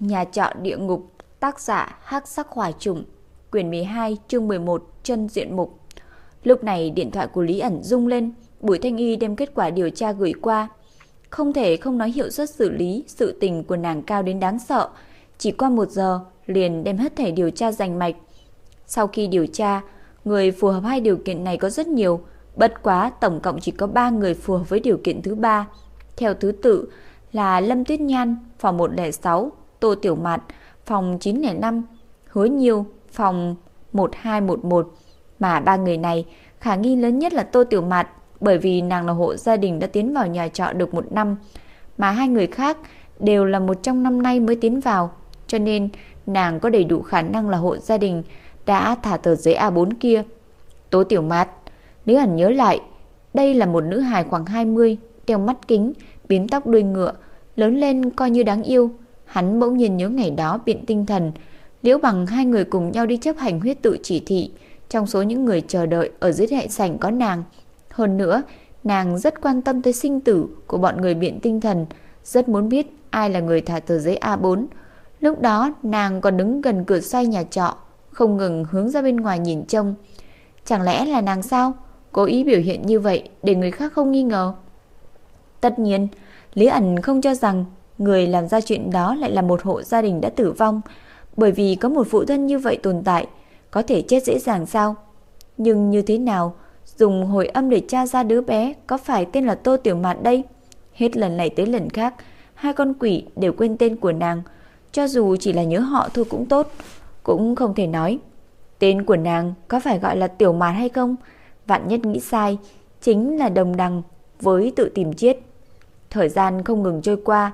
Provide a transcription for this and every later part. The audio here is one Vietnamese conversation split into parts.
Nhà trọ địa ngục, tác giả Hắc Sắc Hỏa Trùng, quyển 12, chương 11, chân diện mục. Lúc này điện thoại của Lý ẩn rung lên, Bùi Thanh Y đem kết quả điều tra gửi qua. Không thể không nói hiệu suất xử lý sự tình của nàng cao đến đáng sợ, chỉ qua một giờ liền đem hết thể điều tra rành mạch. Sau khi điều tra, người phù hợp hai điều kiện này có rất nhiều, bất quá tổng cộng chỉ có 3 người phù hợp với điều kiện thứ ba. Theo thứ tự là Lâm Tuyết Nhan, phòng 106, Tô Tiểu Mạt, phòng 905, Hứa Nhiêu, phòng 1211. Mà ba người này, khả nghi lớn nhất là Tô Tiểu Mạt, bởi vì nàng là hộ gia đình đã tiến vào nhà trọ được một năm, mà hai người khác đều là một trong năm nay mới tiến vào, cho nên nàng có đầy đủ khả năng là hộ gia đình đã thả tờ giấy A4 kia. Tố Tiểu Mạt, nếu hẳn nhớ lại, đây là một nữ hài khoảng 20, đeo mắt kính, bím tóc đuôi ngựa, lớn lên coi như đáng yêu. Hắn bỗng nhiên nhớ ngày đó biện tinh thần, Liễu Bằng hai người cùng nhau đi chấp hành huyết tự chỉ thị, trong số những người chờ đợi ở dưới hệ sảnh có nàng. Hơn nữa, nàng rất quan tâm tới sinh tử của bọn người biện tinh thần, rất muốn biết ai là người thả tờ giấy A4. Lúc đó, nàng còn đứng gần cửa xoay nhà trọ, không ngừng hướng ra bên ngoài nhìn trông. Chẳng lẽ là nàng sao? Cố ý biểu hiện như vậy để người khác không nghi ngờ. Tất nhiên, Lý ẩn không cho rằng người làm ra chuyện đó lại là một hộ gia đình đã tử vong, bởi vì có một phụ thân như vậy tồn tại, có thể chết dễ dàng sao? Nhưng như thế nào, dùng hồi âm để tra ra đứa bé có phải tên là Tô Tiểu Mạt đây? Hết lần này tới lần khác, hai con quỷ đều quên tên của nàng, cho dù chỉ là nhớ họ thôi cũng tốt, cũng không thể nói. Tên của nàng có phải gọi là Tiểu Mạt hay không? Vạn nhất nghĩ sai, chính là đồng đằng với tự tìm chết. Thời gian không ngừng trôi qua,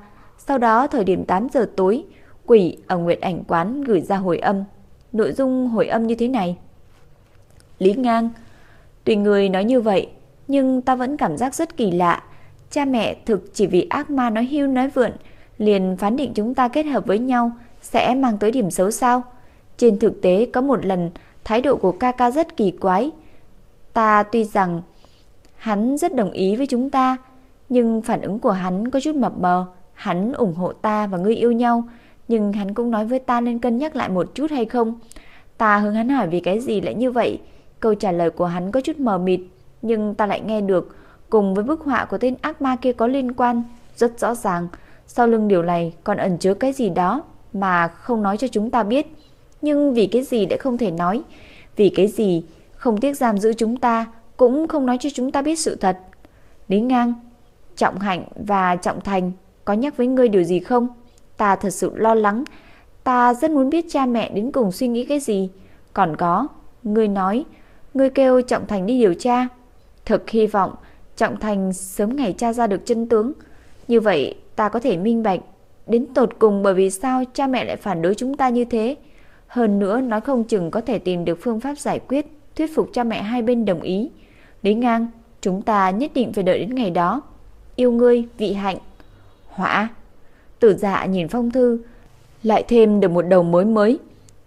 sau đó thời điểm 8 giờ tối, quỷ ở Nguyệt Ảnh Quán gửi ra hồi âm. Nội dung hồi âm như thế này. Lý Ngang, tùy người nói như vậy, nhưng ta vẫn cảm giác rất kỳ lạ. Cha mẹ thực chỉ vì ác ma nói hưu nói vượn, liền phán định chúng ta kết hợp với nhau sẽ mang tới điểm xấu sao? Trên thực tế có một lần thái độ của ca ca rất kỳ quái. Ta tuy rằng hắn rất đồng ý với chúng ta, nhưng phản ứng của hắn có chút mập mờ. Hắn ủng hộ ta và ngươi yêu nhau, nhưng hắn cũng nói với ta nên cân nhắc lại một chút hay không. Ta hướng hắn hỏi vì cái gì lại như vậy. Câu trả lời của hắn có chút mờ mịt, nhưng ta lại nghe được cùng với bức họa của tên ác ma kia có liên quan, rất rõ ràng. Sau lưng điều này còn ẩn chứa cái gì đó mà không nói cho chúng ta biết. Nhưng vì cái gì lại không thể nói? Vì cái gì không tiếc giam giữ chúng ta, cũng không nói cho chúng ta biết sự thật. Lý ngang, Trọng Hạnh và Trọng Thành có nhắc với ngươi điều gì không? Ta thật sự lo lắng, ta rất muốn biết cha mẹ đến cùng suy nghĩ cái gì. Còn có, ngươi nói, ngươi kêu Trọng Thành đi điều tra. Thực hy vọng Trọng Thành sớm ngày tra ra được chân tướng. Như vậy ta có thể minh bạch đến tột cùng bởi vì sao cha mẹ lại phản đối chúng ta như thế. Hơn nữa nói không chừng có thể tìm được phương pháp giải quyết, thuyết phục cha mẹ hai bên đồng ý. Lý ngang, chúng ta nhất định phải đợi đến ngày đó. Yêu ngươi, vị hạnh. Họa. Tử dạ nhìn phong thư, lại thêm được một đầu mối mới.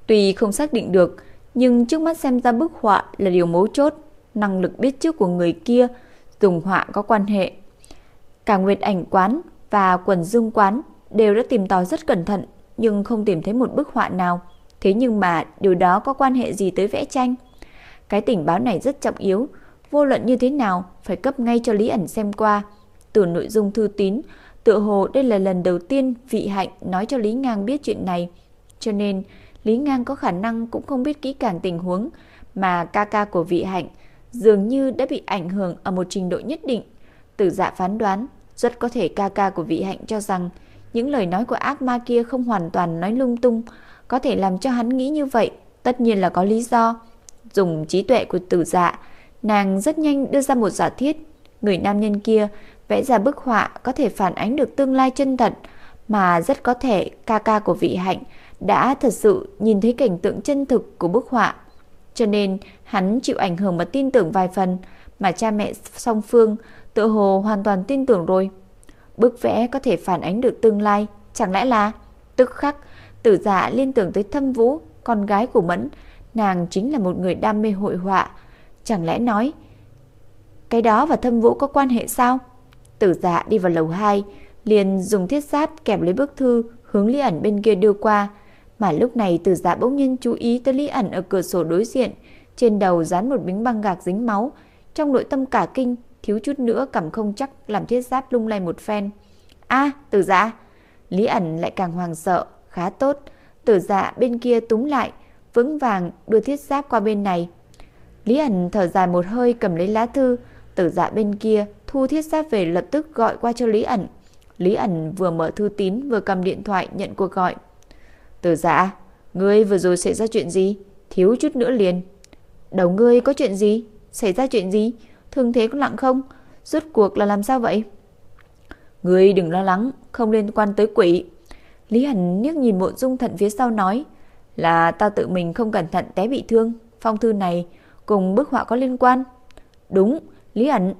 Tuy không xác định được, nhưng trước mắt xem ra bức họa là điều mấu chốt. Năng lực biết trước của người kia dùng họa có quan hệ. Cả Nguyệt ảnh quán và quần dương quán đều đã tìm tòi rất cẩn thận nhưng không tìm thấy một bức họa nào. Thế nhưng mà điều đó có quan hệ gì tới vẽ tranh? Cái tình báo này rất trọng yếu, vô luận như thế nào phải cấp ngay cho Lý ẩn xem qua. Từ nội dung thư tín, tự hồ đây là lần đầu tiên vị hạnh nói cho Lý Ngang biết chuyện này. Cho nên, Lý Ngang có khả năng cũng không biết kỹ càng tình huống mà ca ca của vị hạnh dường như đã bị ảnh hưởng ở một trình độ nhất định. Tử dạ phán đoán, rất có thể ca ca của vị hạnh cho rằng những lời nói của ác ma kia không hoàn toàn nói lung tung, có thể làm cho hắn nghĩ như vậy, tất nhiên là có lý do. Dùng trí tuệ của tử dạ, nàng rất nhanh đưa ra một giả thiết. Người nam nhân kia vẽ ra bức họa có thể phản ánh được tương lai chân thật, mà rất có thể ca ca của vị hạnh đã thật sự nhìn thấy cảnh tượng chân thực của bức họa. Cho nên hắn chịu ảnh hưởng và tin tưởng vài phần, mà cha mẹ song phương tự hồ hoàn toàn tin tưởng rồi. Bức vẽ có thể phản ánh được tương lai, chẳng lẽ là tức khắc tử giả liên tưởng tới thâm vũ, con gái của Mẫn, nàng chính là một người đam mê hội họa. Chẳng lẽ nói cái đó và thâm vũ có quan hệ sao? Tử dạ đi vào lầu 2, liền dùng thiết giáp kẹp lấy bức thư hướng Lý ẩn bên kia đưa qua. Mà lúc này Tử dạ bỗng nhiên chú ý tới Lý ẩn ở cửa sổ đối diện, trên đầu dán một miếng băng gạc dính máu, trong nội tâm cả kinh, thiếu chút nữa cầm không chắc làm thiết giáp lung lay một phen. A, Tử dạ. Lý ẩn lại càng hoàng sợ, khá tốt. Tử dạ bên kia túng lại, vững vàng đưa thiết giáp qua bên này. Lý ẩn thở dài một hơi cầm lấy lá thư, tử dạ bên kia thu thiết giáp về lập tức gọi qua cho Lý ẩn. Lý ẩn vừa mở thư tín vừa cầm điện thoại nhận cuộc gọi. từ dạ, ngươi vừa rồi xảy ra chuyện gì? Thiếu chút nữa liền. Đầu ngươi có chuyện gì? Xảy ra chuyện gì? Thương thế có nặng không? Rốt cuộc là làm sao vậy? Ngươi đừng lo lắng, không liên quan tới quỷ. Lý Hẳn liếc nhìn mộ dung thận phía sau nói là ta tự mình không cẩn thận té bị thương. Phong thư này cùng bức họa có liên quan. Đúng, Lý Hẳn,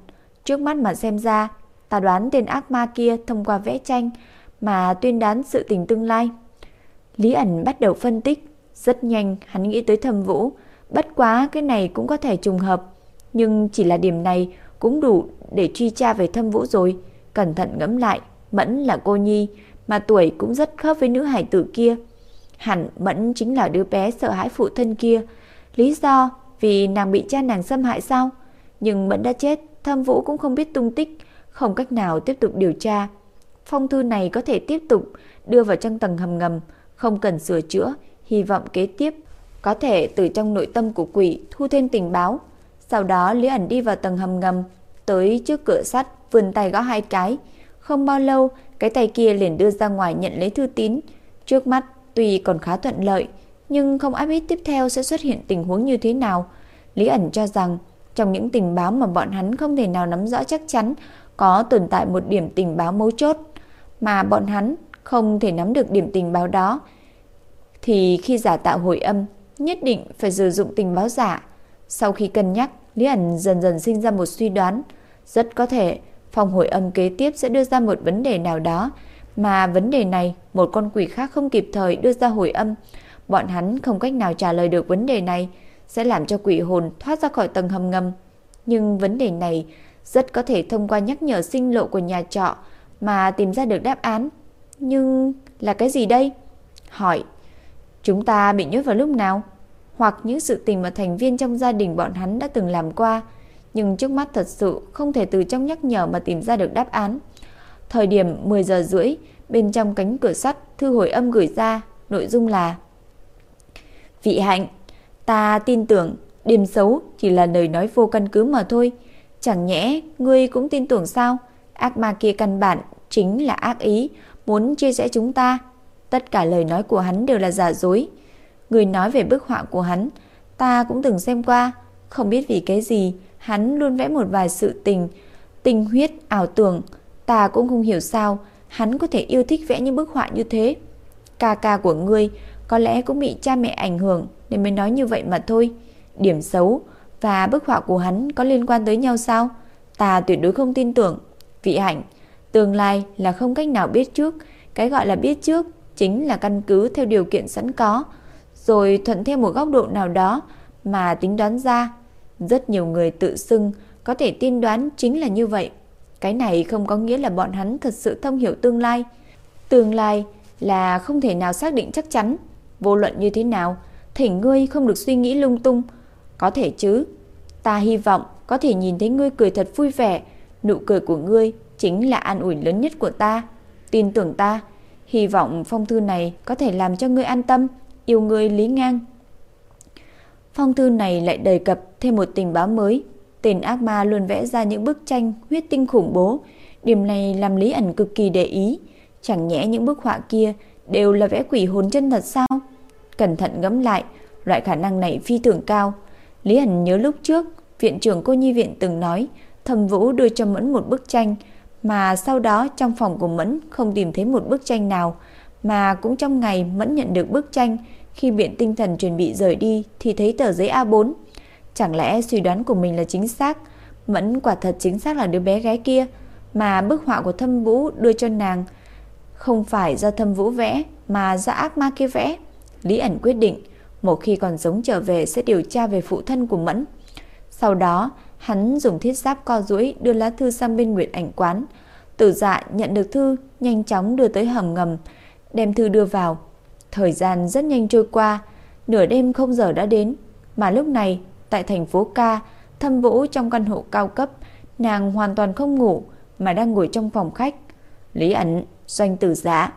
trước mắt mà xem ra, ta đoán tên ác ma kia thông qua vẽ tranh mà tuyên đoán sự tình tương lai. Lý ẩn bắt đầu phân tích, rất nhanh hắn nghĩ tới thâm vũ, bất quá cái này cũng có thể trùng hợp, nhưng chỉ là điểm này cũng đủ để truy tra về thâm vũ rồi. Cẩn thận ngẫm lại, Mẫn là cô nhi, mà tuổi cũng rất khớp với nữ hải tử kia. Hẳn Mẫn chính là đứa bé sợ hãi phụ thân kia. Lý do vì nàng bị cha nàng xâm hại sao? Nhưng Mẫn đã chết, thâm vũ cũng không biết tung tích, không cách nào tiếp tục điều tra. Phong thư này có thể tiếp tục đưa vào trong tầng hầm ngầm, không cần sửa chữa, hy vọng kế tiếp có thể từ trong nội tâm của quỷ thu thêm tình báo. Sau đó Lý ẩn đi vào tầng hầm ngầm, tới trước cửa sắt, vươn tay gõ hai cái. Không bao lâu, cái tay kia liền đưa ra ngoài nhận lấy thư tín. Trước mắt tuy còn khá thuận lợi, nhưng không ai biết tiếp theo sẽ xuất hiện tình huống như thế nào. Lý ẩn cho rằng trong những tình báo mà bọn hắn không thể nào nắm rõ chắc chắn có tồn tại một điểm tình báo mấu chốt. Mà bọn hắn không thể nắm được điểm tình báo đó thì khi giả tạo hồi âm nhất định phải sử dụng tình báo giả. Sau khi cân nhắc, Lý ẩn dần dần sinh ra một suy đoán, rất có thể phòng hồi âm kế tiếp sẽ đưa ra một vấn đề nào đó, mà vấn đề này một con quỷ khác không kịp thời đưa ra hồi âm, bọn hắn không cách nào trả lời được vấn đề này, sẽ làm cho quỷ hồn thoát ra khỏi tầng hầm ngầm. Nhưng vấn đề này rất có thể thông qua nhắc nhở sinh lộ của nhà trọ mà tìm ra được đáp án. Nhưng là cái gì đây? Hỏi, chúng ta bị nhốt vào lúc nào? Hoặc những sự tình mà thành viên trong gia đình bọn hắn đã từng làm qua, nhưng trước mắt thật sự không thể từ trong nhắc nhở mà tìm ra được đáp án. Thời điểm 10 giờ rưỡi, bên trong cánh cửa sắt, thư hồi âm gửi ra, nội dung là Vị hạnh, ta tin tưởng điểm xấu chỉ là lời nói vô căn cứ mà thôi. Chẳng nhẽ ngươi cũng tin tưởng sao? Ác ma kia căn bản chính là ác ý, muốn chia rẽ chúng ta. Tất cả lời nói của hắn đều là giả dối. Người nói về bức họa của hắn, ta cũng từng xem qua, không biết vì cái gì, hắn luôn vẽ một vài sự tình, tình huyết, ảo tưởng. Ta cũng không hiểu sao, hắn có thể yêu thích vẽ những bức họa như thế. Ca ca của ngươi có lẽ cũng bị cha mẹ ảnh hưởng nên mới nói như vậy mà thôi. Điểm xấu và bức họa của hắn có liên quan tới nhau sao? Ta tuyệt đối không tin tưởng. Vị hạnh, tương lai là không cách nào biết trước. Cái gọi là biết trước chính là căn cứ theo điều kiện sẵn có, rồi thuận theo một góc độ nào đó mà tính đoán ra. Rất nhiều người tự xưng có thể tin đoán chính là như vậy. Cái này không có nghĩa là bọn hắn thật sự thông hiểu tương lai. Tương lai là không thể nào xác định chắc chắn. Vô luận như thế nào, thỉnh ngươi không được suy nghĩ lung tung. Có thể chứ. Ta hy vọng có thể nhìn thấy ngươi cười thật vui vẻ. Nụ cười của ngươi chính là an ủi lớn nhất của ta. Tin tưởng ta, hy vọng phong thư này có thể làm cho ngươi an tâm, yêu ngươi Lý Ngang. Phong thư này lại đề cập thêm một tình báo mới. Tên ác ma luôn vẽ ra những bức tranh huyết tinh khủng bố. Điểm này làm Lý ẩn cực kỳ để ý. Chẳng nhẽ những bức họa kia đều là vẽ quỷ hồn chân thật sao? Cẩn thận ngẫm lại, loại khả năng này phi thường cao. Lý ẩn nhớ lúc trước, viện trưởng cô nhi viện từng nói Thẩm Vũ đưa cho Mẫn một bức tranh, mà sau đó trong phòng của Mẫn không tìm thấy một bức tranh nào, mà cũng trong ngày Mẫn nhận được bức tranh, khi biện tinh thần chuẩn bị rời đi thì thấy tờ giấy A4. Chẳng lẽ suy đoán của mình là chính xác? Mẫn quả thật chính xác là đứa bé gái kia, mà bức họa của Thâm Vũ đưa cho nàng không phải do Thâm Vũ vẽ mà do ác ma kia vẽ. Lý ẩn quyết định, một khi còn sống trở về sẽ điều tra về phụ thân của Mẫn. Sau đó, hắn dùng thiết giáp co duỗi đưa lá thư sang bên Nguyệt Ảnh quán. Tử Dạ nhận được thư, nhanh chóng đưa tới hầm ngầm, đem thư đưa vào. Thời gian rất nhanh trôi qua, nửa đêm không giờ đã đến, mà lúc này tại thành phố Ca, Thâm Vũ trong căn hộ cao cấp, nàng hoàn toàn không ngủ mà đang ngồi trong phòng khách. Lý ẩn, doanh tử giả.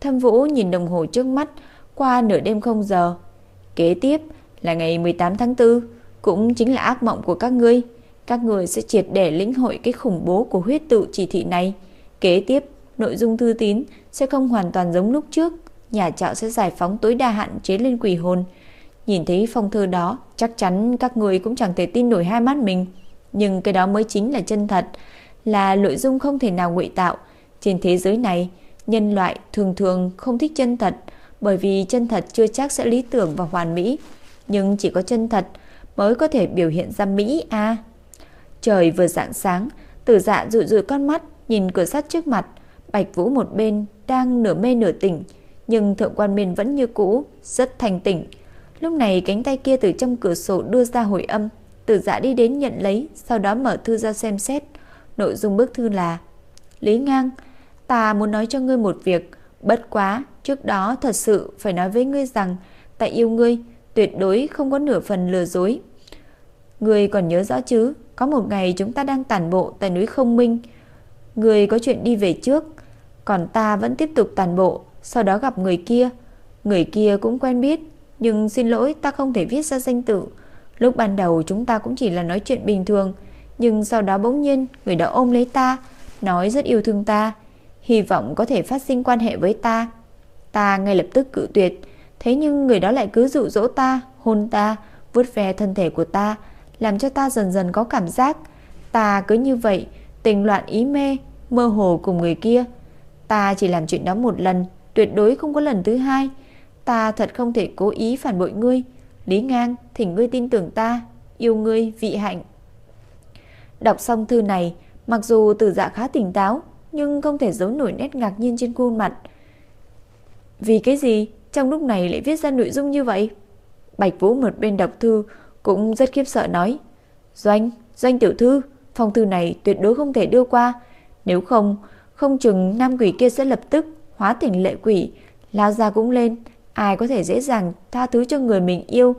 Thâm Vũ nhìn đồng hồ trước mắt, qua nửa đêm không giờ. Kế tiếp là ngày 18 tháng 4, cũng chính là ác mộng của các ngươi. Các người sẽ triệt để lĩnh hội cái khủng bố của huyết tự chỉ thị này. Kế tiếp, nội dung thư tín sẽ không hoàn toàn giống lúc trước. Nhà trọ sẽ giải phóng tối đa hạn chế lên quỷ hồn. Nhìn thấy phong thư đó, chắc chắn các người cũng chẳng thể tin nổi hai mắt mình. Nhưng cái đó mới chính là chân thật, là nội dung không thể nào ngụy tạo. Trên thế giới này, nhân loại thường thường không thích chân thật, bởi vì chân thật chưa chắc sẽ lý tưởng và hoàn mỹ. Nhưng chỉ có chân thật mới có thể biểu hiện ra mỹ a. Trời vừa rạng sáng, Tử Dạ dụi dụi con mắt nhìn cửa sắt trước mặt, Bạch Vũ một bên đang nửa mê nửa tỉnh, nhưng Thượng Quan Miên vẫn như cũ, rất thành tỉnh. Lúc này cánh tay kia từ trong cửa sổ đưa ra hồi âm, Tử Dạ đi đến nhận lấy, sau đó mở thư ra xem xét. Nội dung bức thư là: Lý Ngang, ta muốn nói cho ngươi một việc, bất quá, trước đó thật sự phải nói với ngươi rằng ta yêu ngươi, tuyệt đối không có nửa phần lừa dối. Ngươi còn nhớ rõ chứ, có một ngày chúng ta đang tản bộ tại núi Không Minh, người có chuyện đi về trước, còn ta vẫn tiếp tục tàn bộ, sau đó gặp người kia. Người kia cũng quen biết, nhưng xin lỗi ta không thể viết ra danh tự. Lúc ban đầu chúng ta cũng chỉ là nói chuyện bình thường, nhưng sau đó bỗng nhiên người đó ôm lấy ta, nói rất yêu thương ta, hy vọng có thể phát sinh quan hệ với ta. Ta ngay lập tức cự tuyệt, thế nhưng người đó lại cứ dụ dỗ ta, hôn ta, vuốt ve thân thể của ta, làm cho ta dần dần có cảm giác ta cứ như vậy tình loạn ý mê, mơ hồ cùng người kia. Ta chỉ làm chuyện đó một lần, tuyệt đối không có lần thứ hai. Ta thật không thể cố ý phản bội ngươi. Lý Ngang, thỉnh ngươi tin tưởng ta, yêu ngươi vị hạnh. Đọc xong thư này, mặc dù từ dạ khá tỉnh táo, nhưng không thể giấu nổi nét ngạc nhiên trên khuôn mặt. Vì cái gì trong lúc này lại viết ra nội dung như vậy? Bạch Vũ một bên đọc thư cũng rất khiếp sợ nói. Doanh, Doanh tiểu thư, phong thư này tuyệt đối không thể đưa qua. Nếu không, không chừng nam quỷ kia sẽ lập tức hóa thành lệ quỷ, lao ra cũng lên. Ai có thể dễ dàng tha thứ cho người mình yêu,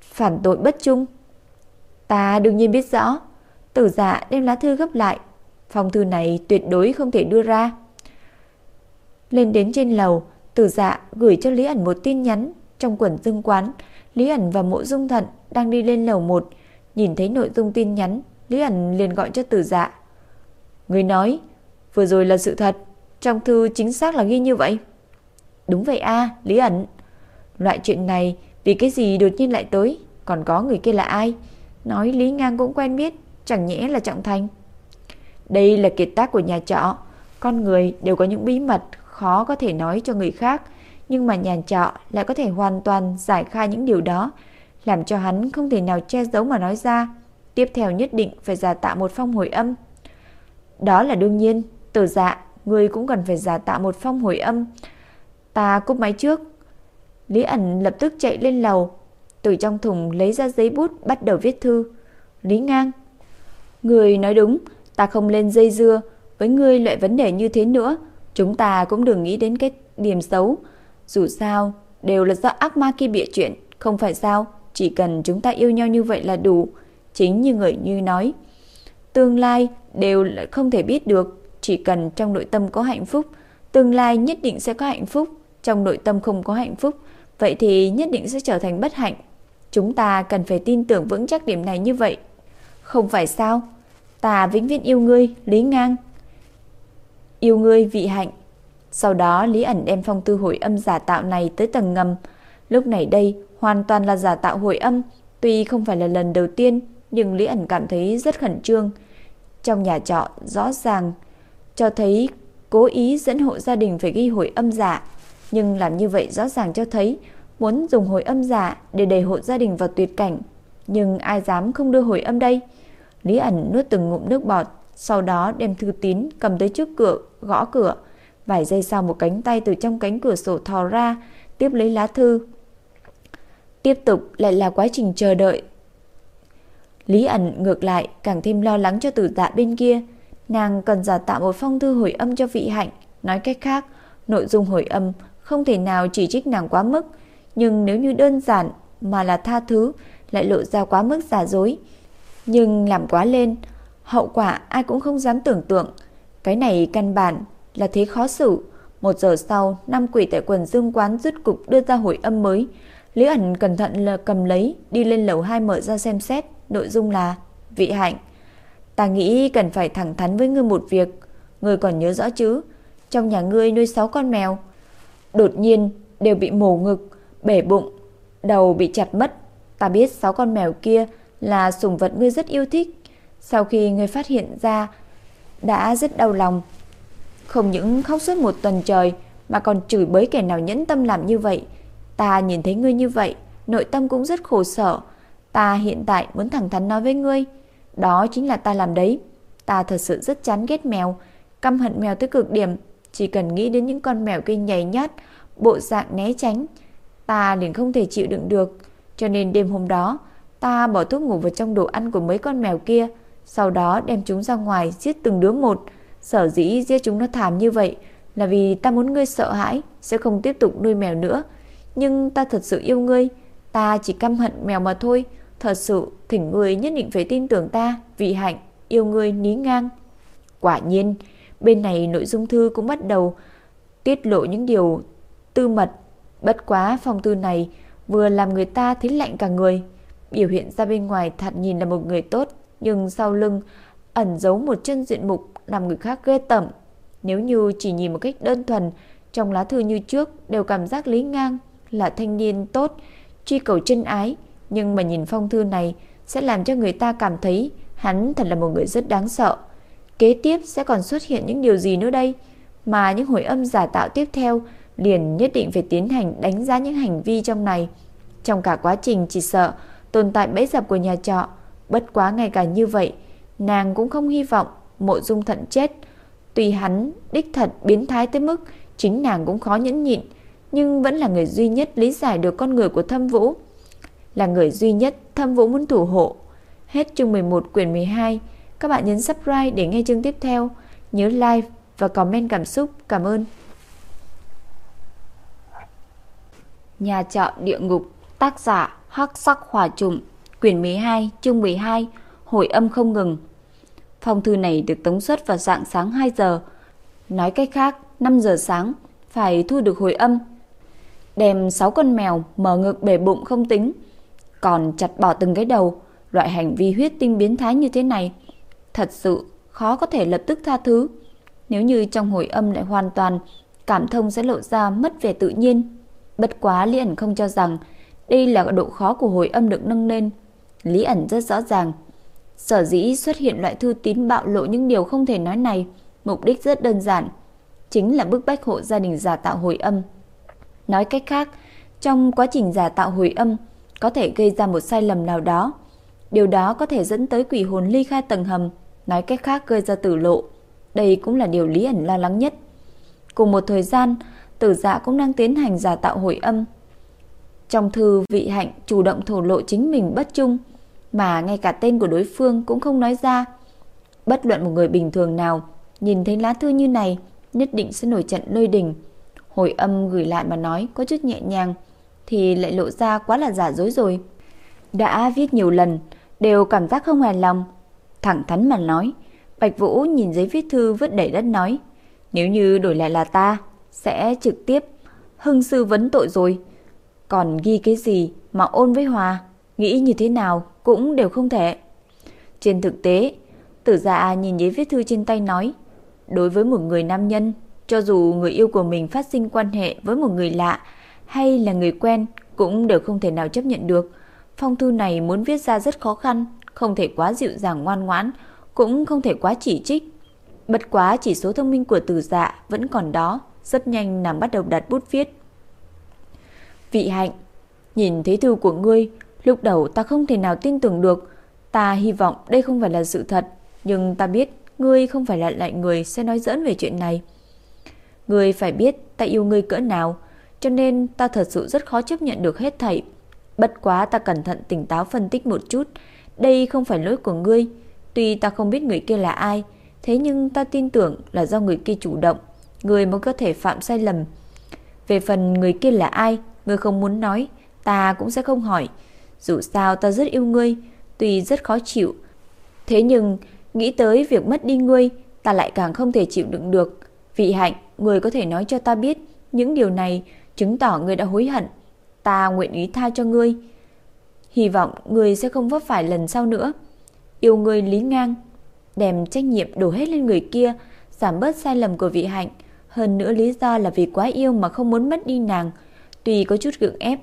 phản tội bất trung. Ta đương nhiên biết rõ. Tử dạ đem lá thư gấp lại. Phong thư này tuyệt đối không thể đưa ra. Lên đến trên lầu, tử dạ gửi cho Lý ẩn một tin nhắn trong quần dương quán. Lý ẩn và mộ dung thận đang đi lên lầu 1, nhìn thấy nội dung tin nhắn Lý ẩn liền gọi cho tử dạ. Người nói, vừa rồi là sự thật, trong thư chính xác là ghi như vậy. Đúng vậy a Lý ẩn. Loại chuyện này vì cái gì đột nhiên lại tới, còn có người kia là ai? Nói Lý Ngang cũng quen biết, chẳng nhẽ là Trọng Thành. Đây là kiệt tác của nhà trọ, con người đều có những bí mật khó có thể nói cho người khác, nhưng mà nhà trọ lại có thể hoàn toàn giải khai những điều đó, làm cho hắn không thể nào che giấu mà nói ra. Tiếp theo nhất định phải giả tạo một phong hồi âm. Đó là đương nhiên, tử dạ, người cũng cần phải giả tạo một phong hồi âm. Ta cúp máy trước. Lý ẩn lập tức chạy lên lầu, từ trong thùng lấy ra giấy bút bắt đầu viết thư. Lý ngang. Người nói đúng, ta không lên dây dưa với ngươi loại vấn đề như thế nữa. Chúng ta cũng đừng nghĩ đến cái điểm xấu. Dù sao, đều là do ác ma kia bịa chuyện, không phải sao? Chỉ cần chúng ta yêu nhau như vậy là đủ. Chính như người như nói, tương lai đều là không thể biết được, chỉ cần trong nội tâm có hạnh phúc, tương lai nhất định sẽ có hạnh phúc, trong nội tâm không có hạnh phúc, vậy thì nhất định sẽ trở thành bất hạnh. Chúng ta cần phải tin tưởng vững chắc điểm này như vậy. Không phải sao? Ta vĩnh viễn yêu ngươi, Lý Ngang. Yêu ngươi vị hạnh. Sau đó Lý ẩn đem phong tư hồi âm giả tạo này tới tầng ngầm. Lúc này đây hoàn toàn là giả tạo hồi âm, tuy không phải là lần đầu tiên nhưng Lý ẩn cảm thấy rất khẩn trương. Trong nhà trọ rõ ràng cho thấy cố ý dẫn hộ gia đình phải ghi hồi âm giả, nhưng làm như vậy rõ ràng cho thấy muốn dùng hồi âm giả để đẩy hộ gia đình vào tuyệt cảnh, nhưng ai dám không đưa hồi âm đây? Lý ẩn nuốt từng ngụm nước bọt, sau đó đem thư tín cầm tới trước cửa, gõ cửa. Vài giây sau một cánh tay từ trong cánh cửa sổ thò ra, tiếp lấy lá thư. Tiếp tục lại là quá trình chờ đợi Lý ẩn ngược lại càng thêm lo lắng cho tử dạ bên kia. Nàng cần giả tạo một phong thư hồi âm cho vị hạnh. Nói cách khác, Nội dung hồi âm không thể nào chỉ trích nàng quá mức, nhưng nếu như đơn giản mà là tha thứ lại lộ ra quá mức giả dối. Nhưng làm quá lên, hậu quả ai cũng không dám tưởng tượng. Cái này căn bản là thế khó xử. Một giờ sau, năm quỷ tại quần dương quán rút cục đưa ra hồi âm mới. Lý ẩn cẩn thận là cầm lấy, đi lên lầu 2 mở ra xem xét. Nội dung là Vị hạnh, ta nghĩ cần phải thẳng thắn với ngươi một việc. Ngươi còn nhớ rõ chứ? Trong nhà ngươi nuôi 6 con mèo. Đột nhiên đều bị mổ ngực, bể bụng, đầu bị chặt mất. Ta biết 6 con mèo kia là sủng vật ngươi rất yêu thích. Sau khi ngươi phát hiện ra, đã rất đau lòng. Không những khóc suốt một tuần trời, mà còn chửi bới kẻ nào nhẫn tâm làm như vậy. Ta nhìn thấy ngươi như vậy, nội tâm cũng rất khổ sở. Ta hiện tại muốn thẳng thắn nói với ngươi, đó chính là ta làm đấy. Ta thật sự rất chán ghét mèo, căm hận mèo tới cực điểm, chỉ cần nghĩ đến những con mèo kia nhảy nhót, bộ dạng né tránh, ta liền không thể chịu đựng được. Cho nên đêm hôm đó, ta bỏ thuốc ngủ vào trong đồ ăn của mấy con mèo kia, sau đó đem chúng ra ngoài giết từng đứa một. Sở dĩ giết chúng nó thảm như vậy là vì ta muốn ngươi sợ hãi, sẽ không tiếp tục nuôi mèo nữa. Nhưng ta thật sự yêu ngươi, ta chỉ căm hận mèo mà thôi. Thật sự, thỉnh ngươi nhất định phải tin tưởng ta, vị hạnh, yêu ngươi ní ngang. Quả nhiên, bên này nội dung thư cũng bắt đầu tiết lộ những điều tư mật. Bất quá phong thư này vừa làm người ta thấy lạnh cả người. Biểu hiện ra bên ngoài thật nhìn là một người tốt, nhưng sau lưng ẩn giấu một chân diện mục làm người khác ghê tởm. Nếu như chỉ nhìn một cách đơn thuần, trong lá thư như trước đều cảm giác Lý Ngang là thanh niên tốt, truy cầu chân ái, nhưng mà nhìn phong thư này sẽ làm cho người ta cảm thấy hắn thật là một người rất đáng sợ. Kế tiếp sẽ còn xuất hiện những điều gì nữa đây? Mà những hồi âm giả tạo tiếp theo liền nhất định phải tiến hành đánh giá những hành vi trong này. Trong cả quá trình chỉ sợ tồn tại bẫy dập của nhà trọ, bất quá ngay cả như vậy, nàng cũng không hy vọng mộ dung thận chết. tùy hắn đích thật biến thái tới mức chính nàng cũng khó nhẫn nhịn, nhưng vẫn là người duy nhất lý giải được con người của Thâm Vũ là người duy nhất Thâm Vũ muốn thủ hộ. Hết chương 11 quyển 12. Các bạn nhấn subscribe để nghe chương tiếp theo. Nhớ like và comment cảm xúc. Cảm ơn. Nhà trọ địa ngục, tác giả Hắc Sắc Hỏa Trùng, quyển 12, chương 12, hồi âm không ngừng. Phong thư này được tống xuất vào dạng sáng 2 giờ. Nói cách khác, 5 giờ sáng phải thu được hồi âm. Đem 6 con mèo mở ngực bể bụng không tính, còn chặt bỏ từng cái đầu, loại hành vi huyết tinh biến thái như thế này, thật sự khó có thể lập tức tha thứ. Nếu như trong hồi âm lại hoàn toàn cảm thông sẽ lộ ra mất vẻ tự nhiên. Bất quá Lý ẩn không cho rằng đây là độ khó của hồi âm được nâng lên. Lý ẩn rất rõ ràng. Sở dĩ xuất hiện loại thư tín bạo lộ những điều không thể nói này, mục đích rất đơn giản, chính là bức bách hộ gia đình giả tạo hồi âm. Nói cách khác, trong quá trình giả tạo hồi âm, có thể gây ra một sai lầm nào đó. Điều đó có thể dẫn tới quỷ hồn ly khai tầng hầm, nói cách khác gây ra tử lộ. Đây cũng là điều Lý ẩn lo lắng nhất. Cùng một thời gian, tử dạ cũng đang tiến hành giả tạo hồi âm. Trong thư vị hạnh chủ động thổ lộ chính mình bất trung, mà ngay cả tên của đối phương cũng không nói ra. Bất luận một người bình thường nào nhìn thấy lá thư như này, nhất định sẽ nổi trận lôi đình. Hồi âm gửi lại mà nói có chút nhẹ nhàng, thì lại lộ ra quá là giả dối rồi. Đã viết nhiều lần, đều cảm giác không hài lòng. Thẳng thắn mà nói, Bạch Vũ nhìn giấy viết thư vứt đầy đất nói, nếu như đổi lại là ta, sẽ trực tiếp hưng sư vấn tội rồi. Còn ghi cái gì mà ôn với Hòa, nghĩ như thế nào cũng đều không thể. Trên thực tế, tử dạ nhìn giấy viết thư trên tay nói, đối với một người nam nhân, cho dù người yêu của mình phát sinh quan hệ với một người lạ, hay là người quen cũng đều không thể nào chấp nhận được. Phong thư này muốn viết ra rất khó khăn, không thể quá dịu dàng ngoan ngoãn, cũng không thể quá chỉ trích. Bất quá chỉ số thông minh của tử dạ vẫn còn đó, rất nhanh nàng bắt đầu đặt bút viết. Vị hạnh, nhìn thấy thư của ngươi, lúc đầu ta không thể nào tin tưởng được. Ta hy vọng đây không phải là sự thật, nhưng ta biết ngươi không phải là loại người sẽ nói giỡn về chuyện này. Ngươi phải biết ta yêu ngươi cỡ nào, cho nên ta thật sự rất khó chấp nhận được hết thảy. Bất quá ta cẩn thận tỉnh táo phân tích một chút, đây không phải lỗi của ngươi, tuy ta không biết người kia là ai, thế nhưng ta tin tưởng là do người kia chủ động, người mới có thể phạm sai lầm. Về phần người kia là ai, người không muốn nói, ta cũng sẽ không hỏi. Dù sao ta rất yêu ngươi, tuy rất khó chịu. Thế nhưng, nghĩ tới việc mất đi ngươi, ta lại càng không thể chịu đựng được. Vị hạnh, ngươi có thể nói cho ta biết, những điều này chứng tỏ ngươi đã hối hận. Ta nguyện ý tha cho ngươi. Hy vọng ngươi sẽ không vấp phải lần sau nữa. Yêu ngươi lý ngang, đem trách nhiệm đổ hết lên người kia, giảm bớt sai lầm của vị hạnh. Hơn nữa lý do là vì quá yêu mà không muốn mất đi nàng. Tuy có chút gượng ép,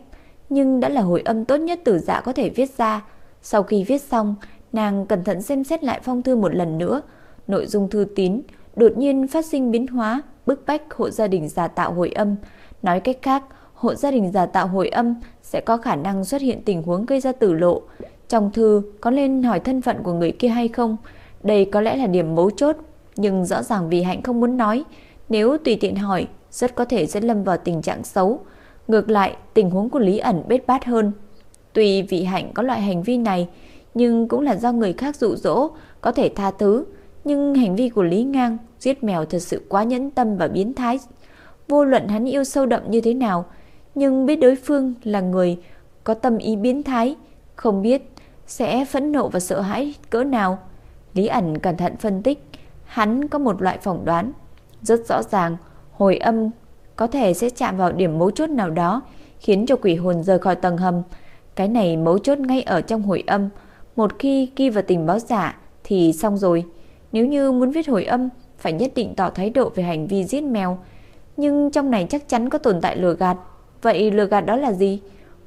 nhưng đã là hồi âm tốt nhất tử dạ có thể viết ra. Sau khi viết xong, nàng cẩn thận xem xét lại phong thư một lần nữa. Nội dung thư tín đột nhiên phát sinh biến hóa, bức bách hộ gia đình giả tạo hồi âm. Nói cách khác, hộ gia đình giả tạo hồi âm sẽ có khả năng xuất hiện tình huống gây ra tử lộ. Trong thư có nên hỏi thân phận của người kia hay không? Đây có lẽ là điểm mấu chốt, nhưng rõ ràng vì hạnh không muốn nói. Nếu tùy tiện hỏi, rất có thể sẽ lâm vào tình trạng xấu. Ngược lại, tình huống của Lý ẩn bết bát hơn. Tuy vị hạnh có loại hành vi này, nhưng cũng là do người khác dụ dỗ, có thể tha thứ. Nhưng hành vi của Lý Ngang giết mèo thật sự quá nhẫn tâm và biến thái. Vô luận hắn yêu sâu đậm như thế nào, nhưng biết đối phương là người có tâm ý biến thái, không biết sẽ phẫn nộ và sợ hãi cỡ nào. Lý ẩn cẩn thận phân tích, hắn có một loại phỏng đoán rất rõ ràng, hồi âm có thể sẽ chạm vào điểm mấu chốt nào đó, khiến cho quỷ hồn rời khỏi tầng hầm. Cái này mấu chốt ngay ở trong hồi âm, một khi ghi vào tình báo giả thì xong rồi. Nếu như muốn viết hồi âm, phải nhất định tỏ thái độ về hành vi giết mèo. Nhưng trong này chắc chắn có tồn tại lừa gạt. Vậy lừa gạt đó là gì?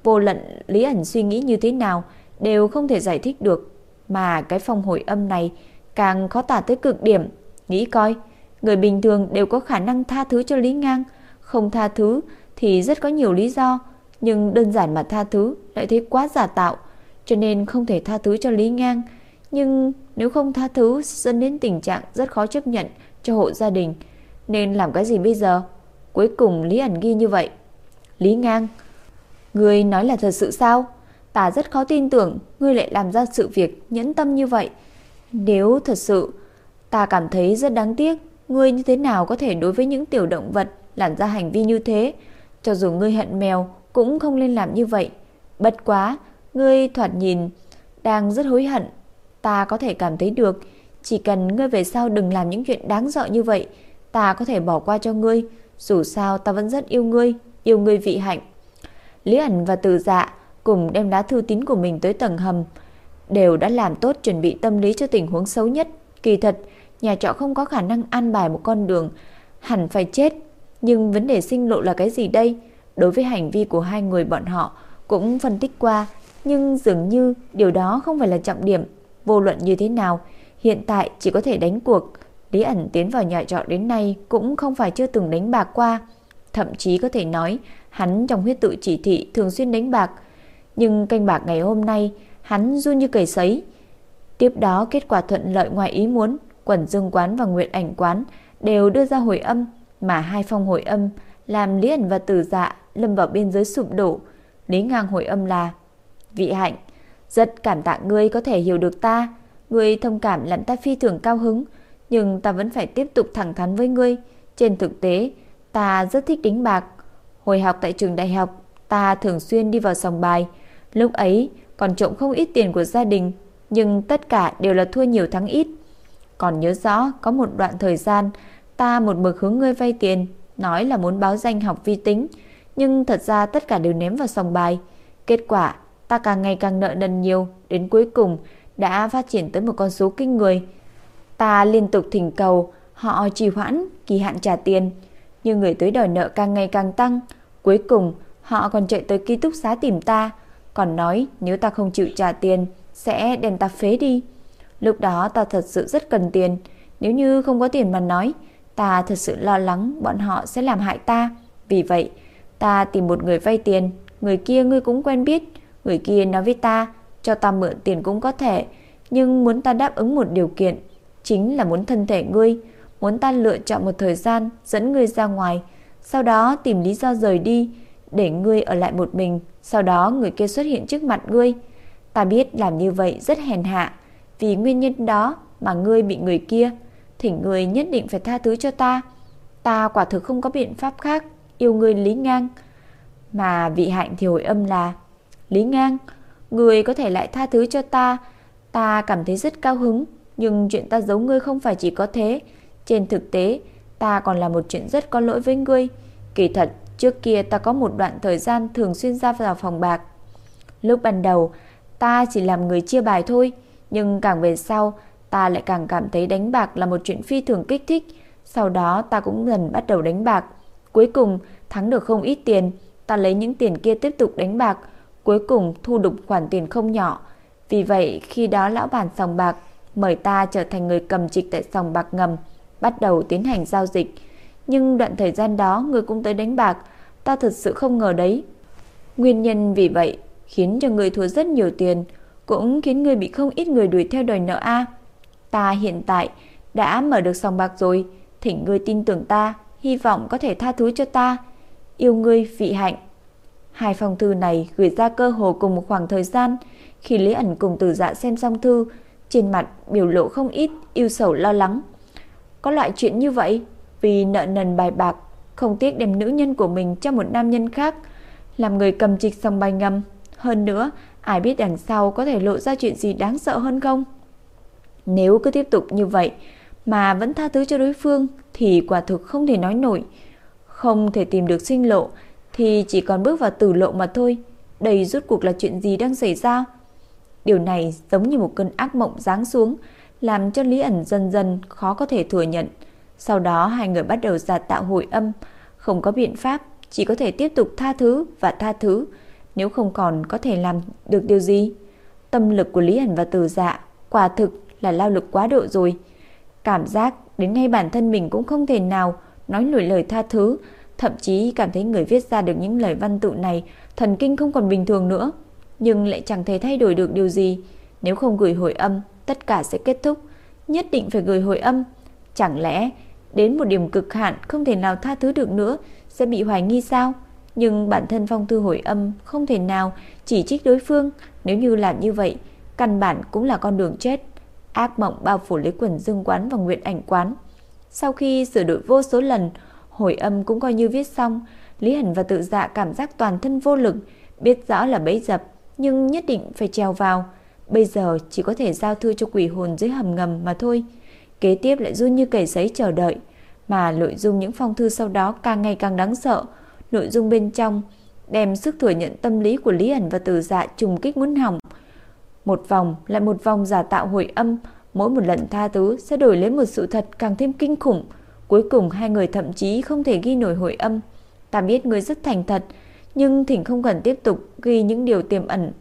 Vô lận Lý ẩn suy nghĩ như thế nào đều không thể giải thích được. Mà cái phong hồi âm này càng khó tả tới cực điểm. Nghĩ coi, người bình thường đều có khả năng tha thứ cho Lý Ngang. Không tha thứ thì rất có nhiều lý do. Nhưng đơn giản mà tha thứ lại thấy quá giả tạo. Cho nên không thể tha thứ cho Lý Ngang. Nhưng nếu không tha thứ dẫn đến tình trạng rất khó chấp nhận cho hộ gia đình. Nên làm cái gì bây giờ? Cuối cùng Lý ẩn ghi như vậy. Lý Ngang, ngươi nói là thật sự sao? Ta rất khó tin tưởng ngươi lại làm ra sự việc nhẫn tâm như vậy. Nếu thật sự, ta cảm thấy rất đáng tiếc. Ngươi như thế nào có thể đối với những tiểu động vật làm ra hành vi như thế? Cho dù ngươi hận mèo cũng không nên làm như vậy. Bất quá, ngươi thoạt nhìn đang rất hối hận. Ta có thể cảm thấy được, chỉ cần ngươi về sau đừng làm những chuyện đáng sợ như vậy, ta có thể bỏ qua cho ngươi. Dù sao ta vẫn rất yêu ngươi, yêu ngươi vị hạnh. Lý ẩn và từ dạ cùng đem đá thư tín của mình tới tầng hầm, đều đã làm tốt chuẩn bị tâm lý cho tình huống xấu nhất. Kỳ thật, nhà trọ không có khả năng an bài một con đường, hẳn phải chết. Nhưng vấn đề sinh lộ là cái gì đây? Đối với hành vi của hai người bọn họ cũng phân tích qua, nhưng dường như điều đó không phải là trọng điểm. Vô luận như thế nào, hiện tại chỉ có thể đánh cuộc. Lý ẩn tiến vào nhà trọ đến nay cũng không phải chưa từng đánh bạc qua. Thậm chí có thể nói, hắn trong huyết tự chỉ thị thường xuyên đánh bạc. Nhưng canh bạc ngày hôm nay, hắn run như cầy sấy. Tiếp đó kết quả thuận lợi ngoài ý muốn, Quẩn Dương quán và nguyện Ảnh quán đều đưa ra hồi âm, mà hai phong hồi âm làm Lý ẩn và Tử Dạ lâm vào biên giới sụp đổ. Lý ngang hồi âm là: "Vị hạnh, rất cảm tạ ngươi có thể hiểu được ta, ngươi thông cảm làm ta phi thường cao hứng, nhưng ta vẫn phải tiếp tục thẳng thắn với ngươi, trên thực tế, ta rất thích đánh bạc. Hồi học tại trường đại học, ta thường xuyên đi vào sòng bài, lúc ấy còn trộm không ít tiền của gia đình, nhưng tất cả đều là thua nhiều thắng ít. Còn nhớ rõ có một đoạn thời gian ta một mực hướng ngươi vay tiền, nói là muốn báo danh học vi tính, nhưng thật ra tất cả đều ném vào sòng bài. Kết quả, ta càng ngày càng nợ nần nhiều, đến cuối cùng đã phát triển tới một con số kinh người. Ta liên tục thỉnh cầu họ trì hoãn kỳ hạn trả tiền, nhưng người tới đòi nợ càng ngày càng tăng. Cuối cùng, họ còn chạy tới ký túc xá tìm ta, còn nói nếu ta không chịu trả tiền sẽ đem ta phế đi. Lúc đó ta thật sự rất cần tiền, nếu như không có tiền mà nói, ta thật sự lo lắng bọn họ sẽ làm hại ta. Vì vậy, ta tìm một người vay tiền, người kia ngươi cũng quen biết, người kia nói với ta, cho ta mượn tiền cũng có thể, nhưng muốn ta đáp ứng một điều kiện, chính là muốn thân thể ngươi, muốn ta lựa chọn một thời gian dẫn ngươi ra ngoài, sau đó tìm lý do rời đi, để ngươi ở lại một mình, sau đó người kia xuất hiện trước mặt ngươi. Ta biết làm như vậy rất hèn hạ, vì nguyên nhân đó mà ngươi bị người kia, thỉnh người nhất định phải tha thứ cho ta. Ta quả thực không có biện pháp khác, Yêu người Lý Ngang. Mà vị hạnh thì hồi âm là, Lý Ngang, Người có thể lại tha thứ cho ta. Ta cảm thấy rất cao hứng, Nhưng chuyện ta giấu ngươi không phải chỉ có thế. Trên thực tế, Ta còn là một chuyện rất có lỗi với ngươi. Kỳ thật, trước kia ta có một đoạn thời gian Thường xuyên ra vào phòng bạc. Lúc ban đầu, Ta chỉ làm người chia bài thôi, Nhưng càng về sau Ta lại càng cảm thấy đánh bạc là một chuyện phi thường kích thích. Sau đó ta cũng dần bắt đầu đánh bạc. Cuối cùng thắng được không ít tiền Ta lấy những tiền kia tiếp tục đánh bạc. Cuối cùng thu được khoản tiền không nhỏ. Vì vậy khi đó lão bản sòng bạc Mời ta trở thành người cầm trịch tại sòng bạc ngầm Bắt đầu tiến hành giao dịch. Nhưng đoạn thời gian đó người cũng tới đánh bạc. Ta thật sự không ngờ đấy. Nguyên nhân vì vậy khiến cho người thua rất nhiều tiền, cũng khiến người bị không ít người đuổi theo đòi nợ a. Ta hiện tại đã mở được sòng bạc rồi, thỉnh ngươi tin tưởng ta, hy vọng có thể tha thứ cho ta. Yêu ngươi vị hạnh. Hai phong thư này gửi ra cơ hồ cùng một khoảng thời gian, khi Lý ẩn cùng Từ Dạ xem xong thư, trên mặt biểu lộ không ít yêu sầu lo lắng. Có loại chuyện như vậy, vì nợ nần bài bạc, không tiếc đem nữ nhân của mình cho một nam nhân khác, làm người cầm trịch sòng bài ngầm, hơn nữa, ai biết đằng sau có thể lộ ra chuyện gì đáng sợ hơn không? Nếu cứ tiếp tục như vậy mà vẫn tha thứ cho đối phương thì quả thực không thể nói nổi. Không thể tìm được sinh lộ thì chỉ còn bước vào tử lộ mà thôi. Đây rốt cuộc là chuyện gì đang xảy ra? Điều này giống như một cơn ác mộng giáng xuống, làm cho Lý ẩn dần dần khó có thể thừa nhận. Sau đó hai người bắt đầu giả tạo hồi âm, không có biện pháp, chỉ có thể tiếp tục tha thứ và tha thứ, nếu không còn có thể làm được điều gì. Tâm lực của Lý ẩn và Từ Dạ quả thực là lao lực quá độ rồi. Cảm giác đến ngay bản thân mình cũng không thể nào nói nổi lời tha thứ, thậm chí cảm thấy người viết ra được những lời văn tự này thần kinh không còn bình thường nữa, nhưng lại chẳng thể thay đổi được điều gì. Nếu không gửi hồi âm, tất cả sẽ kết thúc, nhất định phải gửi hồi âm. Chẳng lẽ đến một điểm cực hạn không thể nào tha thứ được nữa sẽ bị hoài nghi sao? Nhưng bản thân phong thư hồi âm không thể nào chỉ trích đối phương, nếu như làm như vậy, căn bản cũng là con đường chết. Ác mộng bao phủ lấy quần dương quán và nguyện ảnh quán. Sau khi sửa đổi vô số lần, hồi âm cũng coi như viết xong, Lý Hẳn và tự dạ cảm giác toàn thân vô lực, biết rõ là bẫy dập, nhưng nhất định phải treo vào. Bây giờ chỉ có thể giao thư cho quỷ hồn dưới hầm ngầm mà thôi. Kế tiếp lại run như cầy giấy chờ đợi, mà nội dung những phong thư sau đó càng ngày càng đáng sợ. Nội dung bên trong đem sức thừa nhận tâm lý của Lý ẩn và Từ Dạ trùng kích muốn hỏng. Một vòng lại một vòng giả tạo hồi âm, mỗi một lần tha thứ sẽ đổi lấy một sự thật càng thêm kinh khủng. Cuối cùng hai người thậm chí không thể ghi nổi hồi âm. Ta biết người rất thành thật, nhưng thỉnh không cần tiếp tục ghi những điều tiềm ẩn.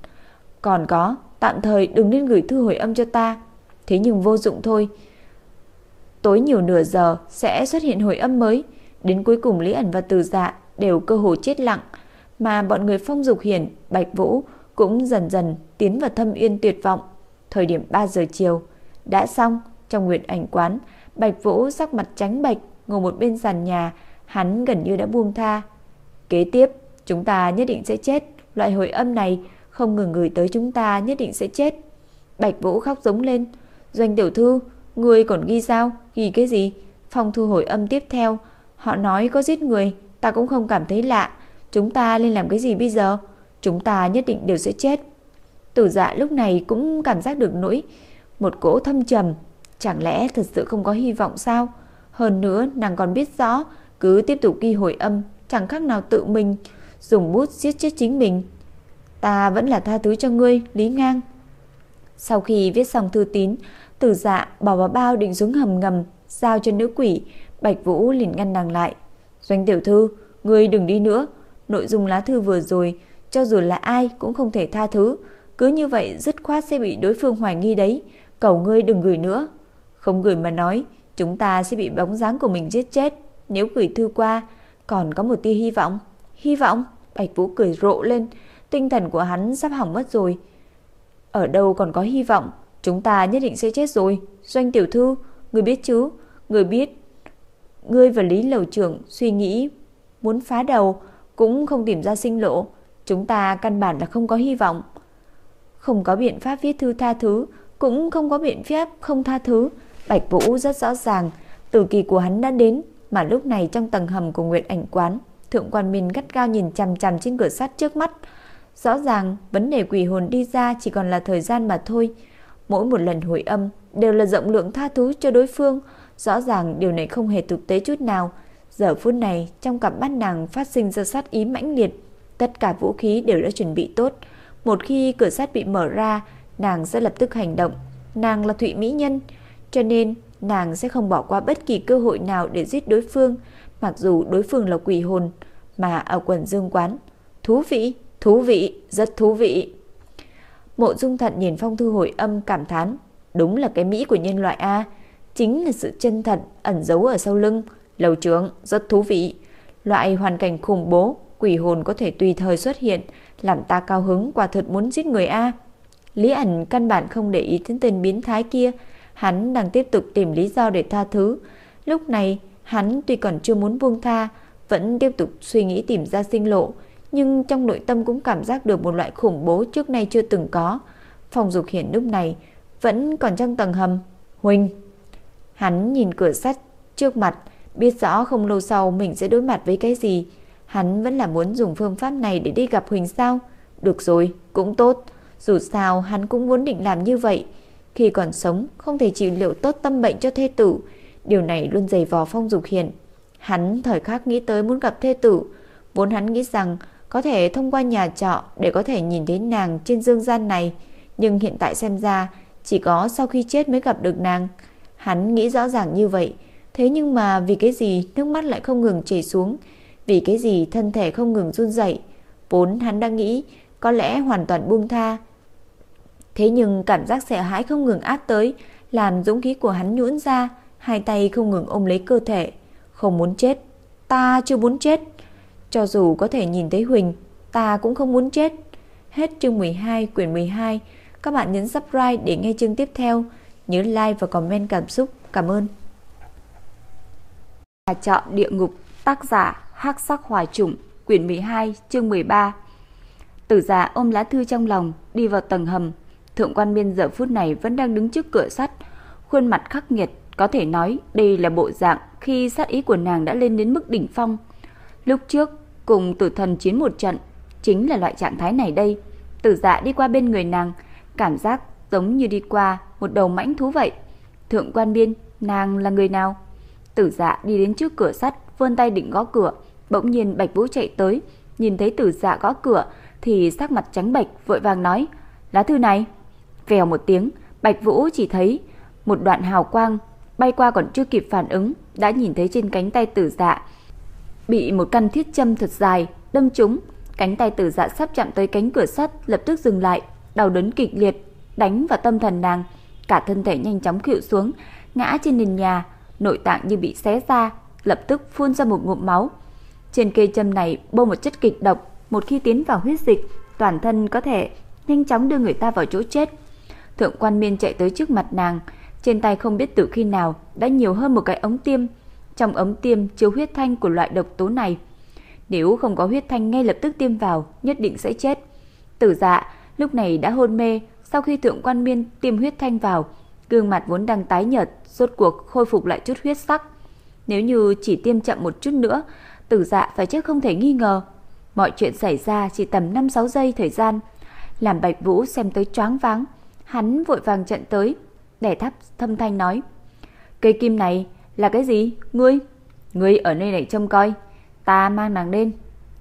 Còn có, tạm thời đừng nên gửi thư hồi âm cho ta. Thế nhưng vô dụng thôi. Tối nhiều nửa giờ sẽ xuất hiện hồi âm mới. Đến cuối cùng Lý ẩn và Từ Dạ đều cơ hồ chết lặng, mà bọn người Phong Dục Hiển, Bạch Vũ cũng dần dần tiến vào thâm yên tuyệt vọng. Thời điểm 3 giờ chiều đã xong, trong nguyệt ảnh quán, Bạch Vũ sắc mặt trắng bệch ngồi một bên sàn nhà, hắn gần như đã buông tha. Kế tiếp, chúng ta nhất định sẽ chết, loại hồi âm này không ngừng gửi tới chúng ta nhất định sẽ chết. Bạch Vũ khóc giống lên, "Doanh tiểu thư, người còn ghi sao? Ghi cái gì?" Phong thu hồi âm tiếp theo, họ nói có giết người, ta cũng không cảm thấy lạ. Chúng ta nên làm cái gì bây giờ? Chúng ta nhất định đều sẽ chết. Tử dạ lúc này cũng cảm giác được nỗi một cỗ thâm trầm. Chẳng lẽ thật sự không có hy vọng sao? Hơn nữa nàng còn biết rõ cứ tiếp tục ghi hồi âm chẳng khác nào tự mình dùng bút giết chết chính mình. Ta vẫn là tha thứ cho ngươi, Lý Ngang. Sau khi viết xong thư tín, tử dạ bỏ vào bao định xuống hầm ngầm, giao cho nữ quỷ, Bạch Vũ liền ngăn nàng lại. Doanh tiểu thư, ngươi đừng đi nữa. Nội dung lá thư vừa rồi, cho dù là ai cũng không thể tha thứ. Cứ như vậy dứt khoát sẽ bị đối phương hoài nghi đấy. Cầu ngươi đừng gửi nữa. Không gửi mà nói, chúng ta sẽ bị bóng dáng của mình giết chết. Nếu gửi thư qua, còn có một tia hy vọng. Hy vọng? Bạch Vũ cười rộ lên. Tinh thần của hắn sắp hỏng mất rồi. Ở đâu còn có hy vọng? Chúng ta nhất định sẽ chết rồi. Doanh tiểu thư, người biết chứ? Người biết Ngươi và Lý Lầu trưởng suy nghĩ muốn phá đầu cũng không tìm ra sinh lộ, chúng ta căn bản là không có hy vọng. Không có biện pháp viết thư tha thứ, cũng không có biện pháp không tha thứ. Bạch Vũ rất rõ ràng, tử kỳ của hắn đã đến, mà lúc này trong tầng hầm của Nguyệt Ảnh quán, Thượng quan Minh gắt gao nhìn chằm chằm trên cửa sắt trước mắt. Rõ ràng vấn đề quỷ hồn đi ra chỉ còn là thời gian mà thôi. Mỗi một lần hồi âm đều là rộng lượng tha thứ cho đối phương. Rõ ràng điều này không hề thực tế chút nào. Giờ phút này trong cặp mắt nàng phát sinh ra sát ý mãnh liệt. Tất cả vũ khí đều đã chuẩn bị tốt. Một khi cửa sắt bị mở ra, nàng sẽ lập tức hành động. Nàng là Thụy Mỹ Nhân, cho nên nàng sẽ không bỏ qua bất kỳ cơ hội nào để giết đối phương, mặc dù đối phương là quỷ hồn, mà ở quần dương quán. Thú vị, thú vị, rất thú vị. Mộ dung thận nhìn phong thư hồi âm cảm thán, đúng là cái Mỹ của nhân loại A, chính là sự chân thật ẩn giấu ở sau lưng. Lầu trưởng, rất thú vị. Loại hoàn cảnh khủng bố, quỷ hồn có thể tùy thời xuất hiện, làm ta cao hứng quả thật muốn giết người A. Lý ẩn căn bản không để ý đến tên biến thái kia, hắn đang tiếp tục tìm lý do để tha thứ. Lúc này, hắn tuy còn chưa muốn buông tha, vẫn tiếp tục suy nghĩ tìm ra sinh lộ, nhưng trong nội tâm cũng cảm giác được một loại khủng bố trước nay chưa từng có. Phòng Dục Hiển lúc này vẫn còn trong tầng hầm. Huynh! Hắn nhìn cửa sắt trước mặt, biết rõ không lâu sau mình sẽ đối mặt với cái gì. Hắn vẫn là muốn dùng phương pháp này để đi gặp Huỳnh sao? Được rồi, cũng tốt. Dù sao hắn cũng muốn định làm như vậy. Khi còn sống không thể chịu liệu tốt tâm bệnh cho thê tử. Điều này luôn dày vò Phong Dục hiền Hắn thời khắc nghĩ tới muốn gặp thê tử. Vốn hắn nghĩ rằng có thể thông qua nhà trọ để có thể nhìn thấy nàng trên dương gian này. Nhưng hiện tại xem ra chỉ có sau khi chết mới gặp được nàng. Hắn nghĩ rõ ràng như vậy. Thế nhưng mà vì cái gì nước mắt lại không ngừng chảy xuống? Vì cái gì thân thể không ngừng run dậy? Vốn hắn đang nghĩ có lẽ hoàn toàn buông tha. Thế nhưng cảm giác sợ hãi không ngừng áp tới, làm dũng khí của hắn nhũn ra, hai tay không ngừng ôm lấy cơ thể. Không muốn chết, ta chưa muốn chết. Cho dù có thể nhìn thấy Huỳnh, ta cũng không muốn chết. Hết chương 12, quyển 12. Các bạn nhấn subscribe để nghe chương tiếp theo. Nhớ like và comment cảm xúc. Cảm ơn. Nhà trọ địa ngục, tác giả Hắc Sắc Hoài Trùng, quyển 12, chương 13. Tử giả ôm lá thư trong lòng, đi vào tầng hầm. Thượng quan miên giờ phút này vẫn đang đứng trước cửa sắt, khuôn mặt khắc nghiệt, có thể nói đây là bộ dạng khi sát ý của nàng đã lên đến mức đỉnh phong. Lúc trước, cùng tử thần chiến một trận, chính là loại trạng thái này đây. Tử dạ đi qua bên người nàng, cảm giác giống như đi qua một đầu mãnh thú vậy. Thượng quan biên, nàng là người nào? Tử dạ đi đến trước cửa sắt, vươn tay định gõ cửa. Bỗng nhiên Bạch Vũ chạy tới, nhìn thấy tử dạ gõ cửa thì sắc mặt trắng bệch vội vàng nói, lá thư này. Vèo một tiếng, Bạch Vũ chỉ thấy một đoạn hào quang bay qua còn chưa kịp phản ứng, đã nhìn thấy trên cánh tay tử dạ bị một căn thiết châm thật dài đâm trúng, cánh tay tử dạ sắp chạm tới cánh cửa sắt, lập tức dừng lại, đau đớn kịch liệt đánh vào tâm thần nàng, cả thân thể nhanh chóng khuỵu xuống, ngã trên nền nhà, nội tạng như bị xé ra, lập tức phun ra một ngụm máu. Trên cây châm này bôi một chất kịch độc, một khi tiến vào huyết dịch, toàn thân có thể nhanh chóng đưa người ta vào chỗ chết. Thượng quan miên chạy tới trước mặt nàng, trên tay không biết từ khi nào đã nhiều hơn một cái ống tiêm. Trong ống tiêm chứa huyết thanh của loại độc tố này. Nếu không có huyết thanh ngay lập tức tiêm vào, nhất định sẽ chết. Tử dạ lúc này đã hôn mê, sau khi thượng quan miên tiêm huyết thanh vào, gương mặt vốn đang tái nhợt, rốt cuộc khôi phục lại chút huyết sắc. Nếu như chỉ tiêm chậm một chút nữa, tử dạ phải chết không thể nghi ngờ. Mọi chuyện xảy ra chỉ tầm 5-6 giây thời gian. Làm Bạch Vũ xem tới choáng váng, hắn vội vàng trận tới, đẻ thắp thâm thanh nói. Cây kim này là cái gì? Ngươi? Ngươi ở nơi này trông coi. Ta mang nàng lên.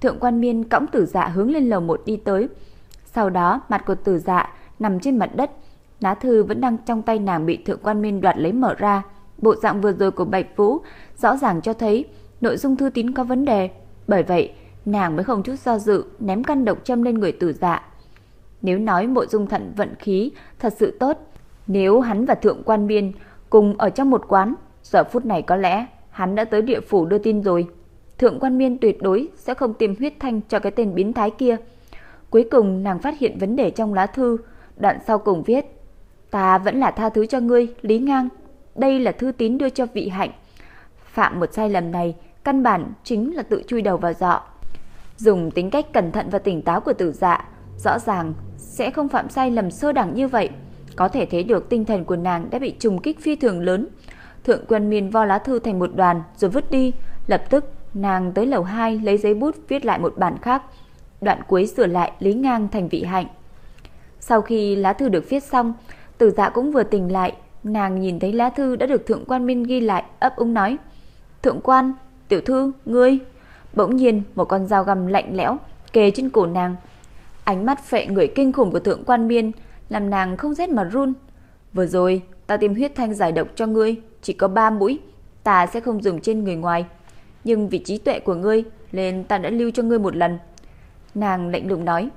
Thượng quan miên cõng tử dạ hướng lên lầu một đi tới. Sau đó mặt của tử dạ nằm trên mặt đất. Lá thư vẫn đang trong tay nàng bị thượng quan miên đoạt lấy mở ra. Bộ dạng vừa rồi của Bạch Vũ rõ ràng cho thấy nội dung thư tín có vấn đề. Bởi vậy, nàng mới không chút do dự ném căn độc châm lên người tử dạ. Nếu nói mộ dung thận vận khí thật sự tốt, nếu hắn và thượng quan biên cùng ở trong một quán, giờ phút này có lẽ hắn đã tới địa phủ đưa tin rồi. Thượng quan miên tuyệt đối sẽ không tìm huyết thanh cho cái tên biến thái kia. Cuối cùng nàng phát hiện vấn đề trong lá thư, đoạn sau cùng viết Ta vẫn là tha thứ cho ngươi, Lý Ngang. Đây là thư tín đưa cho vị hạnh. Phạm một sai lầm này, căn bản chính là tự chui đầu vào dọ. Dùng tính cách cẩn thận và tỉnh táo của tử dạ, rõ ràng sẽ không phạm sai lầm sơ đẳng như vậy. Có thể thấy được tinh thần của nàng đã bị trùng kích phi thường lớn. Thượng Quân Miên vo lá thư thành một đoàn rồi vứt đi, lập tức nàng tới lầu 2 lấy giấy bút viết lại một bản khác. Đoạn cuối sửa lại lý ngang thành vị hạnh. Sau khi lá thư được viết xong, Tử Dạ cũng vừa tỉnh lại, nàng nhìn thấy lá thư đã được Thượng Quan Miên ghi lại, ấp úng nói: "Thượng quan, tiểu thư, ngươi?" Bỗng nhiên, một con dao găm lạnh lẽo kề trên cổ nàng. Ánh mắt phệ người kinh khủng của Thượng Quan Miên làm nàng không rét mà run. "Vừa rồi, ta tiêm huyết thanh giải độc cho ngươi, chỉ có 3 mũi, ta sẽ không dùng trên người ngoài, nhưng vì trí tuệ của ngươi nên ta đã lưu cho ngươi một lần." Nàng lạnh lùng nói: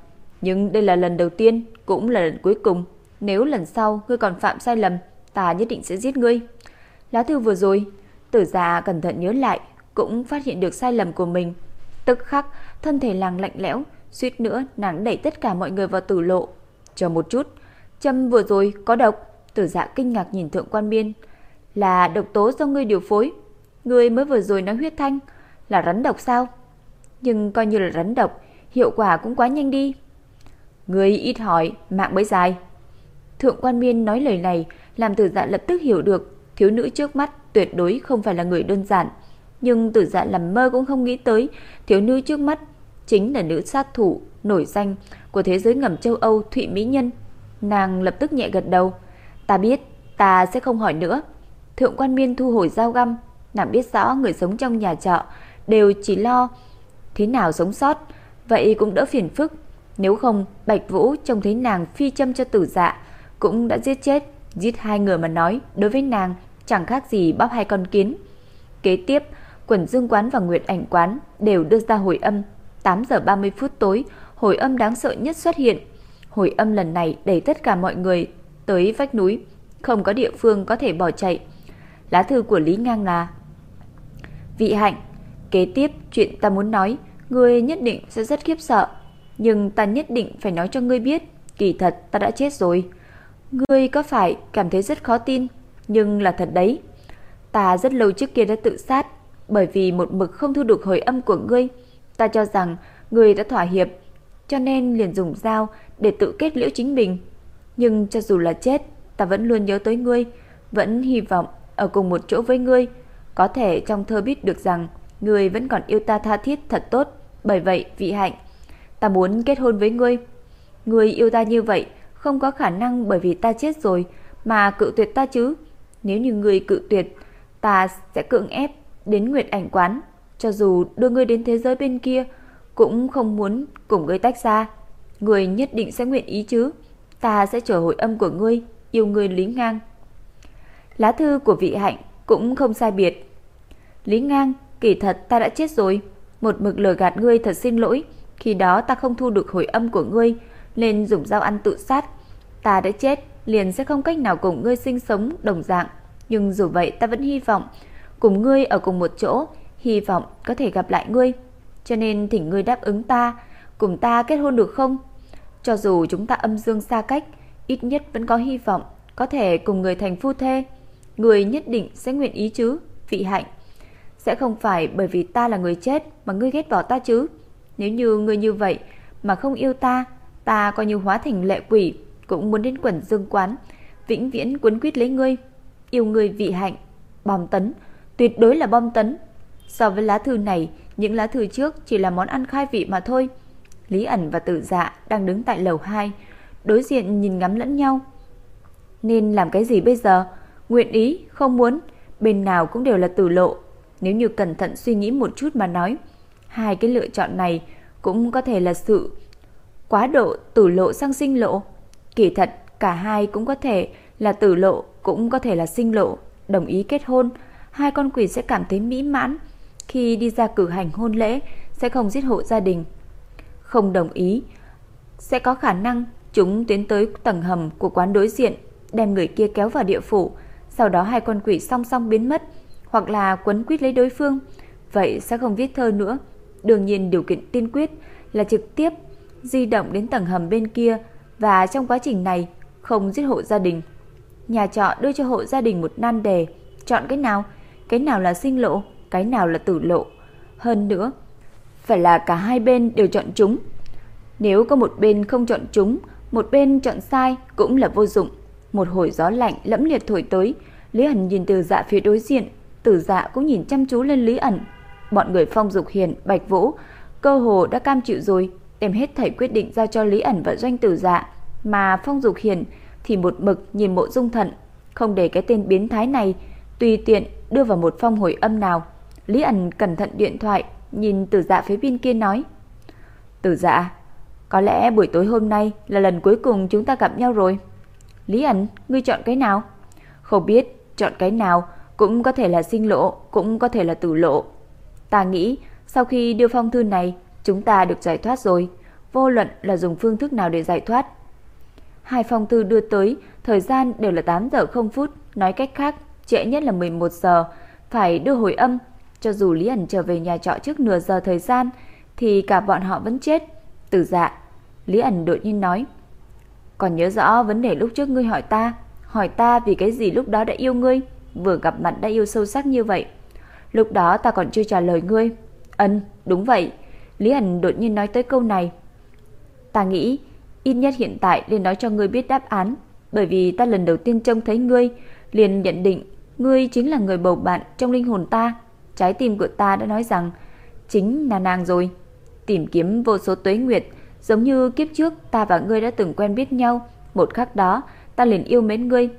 "Nhưng đây là lần đầu tiên, cũng là lần cuối cùng, nếu lần sau ngươi còn phạm sai lầm, ta nhất định sẽ giết ngươi." Lá thư vừa rồi, Tử Dạ cẩn thận nhớ lại, cũng phát hiện được sai lầm của mình. Tức khắc, thân thể nàng lạnh lẽo, suýt nữa nàng đẩy tất cả mọi người vào tử lộ. Chờ một chút, châm vừa rồi có độc. Tử Dạ kinh ngạc nhìn Thượng Quan Biên, là độc tố do ngươi điều phối. Ngươi mới vừa rồi nói huyết thanh là rắn độc sao? Nhưng coi như là rắn độc, hiệu quả cũng quá nhanh đi. Ngươi ít hỏi, mạng mới dài. Thượng Quan Miên nói lời này, làm Tử Dạ lập tức hiểu được thiếu nữ trước mắt tuyệt đối không phải là người đơn giản. Nhưng Tử Dạ làm mơ cũng không nghĩ tới thiếu nữ trước mắt chính là nữ sát thủ nổi danh của thế giới ngầm châu Âu Thụy Mỹ Nhân. Nàng lập tức nhẹ gật đầu. Ta biết, ta sẽ không hỏi nữa. Thượng quan miên thu hồi dao găm, nàng biết rõ người sống trong nhà trọ đều chỉ lo thế nào sống sót, vậy cũng đỡ phiền phức. Nếu không, Bạch Vũ trông thấy nàng phi châm cho tử dạ, cũng đã giết chết, giết hai người mà nói, đối với nàng chẳng khác gì bóp hai con kiến. Kế tiếp, Quần Dương quán và Nguyệt Ảnh quán đều đưa ra hồi âm. 8 giờ 30 phút tối, hồi âm đáng sợ nhất xuất hiện. Hồi âm lần này đẩy tất cả mọi người tới vách núi, không có địa phương có thể bỏ chạy. Lá thư của Lý Ngang là Vị Hạnh, kế tiếp chuyện ta muốn nói, ngươi nhất định sẽ rất khiếp sợ, nhưng ta nhất định phải nói cho ngươi biết, kỳ thật ta đã chết rồi. Ngươi có phải cảm thấy rất khó tin, nhưng là thật đấy. Ta rất lâu trước kia đã tự sát, bởi vì một mực không thu được hồi âm của ngươi, ta cho rằng ngươi đã thỏa hiệp, cho nên liền dùng dao để tự kết liễu chính mình. Nhưng cho dù là chết, ta vẫn luôn nhớ tới ngươi, vẫn hy vọng ở cùng một chỗ với ngươi, có thể trong thơ biết được rằng ngươi vẫn còn yêu ta tha thiết thật tốt, bởi vậy vị hạnh, ta muốn kết hôn với ngươi. Ngươi yêu ta như vậy, không có khả năng bởi vì ta chết rồi mà cự tuyệt ta chứ. Nếu như ngươi cự tuyệt, ta sẽ cưỡng ép đến Nguyệt Ảnh quán, cho dù đưa ngươi đến thế giới bên kia, cũng không muốn cùng ngươi tách ra. Ngươi nhất định sẽ nguyện ý chứ? Ta sẽ trở hồi âm của ngươi, yêu ngươi Lý Ngang. Lá thư của vị hạnh cũng không sai biệt. Lý Ngang, kỳ thật ta đã chết rồi, một mực lừa gạt ngươi thật xin lỗi, khi đó ta không thu được hồi âm của ngươi, nên dùng dao ăn tự sát. Ta đã chết, liền sẽ không cách nào cùng ngươi sinh sống đồng dạng, nhưng dù vậy ta vẫn hy vọng cùng ngươi ở cùng một chỗ, hy vọng có thể gặp lại ngươi. Cho nên thỉnh ngươi đáp ứng ta, cùng ta kết hôn được không? Cho dù chúng ta âm dương xa cách, ít nhất vẫn có hy vọng có thể cùng người thành phu thê. Ngươi nhất định sẽ nguyện ý chứ, vị hạnh. Sẽ không phải bởi vì ta là người chết mà ngươi ghét bỏ ta chứ. Nếu như ngươi như vậy mà không yêu ta, ta coi như hóa thành lệ quỷ cũng muốn đến quẩn dương quán, vĩnh viễn quấn quýt lấy ngươi. Yêu ngươi vị hạnh, bòm tấn, tuyệt đối là bom tấn. So với lá thư này, những lá thư trước chỉ là món ăn khai vị mà thôi. Lý ẩn và tử dạ đang đứng tại lầu 2, đối diện nhìn ngắm lẫn nhau. Nên làm cái gì bây giờ? Nguyện ý, không muốn, bên nào cũng đều là tử lộ. Nếu như cẩn thận suy nghĩ một chút mà nói, hai cái lựa chọn này cũng có thể là sự quá độ tử lộ sang sinh lộ. Kỳ thật, cả hai cũng có thể là tử lộ, cũng có thể là sinh lộ, đồng ý kết hôn, hai con quỷ sẽ cảm thấy mỹ mãn. Khi đi ra cử hành hôn lễ, sẽ không giết hộ gia đình. Không đồng ý, sẽ có khả năng chúng tiến tới tầng hầm của quán đối diện, đem người kia kéo vào địa phủ, sau đó hai con quỷ song song biến mất, hoặc là quấn quýt lấy đối phương. Vậy sẽ không viết thơ nữa. Đương nhiên điều kiện tiên quyết là trực tiếp di động đến tầng hầm bên kia và trong quá trình này không giết hộ gia đình. Nhà trọ đưa cho hộ gia đình một nan đề, chọn cái nào? Cái nào là sinh lộ, cái nào là tử lộ. Hơn nữa, phải là cả hai bên đều chọn chúng. Nếu có một bên không chọn chúng, một bên chọn sai cũng là vô dụng. Một hồi gió lạnh lẫm liệt thổi tới, Lý ẩn nhìn từ dạ phía đối diện, tử dạ cũng nhìn chăm chú lên Lý ẩn. Bọn người Phong Dục Hiền, Bạch Vũ, cơ hồ đã cam chịu rồi, đem hết thảy quyết định giao cho Lý ẩn và doanh tử dạ, mà Phong Dục Hiền thì một mực nhìn mộ dung thận, không để cái tên biến thái này tùy tiện đưa vào một phong hồi âm nào. Lý ẩn cẩn thận điện thoại, nhìn tử dạ phía bên kia nói. Tử dạ, có lẽ buổi tối hôm nay là lần cuối cùng chúng ta gặp nhau rồi. Lý ẩn, ngươi chọn cái nào? Không biết, chọn cái nào cũng có thể là sinh lộ, cũng có thể là tử lộ. Ta nghĩ sau khi đưa phong thư này, chúng ta được giải thoát rồi, vô luận là dùng phương thức nào để giải thoát. Hai phong thư đưa tới, thời gian đều là 8 giờ 0 phút, nói cách khác, trễ nhất là 11 giờ, phải đưa hồi âm. Cho dù Lý ẩn trở về nhà trọ trước nửa giờ thời gian, thì cả bọn họ vẫn chết. Tử dạ, Lý ẩn đột nhiên nói, còn nhớ rõ vấn đề lúc trước ngươi hỏi ta, hỏi ta vì cái gì lúc đó đã yêu ngươi, vừa gặp mặt đã yêu sâu sắc như vậy. Lúc đó ta còn chưa trả lời ngươi. Ân, đúng vậy. Lý ẩn đột nhiên nói tới câu này. Ta nghĩ, ít nhất hiện tại nên nói cho ngươi biết đáp án, bởi vì ta lần đầu tiên trông thấy ngươi, liền nhận định ngươi chính là người bầu bạn trong linh hồn ta. Trái tim của ta đã nói rằng chính là nàng rồi. Tìm kiếm vô số tuế nguyệt, giống như kiếp trước ta và ngươi đã từng quen biết nhau, một khắc đó ta liền yêu mến ngươi.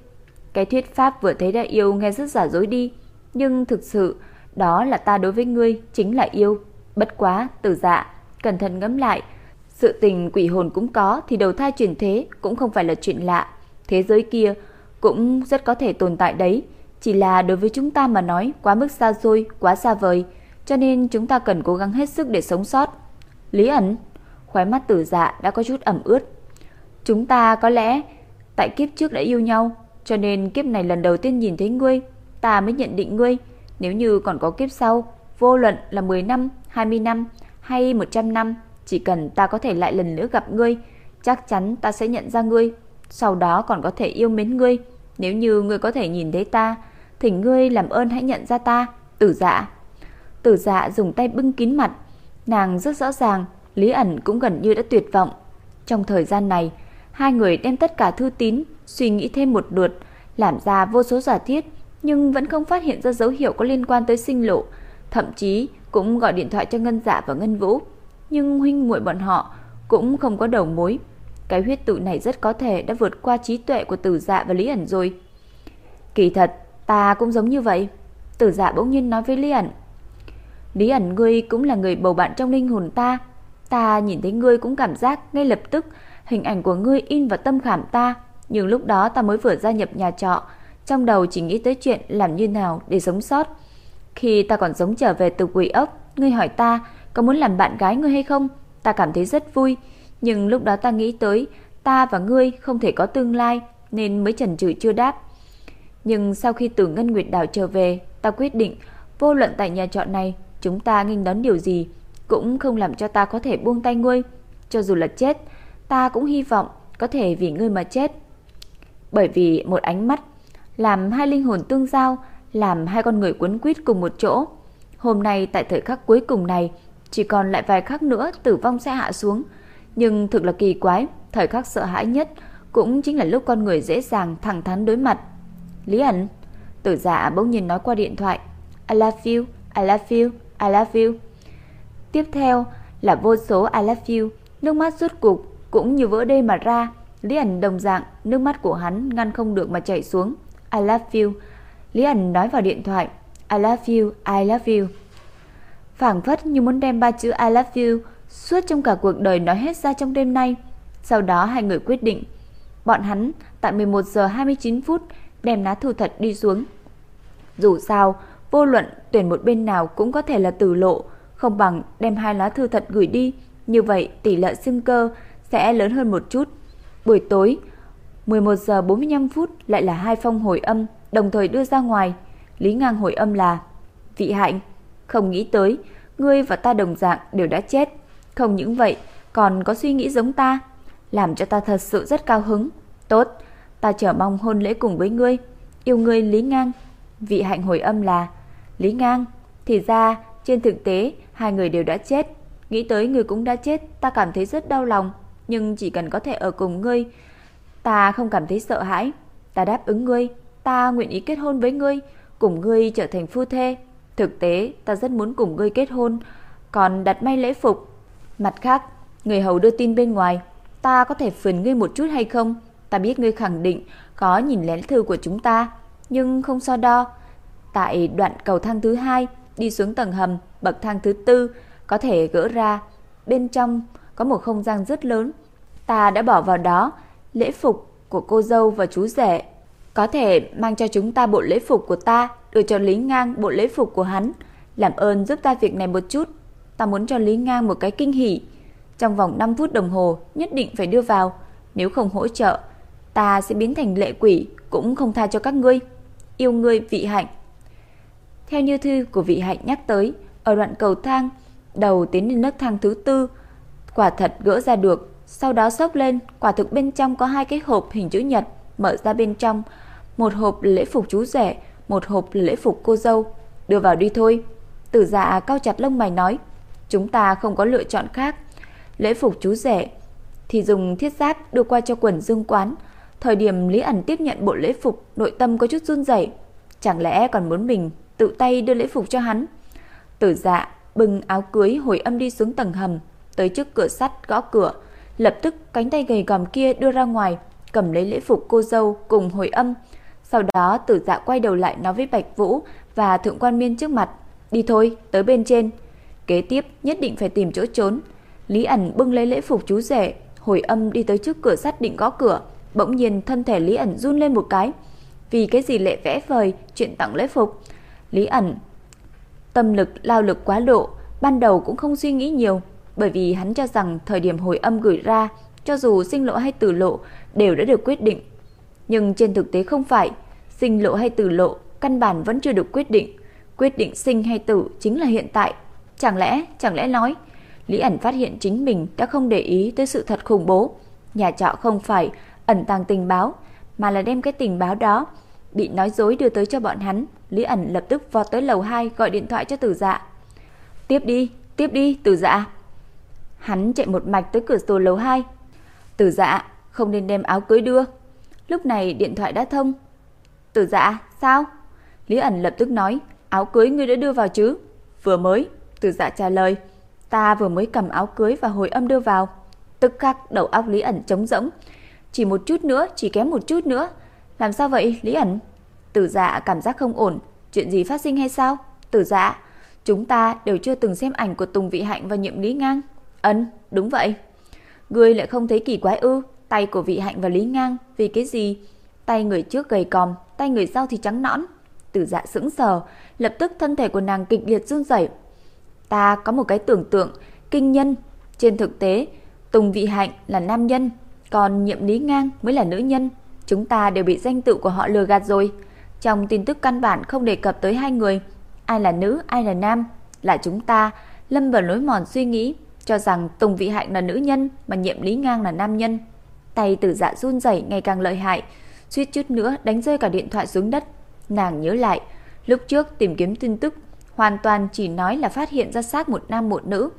Cái thuyết pháp vừa thấy đã yêu nghe rất giả dối đi, nhưng thực sự đó là ta đối với ngươi chính là yêu. Bất quá, tử dạ, cẩn thận ngẫm lại, sự tình quỷ hồn cũng có thì đầu thai chuyển thế cũng không phải là chuyện lạ. Thế giới kia cũng rất có thể tồn tại đấy, chỉ là đối với chúng ta mà nói quá mức xa xôi, quá xa vời, cho nên chúng ta cần cố gắng hết sức để sống sót. Lý ẩn, khóe mắt tử dạ đã có chút ẩm ướt. Chúng ta có lẽ tại kiếp trước đã yêu nhau, cho nên kiếp này lần đầu tiên nhìn thấy ngươi, ta mới nhận định ngươi. Nếu như còn có kiếp sau, vô luận là 10 năm, 20 năm hay 100 năm, chỉ cần ta có thể lại lần nữa gặp ngươi, chắc chắn ta sẽ nhận ra ngươi, sau đó còn có thể yêu mến ngươi. Nếu như ngươi có thể nhìn thấy ta, thỉnh ngươi làm ơn hãy nhận ra ta, tử dạ. Tử dạ dùng tay bưng kín mặt, nàng rất rõ ràng, Lý ẩn cũng gần như đã tuyệt vọng. Trong thời gian này, hai người đem tất cả thư tín, suy nghĩ thêm một lượt, làm ra vô số giả thiết, nhưng vẫn không phát hiện ra dấu hiệu có liên quan tới sinh lộ, thậm chí cũng gọi điện thoại cho Ngân Dạ và Ngân Vũ, nhưng huynh muội bọn họ cũng không có đầu mối. Cái huyết tự này rất có thể đã vượt qua trí tuệ của Tử Dạ và Lý ẩn rồi. Kỳ thật, ta cũng giống như vậy. Tử Dạ bỗng nhiên nói với Lý ẩn. Lý ẩn ngươi cũng là người bầu bạn trong linh hồn ta. Ta nhìn thấy ngươi cũng cảm giác ngay lập tức hình ảnh của ngươi in vào tâm khảm ta. Nhưng lúc đó ta mới vừa gia nhập nhà trọ, trong đầu chỉ nghĩ tới chuyện làm như nào để sống sót. Khi ta còn sống trở về từ quỷ ốc, ngươi hỏi ta có muốn làm bạn gái ngươi hay không? Ta cảm thấy rất vui, nhưng lúc đó ta nghĩ tới ta và ngươi không thể có tương lai nên mới chần chừ chưa đáp. Nhưng sau khi từ Ngân Nguyệt Đảo trở về, ta quyết định vô luận tại nhà trọ này chúng ta nghênh đón điều gì cũng không làm cho ta có thể buông tay ngươi. Cho dù là chết, ta cũng hy vọng có thể vì ngươi mà chết. Bởi vì một ánh mắt làm hai linh hồn tương giao, làm hai con người quấn quýt cùng một chỗ. Hôm nay tại thời khắc cuối cùng này, chỉ còn lại vài khắc nữa tử vong sẽ hạ xuống. Nhưng thực là kỳ quái, thời khắc sợ hãi nhất cũng chính là lúc con người dễ dàng thẳng thắn đối mặt. Lý ẩn, tử giả bỗng nhiên nói qua điện thoại. I love you, I love you, I love you. Tiếp theo là vô số I love you, nước mắt rút cục cũng như vỡ đê mà ra. Lý ẩn đồng dạng, nước mắt của hắn ngăn không được mà chảy xuống. I love you. Lý ẩn nói vào điện thoại. I love you, I love you. phảng phất như muốn đem ba chữ I love you suốt trong cả cuộc đời nói hết ra trong đêm nay. Sau đó hai người quyết định. Bọn hắn tại 11 giờ 29 phút đem lá thư thật đi xuống. Dù sao, vô luận tuyển một bên nào cũng có thể là tử lộ, không bằng đem hai lá thư thật gửi đi, như vậy tỷ lệ sinh cơ sẽ lớn hơn một chút. Buổi tối, 11 giờ 45 phút lại là hai phong hồi âm đồng thời đưa ra ngoài. Lý ngang hồi âm là Vị hạnh, không nghĩ tới, ngươi và ta đồng dạng đều đã chết. Không những vậy, còn có suy nghĩ giống ta, làm cho ta thật sự rất cao hứng. Tốt, ta chờ mong hôn lễ cùng với ngươi. Yêu ngươi Lý ngang. Vị hạnh hồi âm là Lý ngang, thì ra trên thực tế hai người đều đã chết. Nghĩ tới ngươi cũng đã chết, ta cảm thấy rất đau lòng. Nhưng chỉ cần có thể ở cùng ngươi Ta không cảm thấy sợ hãi Ta đáp ứng ngươi ta nguyện ý kết hôn với ngươi, cùng ngươi trở thành phu thê. Thực tế, ta rất muốn cùng ngươi kết hôn, còn đặt may lễ phục. Mặt khác, người hầu đưa tin bên ngoài, ta có thể phiền ngươi một chút hay không? Ta biết ngươi khẳng định có nhìn lén thư của chúng ta, nhưng không so đo. Tại đoạn cầu thang thứ hai, đi xuống tầng hầm, bậc thang thứ tư có thể gỡ ra. Bên trong có một không gian rất lớn. Ta đã bỏ vào đó lễ phục của cô dâu và chú rể. Có thể mang cho chúng ta bộ lễ phục của ta, đưa cho Lý Ngang bộ lễ phục của hắn. Làm ơn giúp ta việc này một chút. Ta muốn cho Lý Ngang một cái kinh hỉ. Trong vòng 5 phút đồng hồ nhất định phải đưa vào. Nếu không hỗ trợ, ta sẽ biến thành lệ quỷ, cũng không tha cho các ngươi. Yêu ngươi vị hạnh. Theo như thư của vị hạnh nhắc tới, ở đoạn cầu thang, đầu tiến lên nấc thang thứ tư, quả thật gỡ ra được, sau đó xốc lên, quả thực bên trong có hai cái hộp hình chữ nhật, mở ra bên trong, một hộp lễ phục chú rể, một hộp lễ phục cô dâu, đưa vào đi thôi. Tử giả cao chặt lông mày nói, chúng ta không có lựa chọn khác. Lễ phục chú rể thì dùng thiết giáp đưa qua cho quần dương quán. Thời điểm Lý ẩn tiếp nhận bộ lễ phục, nội tâm có chút run rẩy, chẳng lẽ còn muốn mình tự tay đưa lễ phục cho hắn. Tử dạ bưng áo cưới hồi âm đi xuống tầng hầm, tới trước cửa sắt gõ cửa, lập tức cánh tay gầy gòm kia đưa ra ngoài, cầm lấy lễ phục cô dâu cùng hồi âm. Sau đó tử dạ quay đầu lại nói với Bạch Vũ và Thượng Quan Miên trước mặt, đi thôi, tới bên trên. Kế tiếp nhất định phải tìm chỗ trốn. Lý ẩn bưng lấy lễ phục chú rể, hồi âm đi tới trước cửa sắt định gõ cửa, bỗng nhiên thân thể Lý ẩn run lên một cái. Vì cái gì lệ vẽ vời chuyện tặng lễ phục, Lý ẩn tâm lực lao lực quá độ, ban đầu cũng không suy nghĩ nhiều, bởi vì hắn cho rằng thời điểm hồi âm gửi ra, cho dù sinh lộ hay tử lộ đều đã được quyết định. Nhưng trên thực tế không phải, sinh lộ hay tử lộ căn bản vẫn chưa được quyết định. Quyết định sinh hay tử chính là hiện tại. Chẳng lẽ, chẳng lẽ nói, Lý ẩn phát hiện chính mình đã không để ý tới sự thật khủng bố. Nhà trọ không phải ẩn tàng tình báo, mà là đem cái tình báo đó bị nói dối đưa tới cho bọn hắn. Lý ẩn lập tức vọt tới lầu 2 gọi điện thoại cho Tử Dạ. "Tiếp đi, tiếp đi, Tử Dạ." Hắn chạy một mạch tới cửa sổ lầu 2. "Tử Dạ, không nên đem áo cưới đưa." Lúc này điện thoại đã thông. "Tử Dạ, sao?" Lý ẩn lập tức nói, "Áo cưới ngươi đã đưa vào chứ?" "Vừa mới." Tử Dạ trả lời, "Ta vừa mới cầm áo cưới và hồi âm đưa vào." Tức khắc đầu óc Lý ẩn trống rỗng, chỉ một chút nữa, chỉ kém một chút nữa. Làm sao vậy, Lý ẩn? Tử dạ cảm giác không ổn, chuyện gì phát sinh hay sao? Tử dạ, chúng ta đều chưa từng xem ảnh của Tùng Vị Hạnh và Nhiệm Lý Ngang. Ấn, đúng vậy. Ngươi lại không thấy kỳ quái ư? Tay của Vị Hạnh và Lý Ngang, vì cái gì? Tay người trước gầy còm, tay người sau thì trắng nõn. Tử dạ sững sờ, lập tức thân thể của nàng kịch liệt run rẩy. Ta có một cái tưởng tượng kinh nhân, trên thực tế, Tùng Vị Hạnh là nam nhân, còn Nhiệm Lý Ngang mới là nữ nhân. Chúng ta đều bị danh tự của họ lừa gạt rồi. Trong tin tức căn bản không đề cập tới hai người, ai là nữ, ai là nam, là chúng ta lâm vào lối mòn suy nghĩ, cho rằng Tùng Vị Hạnh là nữ nhân mà Nhiệm Lý Ngang là nam nhân. Tay Tử Dạ run rẩy ngày càng lợi hại, suýt chút nữa đánh rơi cả điện thoại xuống đất. Nàng nhớ lại, lúc trước tìm kiếm tin tức, hoàn toàn chỉ nói là phát hiện ra xác một nam một nữ,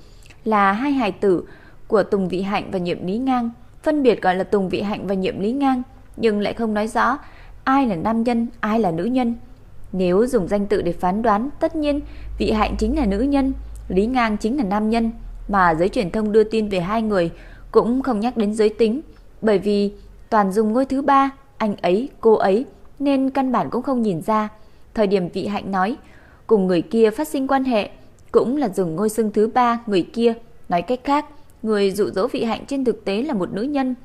là hai hài tử của Tùng Vị Hạnh và Nhiệm Lý Ngang, phân biệt gọi là Tùng Vị Hạnh và Nhiệm Lý Ngang, nhưng lại không nói rõ ai là nam nhân, ai là nữ nhân. Nếu dùng danh tự để phán đoán, tất nhiên vị hạnh chính là nữ nhân, Lý Ngang chính là nam nhân, mà giới truyền thông đưa tin về hai người cũng không nhắc đến giới tính, bởi vì toàn dùng ngôi thứ ba, anh ấy, cô ấy, nên căn bản cũng không nhìn ra. Thời điểm vị hạnh nói, cùng người kia phát sinh quan hệ, cũng là dùng ngôi xưng thứ ba người kia. Nói cách khác, người dụ dỗ vị hạnh trên thực tế là một nữ nhân,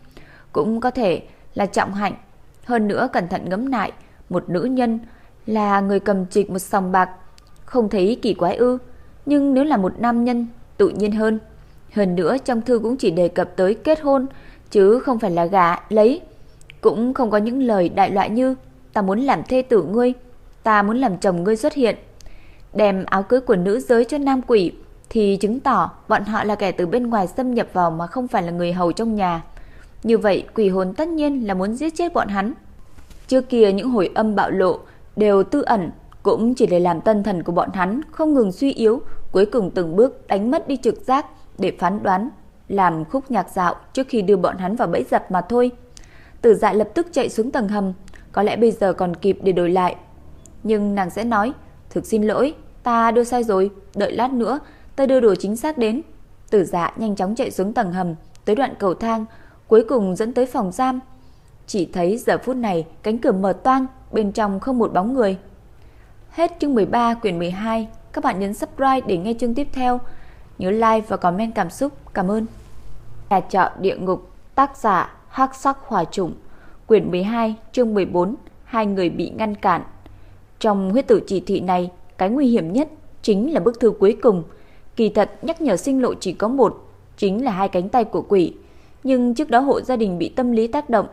cũng có thể là trọng hạnh hơn nữa cẩn thận ngẫm lại, một nữ nhân là người cầm trịch một sòng bạc, không thấy kỳ quái ư, nhưng nếu là một nam nhân, tự nhiên hơn. Hơn nữa trong thư cũng chỉ đề cập tới kết hôn, chứ không phải là gả, lấy. Cũng không có những lời đại loại như ta muốn làm thê tử ngươi, ta muốn làm chồng ngươi xuất hiện. Đem áo cưới của nữ giới cho nam quỷ thì chứng tỏ bọn họ là kẻ từ bên ngoài xâm nhập vào mà không phải là người hầu trong nhà. Như vậy quỷ hồn tất nhiên là muốn giết chết bọn hắn. Trước kia những hồi âm bạo lộ đều tư ẩn, cũng chỉ để làm tân thần của bọn hắn không ngừng suy yếu, cuối cùng từng bước đánh mất đi trực giác để phán đoán, làm khúc nhạc dạo trước khi đưa bọn hắn vào bẫy dập mà thôi. Tử Dạ lập tức chạy xuống tầng hầm, có lẽ bây giờ còn kịp để đổi lại. Nhưng nàng sẽ nói, thực xin lỗi, ta đưa sai rồi, đợi lát nữa, ta đưa đồ chính xác đến. Tử dạ nhanh chóng chạy xuống tầng hầm, tới đoạn cầu thang, cuối cùng dẫn tới phòng giam. Chỉ thấy giờ phút này cánh cửa mở toang, bên trong không một bóng người. Hết chương 13 quyển 12, các bạn nhấn subscribe để nghe chương tiếp theo. Nhớ like và comment cảm xúc. Cảm ơn. Nhà trọ địa ngục, tác giả Hắc Sắc Hỏa Trùng, quyển 12, chương 14, hai người bị ngăn cản. Trong huyết tử chỉ thị này, cái nguy hiểm nhất chính là bức thư cuối cùng. Kỳ thật nhắc nhở sinh lộ chỉ có một, chính là hai cánh tay của quỷ. Nhưng trước đó hộ gia đình bị tâm lý tác động,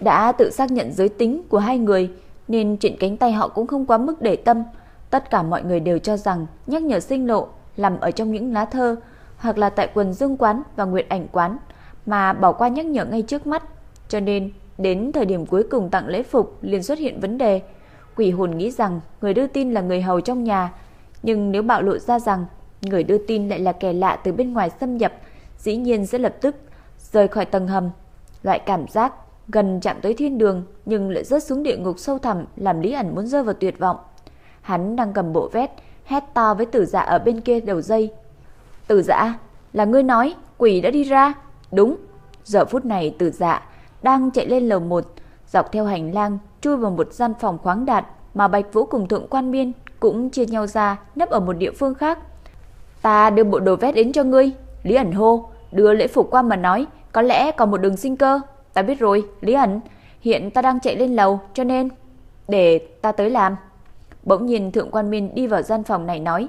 đã tự xác nhận giới tính của hai người, nên chuyện cánh tay họ cũng không quá mức để tâm. Tất cả mọi người đều cho rằng nhắc nhở sinh lộ nằm ở trong những lá thơ hoặc là tại quần dương quán và nguyệt ảnh quán mà bỏ qua nhắc nhở ngay trước mắt. Cho nên đến thời điểm cuối cùng tặng lễ phục liền xuất hiện vấn đề. Quỷ hồn nghĩ rằng người đưa tin là người hầu trong nhà, nhưng nếu bạo lộ ra rằng người đưa tin lại là kẻ lạ từ bên ngoài xâm nhập, dĩ nhiên sẽ lập tức rời khỏi tầng hầm. Loại cảm giác gần chạm tới thiên đường nhưng lại rớt xuống địa ngục sâu thẳm làm Lý ẩn muốn rơi vào tuyệt vọng. Hắn đang cầm bộ vét, hét to với tử dạ ở bên kia đầu dây. Tử dạ, là ngươi nói, quỷ đã đi ra. Đúng, giờ phút này tử dạ đang chạy lên lầu 1, dọc theo hành lang, chui vào một gian phòng khoáng đạt mà Bạch Vũ cùng Thượng Quan Miên cũng chia nhau ra nấp ở một địa phương khác. Ta đưa bộ đồ vest đến cho ngươi, Lý ẩn hô, đưa lễ phục qua mà nói, có lẽ còn một đường sinh cơ. Ta biết rồi, Lý ẩn, hiện ta đang chạy lên lầu cho nên để ta tới làm. Bỗng nhìn Thượng Quan minh đi vào gian phòng này nói,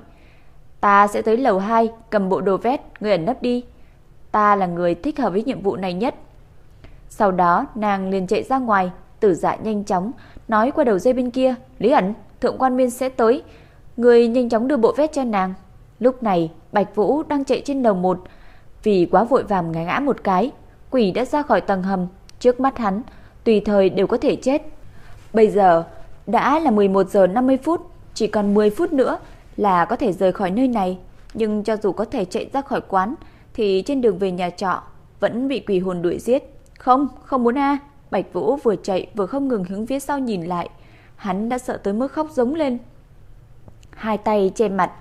ta sẽ tới lầu 2 cầm bộ đồ vest, ngươi ẩn nấp đi. Ta là người thích hợp với nhiệm vụ này nhất. Sau đó nàng liền chạy ra ngoài, tử dạ nhanh chóng nói qua đầu dây bên kia, Lý ẩn, Thượng Quan minh sẽ tới, người nhanh chóng đưa bộ vest cho nàng. Lúc này, Bạch Vũ đang chạy trên lầu 1, vì quá vội vàng ngã ngã một cái, quỷ đã ra khỏi tầng hầm, trước mắt hắn, tùy thời đều có thể chết. Bây giờ, đã là 11 giờ 50 phút, chỉ còn 10 phút nữa là có thể rời khỏi nơi này. Nhưng cho dù có thể chạy ra khỏi quán, thì trên đường về nhà trọ vẫn bị quỷ hồn đuổi giết. Không, không muốn a Bạch Vũ vừa chạy vừa không ngừng hướng phía sau nhìn lại. Hắn đã sợ tới mức khóc giống lên. Hai tay che mặt,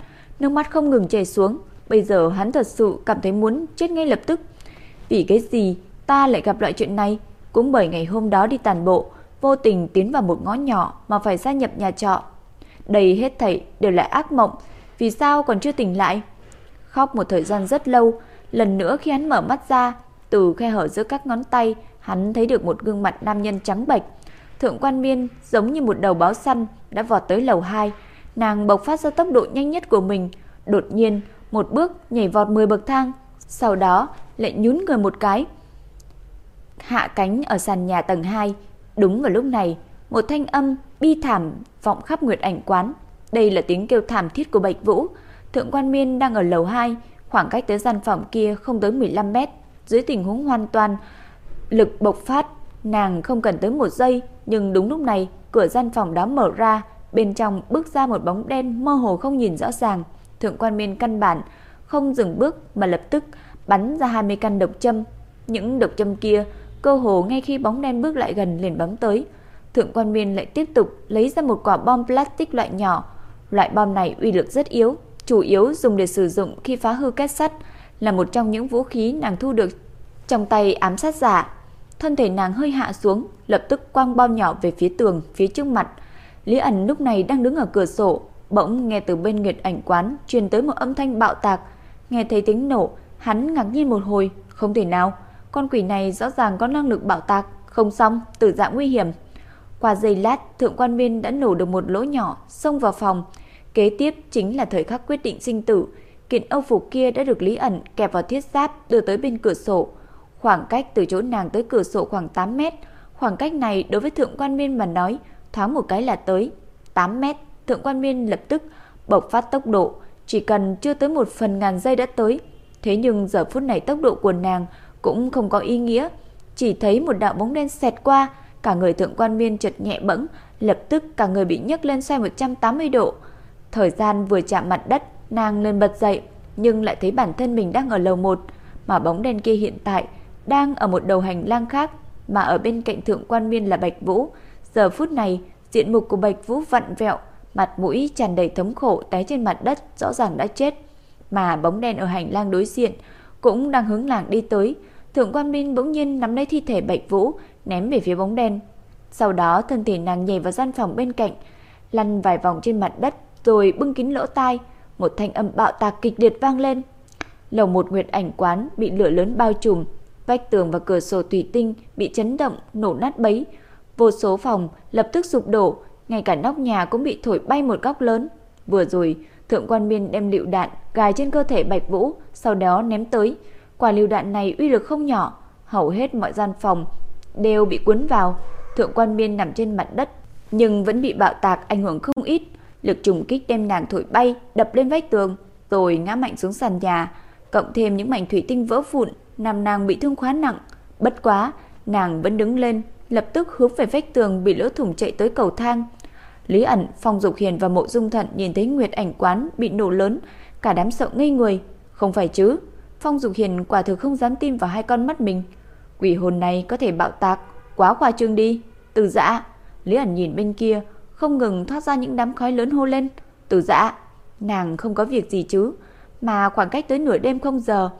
nước mắt không ngừng chảy xuống. Bây giờ hắn thật sự cảm thấy muốn chết ngay lập tức. Vì cái gì ta lại gặp loại chuyện này? Cũng bởi ngày hôm đó đi tàn bộ, vô tình tiến vào một ngõ nhỏ mà phải gia nhập nhà trọ. Đầy hết thảy đều là ác mộng, vì sao còn chưa tỉnh lại? Khóc một thời gian rất lâu, lần nữa khi hắn mở mắt ra, từ khe hở giữa các ngón tay, hắn thấy được một gương mặt nam nhân trắng bệch. Thượng quan miên giống như một đầu báo săn đã vọt tới lầu 2, nàng bộc phát ra tốc độ nhanh nhất của mình, đột nhiên một bước nhảy vọt 10 bậc thang, sau đó lại nhún người một cái. Hạ cánh ở sàn nhà tầng 2, đúng vào lúc này, một thanh âm bi thảm vọng khắp Nguyệt Ảnh quán. Đây là tiếng kêu thảm thiết của Bạch Vũ. Thượng quan Miên đang ở lầu 2, khoảng cách tới gian phòng kia không tới 15 mét. Dưới tình huống hoàn toàn lực bộc phát, nàng không cần tới một giây, nhưng đúng lúc này, cửa gian phòng đó mở ra, bên trong bước ra một bóng đen mơ hồ không nhìn rõ ràng. Thượng quan Miên căn bản không dừng bước mà lập tức bắn ra 20 căn độc châm. Những độc châm kia cơ hồ ngay khi bóng đen bước lại gần liền bắn tới. Thượng quan Miên lại tiếp tục lấy ra một quả bom plastic loại nhỏ. Loại bom này uy lực rất yếu, chủ yếu dùng để sử dụng khi phá hư kết sắt, là một trong những vũ khí nàng thu được trong tay ám sát giả. Thân thể nàng hơi hạ xuống, lập tức quang bom nhỏ về phía tường phía trước mặt. Lý ẩn lúc này đang đứng ở cửa sổ, bỗng nghe từ bên nghiệt ảnh quán truyền tới một âm thanh bạo tạc. Nghe thấy tiếng nổ, hắn ngạc nhiên một hồi, không thể nào, con quỷ này rõ ràng có năng lực bạo tạc, không xong, tử dạng nguy hiểm. Qua giây lát, thượng quan viên đã nổ được một lỗ nhỏ, xông vào phòng. Kế tiếp chính là thời khắc quyết định sinh tử. Kiện âu phục kia đã được Lý ẩn kẹp vào thiết giáp đưa tới bên cửa sổ. Khoảng cách từ chỗ nàng tới cửa sổ khoảng 8 mét. Khoảng cách này đối với thượng quan viên mà nói, thoáng một cái là tới 8 mét. Thượng quan viên lập tức bộc phát tốc độ, chỉ cần chưa tới một phần ngàn giây đã tới. Thế nhưng giờ phút này tốc độ của nàng cũng không có ý nghĩa, chỉ thấy một đạo bóng đen xẹt qua, cả người thượng quan miên chợt nhẹ bẫng, lập tức cả người bị nhấc lên xoay 180 độ. Thời gian vừa chạm mặt đất, nàng lên bật dậy, nhưng lại thấy bản thân mình đang ở lầu 1, mà bóng đen kia hiện tại đang ở một đầu hành lang khác, mà ở bên cạnh thượng quan miên là Bạch Vũ, Giờ phút này, diện mục của Bạch Vũ vặn vẹo, mặt mũi tràn đầy thống khổ té trên mặt đất, rõ ràng đã chết. Mà bóng đen ở hành lang đối diện cũng đang hướng làng đi tới. Thượng quan Minh bỗng nhiên nắm lấy thi thể Bạch Vũ, ném về phía bóng đen. Sau đó thân thể nàng nhảy vào gian phòng bên cạnh, lăn vài vòng trên mặt đất rồi bưng kín lỗ tai, một thanh âm bạo tạc kịch liệt vang lên. Lầu một nguyệt ảnh quán bị lửa lớn bao trùm, vách tường và cửa sổ thủy tinh bị chấn động, nổ nát bấy. Vô số phòng lập tức sụp đổ, ngay cả nóc nhà cũng bị thổi bay một góc lớn. Vừa rồi, Thượng quan Miên đem lựu đạn gài trên cơ thể Bạch Vũ, sau đó ném tới. Quả lựu đạn này uy lực không nhỏ, hầu hết mọi gian phòng đều bị cuốn vào. Thượng quan Miên nằm trên mặt đất, nhưng vẫn bị bạo tạc ảnh hưởng không ít. Lực trùng kích đem nàng thổi bay, đập lên vách tường, rồi ngã mạnh xuống sàn nhà, cộng thêm những mảnh thủy tinh vỡ vụn, làm nàng bị thương khá nặng. Bất quá, nàng vẫn đứng lên, lập tức hướng về vách tường bị lỗ thủng chạy tới cầu thang. Lý ẩn, Phong Dục Hiền và Mộ Dung Thận nhìn thấy Nguyệt ảnh quán bị nổ lớn, cả đám sợ ngây người. Không phải chứ? Phong Dục Hiền quả thực không dám tin vào hai con mắt mình. Quỷ hồn này có thể bạo tạc, quá khoa trương đi. Từ Dã, Lý ẩn nhìn bên kia, không ngừng thoát ra những đám khói lớn hô lên. Từ Dã, nàng không có việc gì chứ? Mà khoảng cách tới nửa đêm không giờ,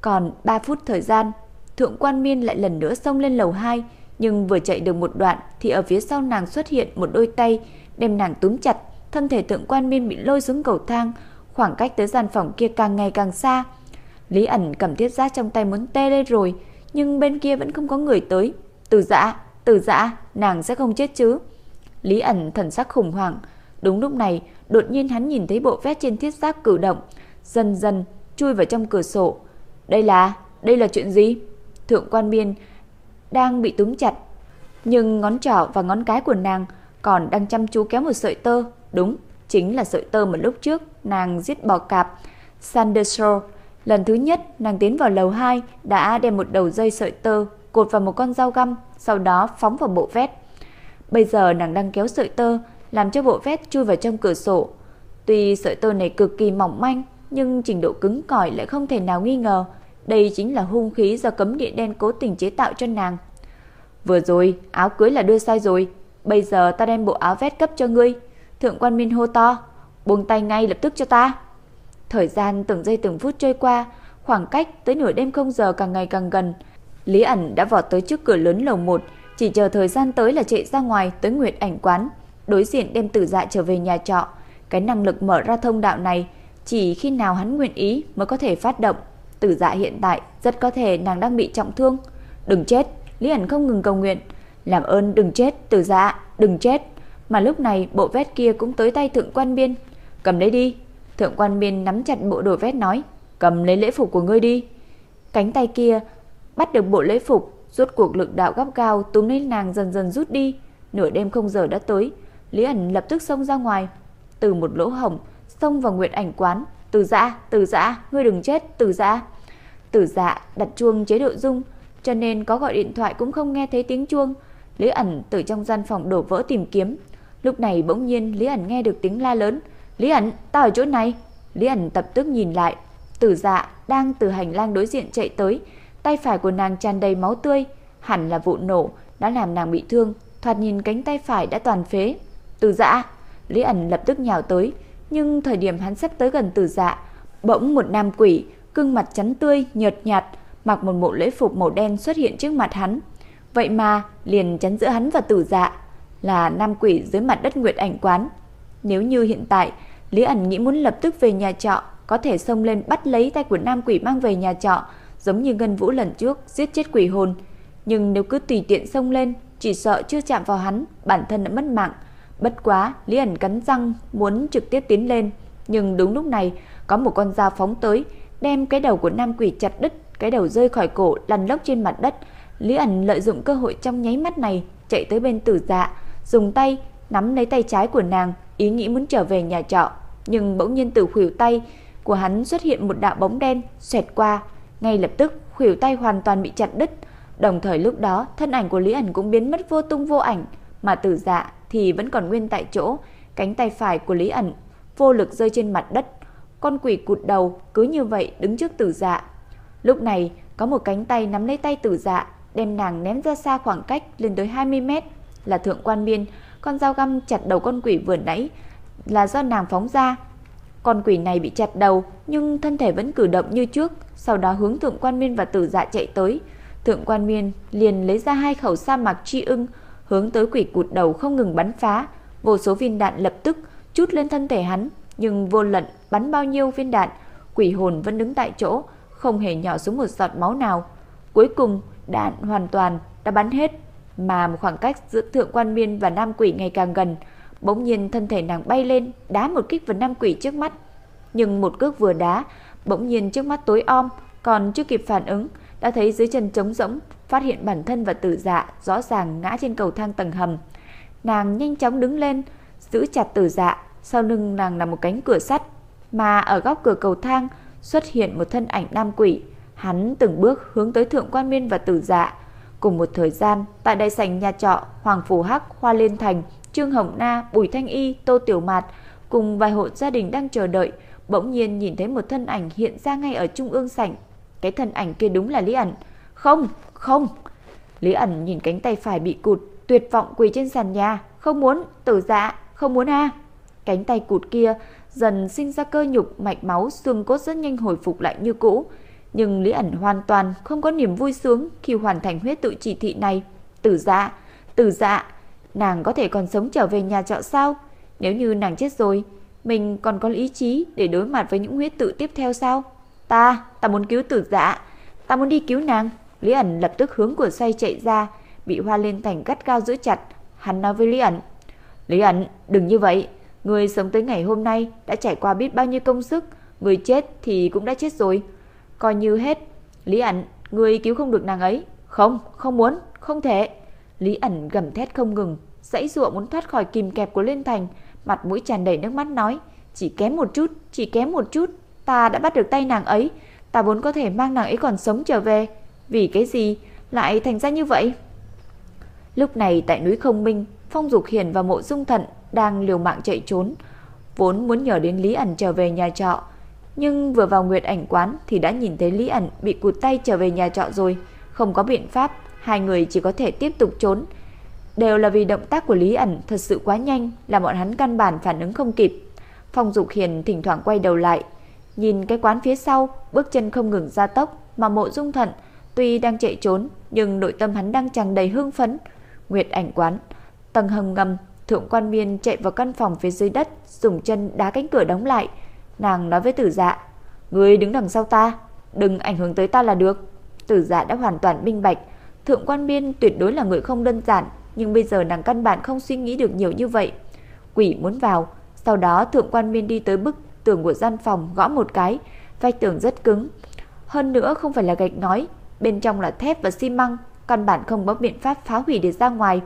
còn 3 phút thời gian, Thượng Quan Miên lại lần nữa xông lên lầu 2, nhưng vừa chạy được một đoạn thì ở phía sau nàng xuất hiện một đôi tay đem nàng túm chặt, thân thể Thượng Quan Miên bị lôi xuống cầu thang, khoảng cách tới gian phòng kia càng ngày càng xa. Lý ẩn cầm thiết giáp trong tay muốn tê lên rồi, nhưng bên kia vẫn không có người tới. Từ dã, từ dã, nàng sẽ không chết chứ. Lý ẩn thần sắc khủng hoảng. Đúng lúc này, đột nhiên hắn nhìn thấy bộ vét trên thiết giáp cử động, dần dần chui vào trong cửa sổ. Đây là, đây là chuyện gì? Thượng quan biên đang bị túm chặt, nhưng ngón trỏ và ngón cái của nàng còn đang chăm chú kéo một sợi tơ. Đúng, chính là sợi tơ mà lúc trước nàng giết bò cạp Sanderso. Lần thứ nhất nàng tiến vào lầu 2 đã đem một đầu dây sợi tơ cột vào một con dao găm, sau đó phóng vào bộ vét. Bây giờ nàng đang kéo sợi tơ, làm cho bộ vét chui vào trong cửa sổ. Tuy sợi tơ này cực kỳ mỏng manh, nhưng trình độ cứng cỏi lại không thể nào nghi ngờ. Đây chính là hung khí do cấm địa đen cố tình chế tạo cho nàng. Vừa rồi, áo cưới là đưa sai rồi. Bây giờ ta đem bộ áo vét cấp cho ngươi. Thượng quan Minh hô to, buông tay ngay lập tức cho ta. Thời gian từng giây từng phút trôi qua, khoảng cách tới nửa đêm không giờ càng ngày càng gần. Lý ẩn đã vọt tới trước cửa lớn lầu 1, chỉ chờ thời gian tới là chạy ra ngoài tới Nguyệt ảnh quán, đối diện đem tử dạ trở về nhà trọ. Cái năng lực mở ra thông đạo này chỉ khi nào hắn nguyện ý mới có thể phát động. Tử dạ hiện tại rất có thể nàng đang bị trọng thương. Đừng chết, Lý ẩn không ngừng cầu nguyện. Làm ơn đừng chết, tử dạ, đừng chết. Mà lúc này bộ vét kia cũng tới tay thượng quan biên. Cầm lấy đi. Thượng quan biên nắm chặt bộ đồ vét nói. Cầm lấy lễ phục của ngươi đi. Cánh tay kia bắt được bộ lễ phục. Rốt cuộc lực đạo gấp cao túm lấy nàng dần dần rút đi. Nửa đêm không giờ đã tới. Lý ẩn lập tức xông ra ngoài. Từ một lỗ hổng xông vào nguyện ảnh quán. Từ dã, từ dã, ngươi đừng chết, từ dã. Từ dạ đặt chuông chế độ rung, cho nên có gọi điện thoại cũng không nghe thấy tiếng chuông. Lý ẩn từ trong gian phòng đổ vỡ tìm kiếm. Lúc này bỗng nhiên Lý ẩn nghe được tiếng la lớn. Lý ẩn, tao ở chỗ này. Lý ẩn tập tức nhìn lại. Tử dạ đang từ hành lang đối diện chạy tới. Tay phải của nàng tràn đầy máu tươi. Hẳn là vụ nổ đã làm nàng bị thương. Thoạt nhìn cánh tay phải đã toàn phế. Tử dạ. Lý ẩn lập tức nhào tới. Nhưng thời điểm hắn sắp tới gần tử dạ. Bỗng một nam quỷ, cưng mặt trắng tươi, nhợt nhạt, mặc một bộ lễ phục màu đen xuất hiện trước mặt hắn. Vậy mà liền chắn giữa hắn và tử dạ là nam quỷ dưới mặt đất nguyệt ảnh quán. Nếu như hiện tại Lý ẩn nghĩ muốn lập tức về nhà trọ, có thể xông lên bắt lấy tay của nam quỷ mang về nhà trọ, giống như Ngân Vũ lần trước giết chết quỷ hồn. Nhưng nếu cứ tùy tiện xông lên, chỉ sợ chưa chạm vào hắn, bản thân đã mất mạng. Bất quá, Lý ẩn cắn răng muốn trực tiếp tiến lên, nhưng đúng lúc này có một con dao phóng tới, đem cái đầu của nam quỷ chặt đứt, cái đầu rơi khỏi cổ lăn lóc trên mặt đất. Lý ẩn lợi dụng cơ hội trong nháy mắt này, chạy tới bên Tử Dạ, dùng tay nắm lấy tay trái của nàng, ý nghĩ muốn trở về nhà trọ, nhưng bỗng nhiên từ khuỷu tay của hắn xuất hiện một đạo bóng đen xoẹt qua, ngay lập tức khuỷu tay hoàn toàn bị chặt đứt, đồng thời lúc đó thân ảnh của Lý ẩn cũng biến mất vô tung vô ảnh, mà Tử Dạ thì vẫn còn nguyên tại chỗ, cánh tay phải của Lý ẩn vô lực rơi trên mặt đất. Con quỷ cụt đầu cứ như vậy đứng trước Tử Dạ. Lúc này, có một cánh tay nắm lấy tay Tử Dạ, đem nàng ném ra xa khoảng cách lên tới 20 mét. là thượng quan miên, con dao găm chặt đầu con quỷ vừa nãy là do nàng phóng ra. Con quỷ này bị chặt đầu nhưng thân thể vẫn cử động như trước, sau đó hướng thượng quan miên và tử dạ chạy tới. Thượng quan miên liền lấy ra hai khẩu sa mạc chi ưng, hướng tới quỷ cụt đầu không ngừng bắn phá. Vô số viên đạn lập tức chút lên thân thể hắn, nhưng vô lận bắn bao nhiêu viên đạn, quỷ hồn vẫn đứng tại chỗ, không hề nhỏ xuống một giọt máu nào. Cuối cùng, đạn hoàn toàn đã bắn hết, mà một khoảng cách giữa thượng quan miên và nam quỷ ngày càng gần. Bỗng nhiên thân thể nàng bay lên, đá một kích vào nam quỷ trước mắt. Nhưng một cước vừa đá, bỗng nhiên trước mắt tối om, còn chưa kịp phản ứng, đã thấy dưới chân trống rỗng, phát hiện bản thân và tử dạ rõ ràng ngã trên cầu thang tầng hầm. Nàng nhanh chóng đứng lên, giữ chặt tử dạ, sau lưng nàng là một cánh cửa sắt, mà ở góc cửa cầu thang xuất hiện một thân ảnh nam quỷ. Hắn từng bước hướng tới thượng quan miên và tử dạ. Cùng một thời gian, tại đại sảnh nhà trọ Hoàng Phủ Hắc, Hoa Liên Thành, Trương Hồng Na, Bùi Thanh Y, Tô Tiểu Mạt cùng vài hộ gia đình đang chờ đợi, bỗng nhiên nhìn thấy một thân ảnh hiện ra ngay ở trung ương sảnh. Cái thân ảnh kia đúng là Lý ẩn. Không, không. Lý ẩn nhìn cánh tay phải bị cụt, tuyệt vọng quỳ trên sàn nhà, không muốn, tử dạ, không muốn a. Cánh tay cụt kia dần sinh ra cơ nhục, mạch máu, xương cốt rất nhanh hồi phục lại như cũ. Nhưng Lý ẩn hoàn toàn không có niềm vui sướng khi hoàn thành huyết tự chỉ thị này. Tử dạ, tử dạ, nàng có thể còn sống trở về nhà trọ sao? Nếu như nàng chết rồi, mình còn có ý chí để đối mặt với những huyết tự tiếp theo sao? Ta, ta muốn cứu tử dạ, ta muốn đi cứu nàng. Lý ẩn lập tức hướng của xoay chạy ra, bị hoa Liên thành gắt cao giữ chặt. Hắn nói với Lý ẩn, Lý ẩn, đừng như vậy, người sống tới ngày hôm nay đã trải qua biết bao nhiêu công sức, người chết thì cũng đã chết rồi. Coi như hết, Lý ẩn, người cứu không được nàng ấy. Không, không muốn, không thể. Lý ẩn gầm thét không ngừng, dãy dụa muốn thoát khỏi kìm kẹp của Liên Thành, mặt mũi tràn đầy nước mắt nói, chỉ kém một chút, chỉ kém một chút, ta đã bắt được tay nàng ấy, ta vốn có thể mang nàng ấy còn sống trở về, vì cái gì lại thành ra như vậy? Lúc này tại núi Không Minh, Phong Dục Hiền và Mộ Dung Thận đang liều mạng chạy trốn, vốn muốn nhờ đến Lý ẩn trở về nhà trọ, nhưng vừa vào Nguyệt Ảnh quán thì đã nhìn thấy Lý ẩn bị cụt tay trở về nhà trọ rồi, không có biện pháp, hai người chỉ có thể tiếp tục trốn. Đều là vì động tác của Lý ẩn thật sự quá nhanh, là bọn hắn căn bản phản ứng không kịp. Phong Dục Hiền thỉnh thoảng quay đầu lại, nhìn cái quán phía sau, bước chân không ngừng gia tốc, mà Mộ Dung Thận tuy đang chạy trốn, nhưng nội tâm hắn đang tràn đầy hưng phấn. Nguyệt Ảnh quán, tầng hầm ngầm, Thượng Quan Miên chạy vào căn phòng phía dưới đất, dùng chân đá cánh cửa đóng lại. Nàng nói với Tử Dạ, "Ngươi đứng đằng sau ta, đừng ảnh hưởng tới ta là được." Tử Dạ đã hoàn toàn minh bạch, Thượng Quan Miên tuyệt đối là người không đơn giản, nhưng bây giờ nàng căn bản không suy nghĩ được nhiều như vậy. Quỷ muốn vào, sau đó Thượng Quan Miên đi tới bức tường của gian phòng gõ một cái, vách tường rất cứng. Hơn nữa không phải là gạch ngói, bên trong là thép và xi măng, căn bản không có biện pháp phá hủy để ra ngoài.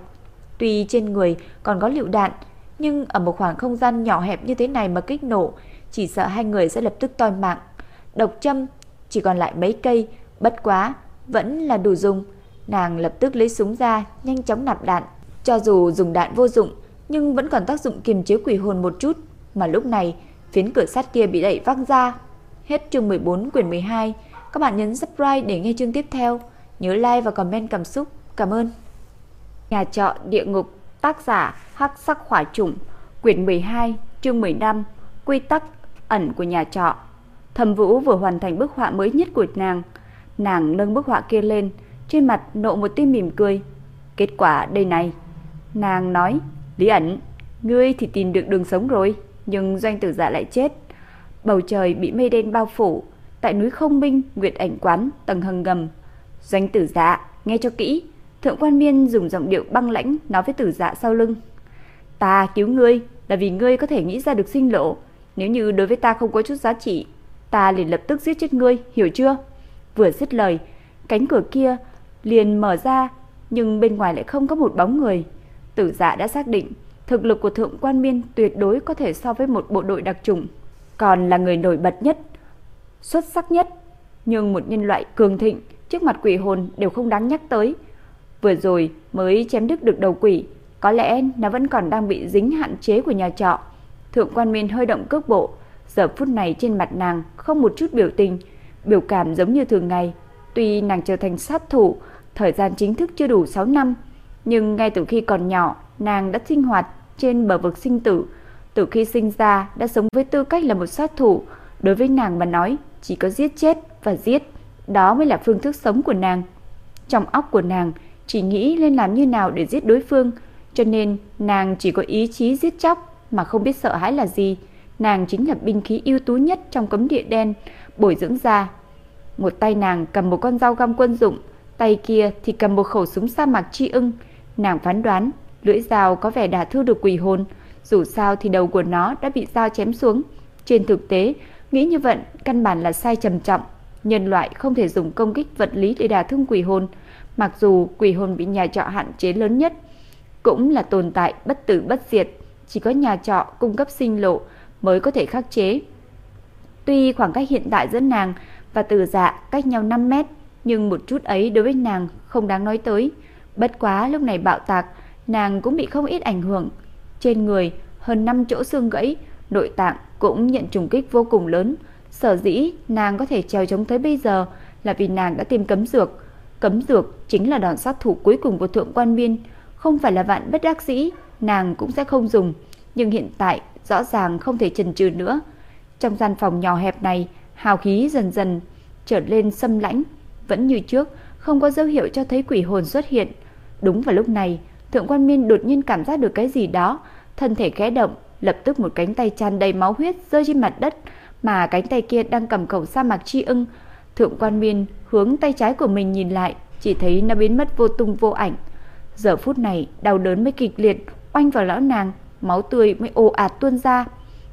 Tuy trên người còn có lựu đạn, nhưng ở một khoảng không gian nhỏ hẹp như thế này mà kích nổ, chỉ sợ hai người sẽ lập tức toi mạng. Độc châm chỉ còn lại mấy cây, bất quá vẫn là đủ dùng. Nàng lập tức lấy súng ra, nhanh chóng nạp đạn. Cho dù dùng đạn vô dụng, nhưng vẫn còn tác dụng kiềm chế quỷ hồn một chút, mà lúc này phiến cửa sắt kia bị đẩy văng ra. Hết chương 14 quyển 12. Các bạn nhấn subscribe để nghe chương tiếp theo. Nhớ like và comment cảm xúc. Cảm ơn. Nhà trọ địa ngục, tác giả Hắc Sắc Hỏa Trùng, quyển 12, chương 15, quy tắc ẩn của nhà trọ. Thẩm Vũ vừa hoàn thành bức họa mới nhất của nàng, nàng nâng bức họa kia lên, trên mặt nộ một tia mỉm cười. Kết quả đây này. Nàng nói, Lý ẩn, ngươi thì tìm được đường sống rồi, nhưng doanh tử dạ lại chết. Bầu trời bị mây đen bao phủ, tại núi Không Minh, Nguyệt Ảnh quán, tầng hầm ngầm. Doanh tử dạ, nghe cho kỹ, Thượng quan Miên dùng giọng điệu băng lãnh nói với tử dạ sau lưng. Ta cứu ngươi là vì ngươi có thể nghĩ ra được sinh lộ. Nếu như đối với ta không có chút giá trị, ta liền lập tức giết chết ngươi, hiểu chưa? Vừa dứt lời, cánh cửa kia liền mở ra, nhưng bên ngoài lại không có một bóng người. Tử dạ đã xác định, thực lực của Thượng quan Miên tuyệt đối có thể so với một bộ đội đặc trùng, còn là người nổi bật nhất, xuất sắc nhất. Nhưng một nhân loại cường thịnh trước mặt quỷ hồn đều không đáng nhắc tới. Vừa rồi mới chém đứt được đầu quỷ, có lẽ nó vẫn còn đang bị dính hạn chế của nhà trọ. Thượng quan Miên hơi động cước bộ, giờ phút này trên mặt nàng không một chút biểu tình, biểu cảm giống như thường ngày. Tuy nàng trở thành sát thủ, thời gian chính thức chưa đủ 6 năm, Nhưng ngay từ khi còn nhỏ, nàng đã sinh hoạt trên bờ vực sinh tử. Từ khi sinh ra đã sống với tư cách là một sát thủ. Đối với nàng mà nói, chỉ có giết chết và giết. Đó mới là phương thức sống của nàng. Trong óc của nàng chỉ nghĩ lên làm như nào để giết đối phương. Cho nên nàng chỉ có ý chí giết chóc mà không biết sợ hãi là gì. Nàng chính là binh khí ưu tú nhất trong cấm địa đen, bồi dưỡng ra. Một tay nàng cầm một con dao găm quân dụng, tay kia thì cầm một khẩu súng sa mạc chi ưng. Nàng phán đoán, lưỡi dao có vẻ đã thu được quỷ hồn, dù sao thì đầu của nó đã bị dao chém xuống. Trên thực tế, nghĩ như vậy căn bản là sai trầm trọng. Nhân loại không thể dùng công kích vật lý để đả thương quỷ hồn, mặc dù quỷ hồn bị nhà trọ hạn chế lớn nhất, cũng là tồn tại bất tử bất diệt, chỉ có nhà trọ cung cấp sinh lộ mới có thể khắc chế. Tuy khoảng cách hiện tại giữa nàng và Từ Dạ cách nhau 5 mét, nhưng một chút ấy đối với nàng không đáng nói tới. Bất quá lúc này bạo tạc, nàng cũng bị không ít ảnh hưởng. Trên người hơn 5 chỗ xương gãy, nội tạng cũng nhận trùng kích vô cùng lớn. Sở dĩ nàng có thể trèo chống tới bây giờ là vì nàng đã tìm cấm dược. Cấm dược chính là đòn sát thủ cuối cùng của Thượng Quan Miên, không phải là vạn bất đắc dĩ, nàng cũng sẽ không dùng, nhưng hiện tại rõ ràng không thể chần chừ nữa. Trong gian phòng nhỏ hẹp này, hào khí dần dần trở lên xâm lãnh, vẫn như trước, không có dấu hiệu cho thấy quỷ hồn xuất hiện. Đúng vào lúc này, Thượng Quan Miên đột nhiên cảm giác được cái gì đó, thân thể khẽ động, lập tức một cánh tay tràn đầy máu huyết rơi trên mặt đất, mà cánh tay kia đang cầm khẩu sa mạc chi ưng. Thượng Quan Miên hướng tay trái của mình nhìn lại, chỉ thấy nó biến mất vô tung vô ảnh. Giờ phút này, đau đớn mới kịch liệt oanh vào lão nàng, máu tươi mới ồ ạt tuôn ra,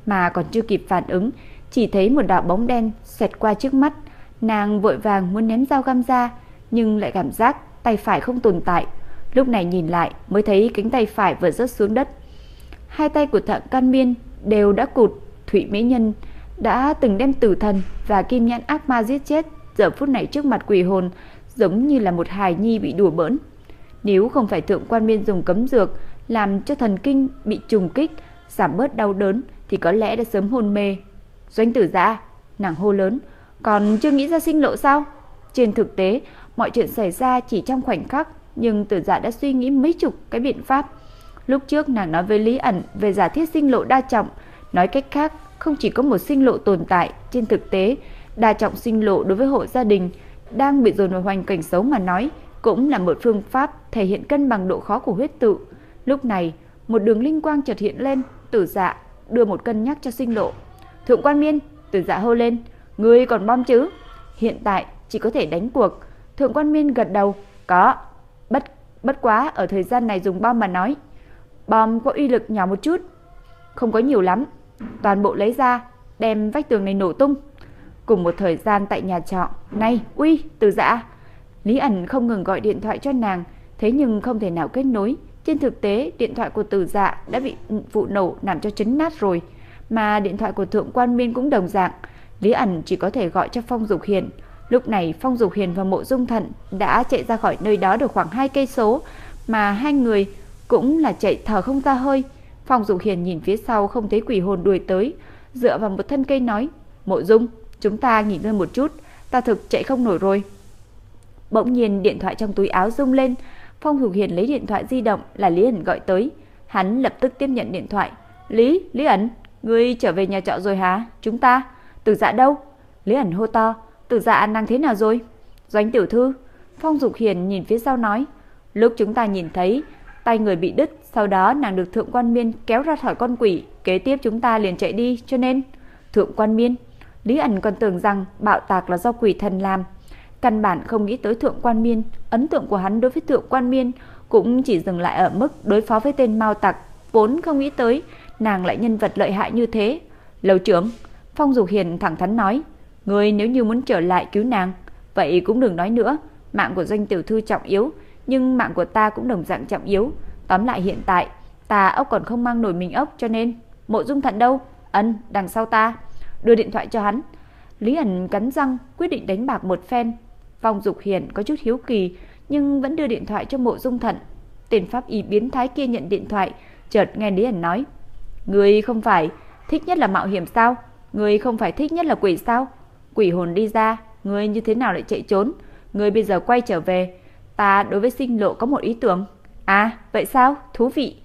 mà còn chưa kịp phản ứng, chỉ thấy một đạo bóng đen xẹt qua trước mắt. Nàng vội vàng muốn ném dao găm ra, nhưng lại cảm giác tay phải không tồn tại. Lúc này nhìn lại mới thấy cánh tay phải vừa rớt xuống đất. Hai tay của thợ can miên đều đã cụt, Thụy Mỹ Nhân đã từng đem tử thần và kim nhãn ác ma giết chết, giờ phút này trước mặt quỷ hồn giống như là một hài nhi bị đùa bỡn. Nếu không phải thượng quan miên dùng cấm dược làm cho thần kinh bị trùng kích, giảm bớt đau đớn thì có lẽ đã sớm hôn mê. Doanh tử dạ nàng hô lớn, còn chưa nghĩ ra sinh lộ sao? Trên thực tế, mọi chuyện xảy ra chỉ trong khoảnh khắc, nhưng tử dạ đã suy nghĩ mấy chục cái biện pháp. Lúc trước nàng nói với Lý ẩn về giả thiết sinh lộ đa trọng, nói cách khác, không chỉ có một sinh lộ tồn tại, trên thực tế, đa trọng sinh lộ đối với hộ gia đình đang bị dồn vào hoàn cảnh xấu mà nói, cũng là một phương pháp thể hiện cân bằng độ khó của huyết tự. Lúc này, một đường linh quang chợt hiện lên, tử dạ đưa một cân nhắc cho sinh lộ. Thượng quan miên, tử dạ hô lên, ngươi còn bom chứ? Hiện tại chỉ có thể đánh cuộc. Thượng quan miên gật đầu, có. Bất bất quá ở thời gian này dùng bom mà nói. Bom có uy lực nhỏ một chút, không có nhiều lắm. Toàn bộ lấy ra, đem vách tường này nổ tung. Cùng một thời gian tại nhà trọ, này, uy, từ dạ. Lý ẩn không ngừng gọi điện thoại cho nàng, thế nhưng không thể nào kết nối. Trên thực tế, điện thoại của Từ Dạ đã bị vụ nổ làm cho chấn nát rồi, mà điện thoại của Thượng Quan Miên cũng đồng dạng. Lý ẩn chỉ có thể gọi cho Phong Dục Hiền. Lúc này Phong Dục Hiền và Mộ Dung Thận đã chạy ra khỏi nơi đó được khoảng 2 cây số, mà hai người cũng là chạy thở không ra hơi. Phong Dục Hiền nhìn phía sau không thấy quỷ hồn đuổi tới, dựa vào một thân cây nói: "Mộ Dung, chúng ta nghỉ ngơi một chút, ta thực chạy không nổi rồi." Bỗng nhiên điện thoại trong túi áo rung lên, Phong Dục Hiền lấy điện thoại di động là Lý ẩn gọi tới, hắn lập tức tiếp nhận điện thoại. "Lý, Lý ẩn, ngươi trở về nhà trọ rồi hả? Chúng ta, Từ Dạ đâu?" Lý ẩn hô to, "Từ Dạ năng thế nào rồi?" "Doanh tiểu thư." Phong Dục Hiền nhìn phía sau nói, "Lúc chúng ta nhìn thấy tay người bị đứt, sau đó nàng được Thượng Quan Miên kéo ra khỏi con quỷ, kế tiếp chúng ta liền chạy đi, cho nên Thượng Quan Miên." Lý ẩn còn tưởng rằng bạo tạc là do quỷ thần làm, Căn bản không nghĩ tới Thượng Quan Miên, ấn tượng của hắn đối với Thượng Quan Miên cũng chỉ dừng lại ở mức đối phó với tên Mao Tặc, vốn không nghĩ tới nàng lại nhân vật lợi hại như thế. Lầu trưởng, Phong Dục Hiền thẳng thắn nói, người nếu như muốn trở lại cứu nàng, vậy cũng đừng nói nữa, mạng của doanh tiểu thư trọng yếu, nhưng mạng của ta cũng đồng dạng trọng yếu. Tóm lại hiện tại, ta ốc còn không mang nổi mình ốc cho nên, Mộ Dung Thận đâu? Ân, đằng sau ta. Đưa điện thoại cho hắn. Lý ẩn cắn răng, quyết định đánh bạc một phen, Phong Dục Hiền có chút hiếu kỳ nhưng vẫn đưa điện thoại cho Mộ Dung Thận. Tên pháp y biến thái kia nhận điện thoại, chợt nghe Lý ẩn nói: "Ngươi không phải thích nhất là mạo hiểm sao? Ngươi không phải thích nhất là quỷ sao? Quỷ hồn đi ra, ngươi như thế nào lại chạy trốn? Ngươi bây giờ quay trở về, ta đối với sinh lộ có một ý tưởng." À, vậy sao? Thú vị.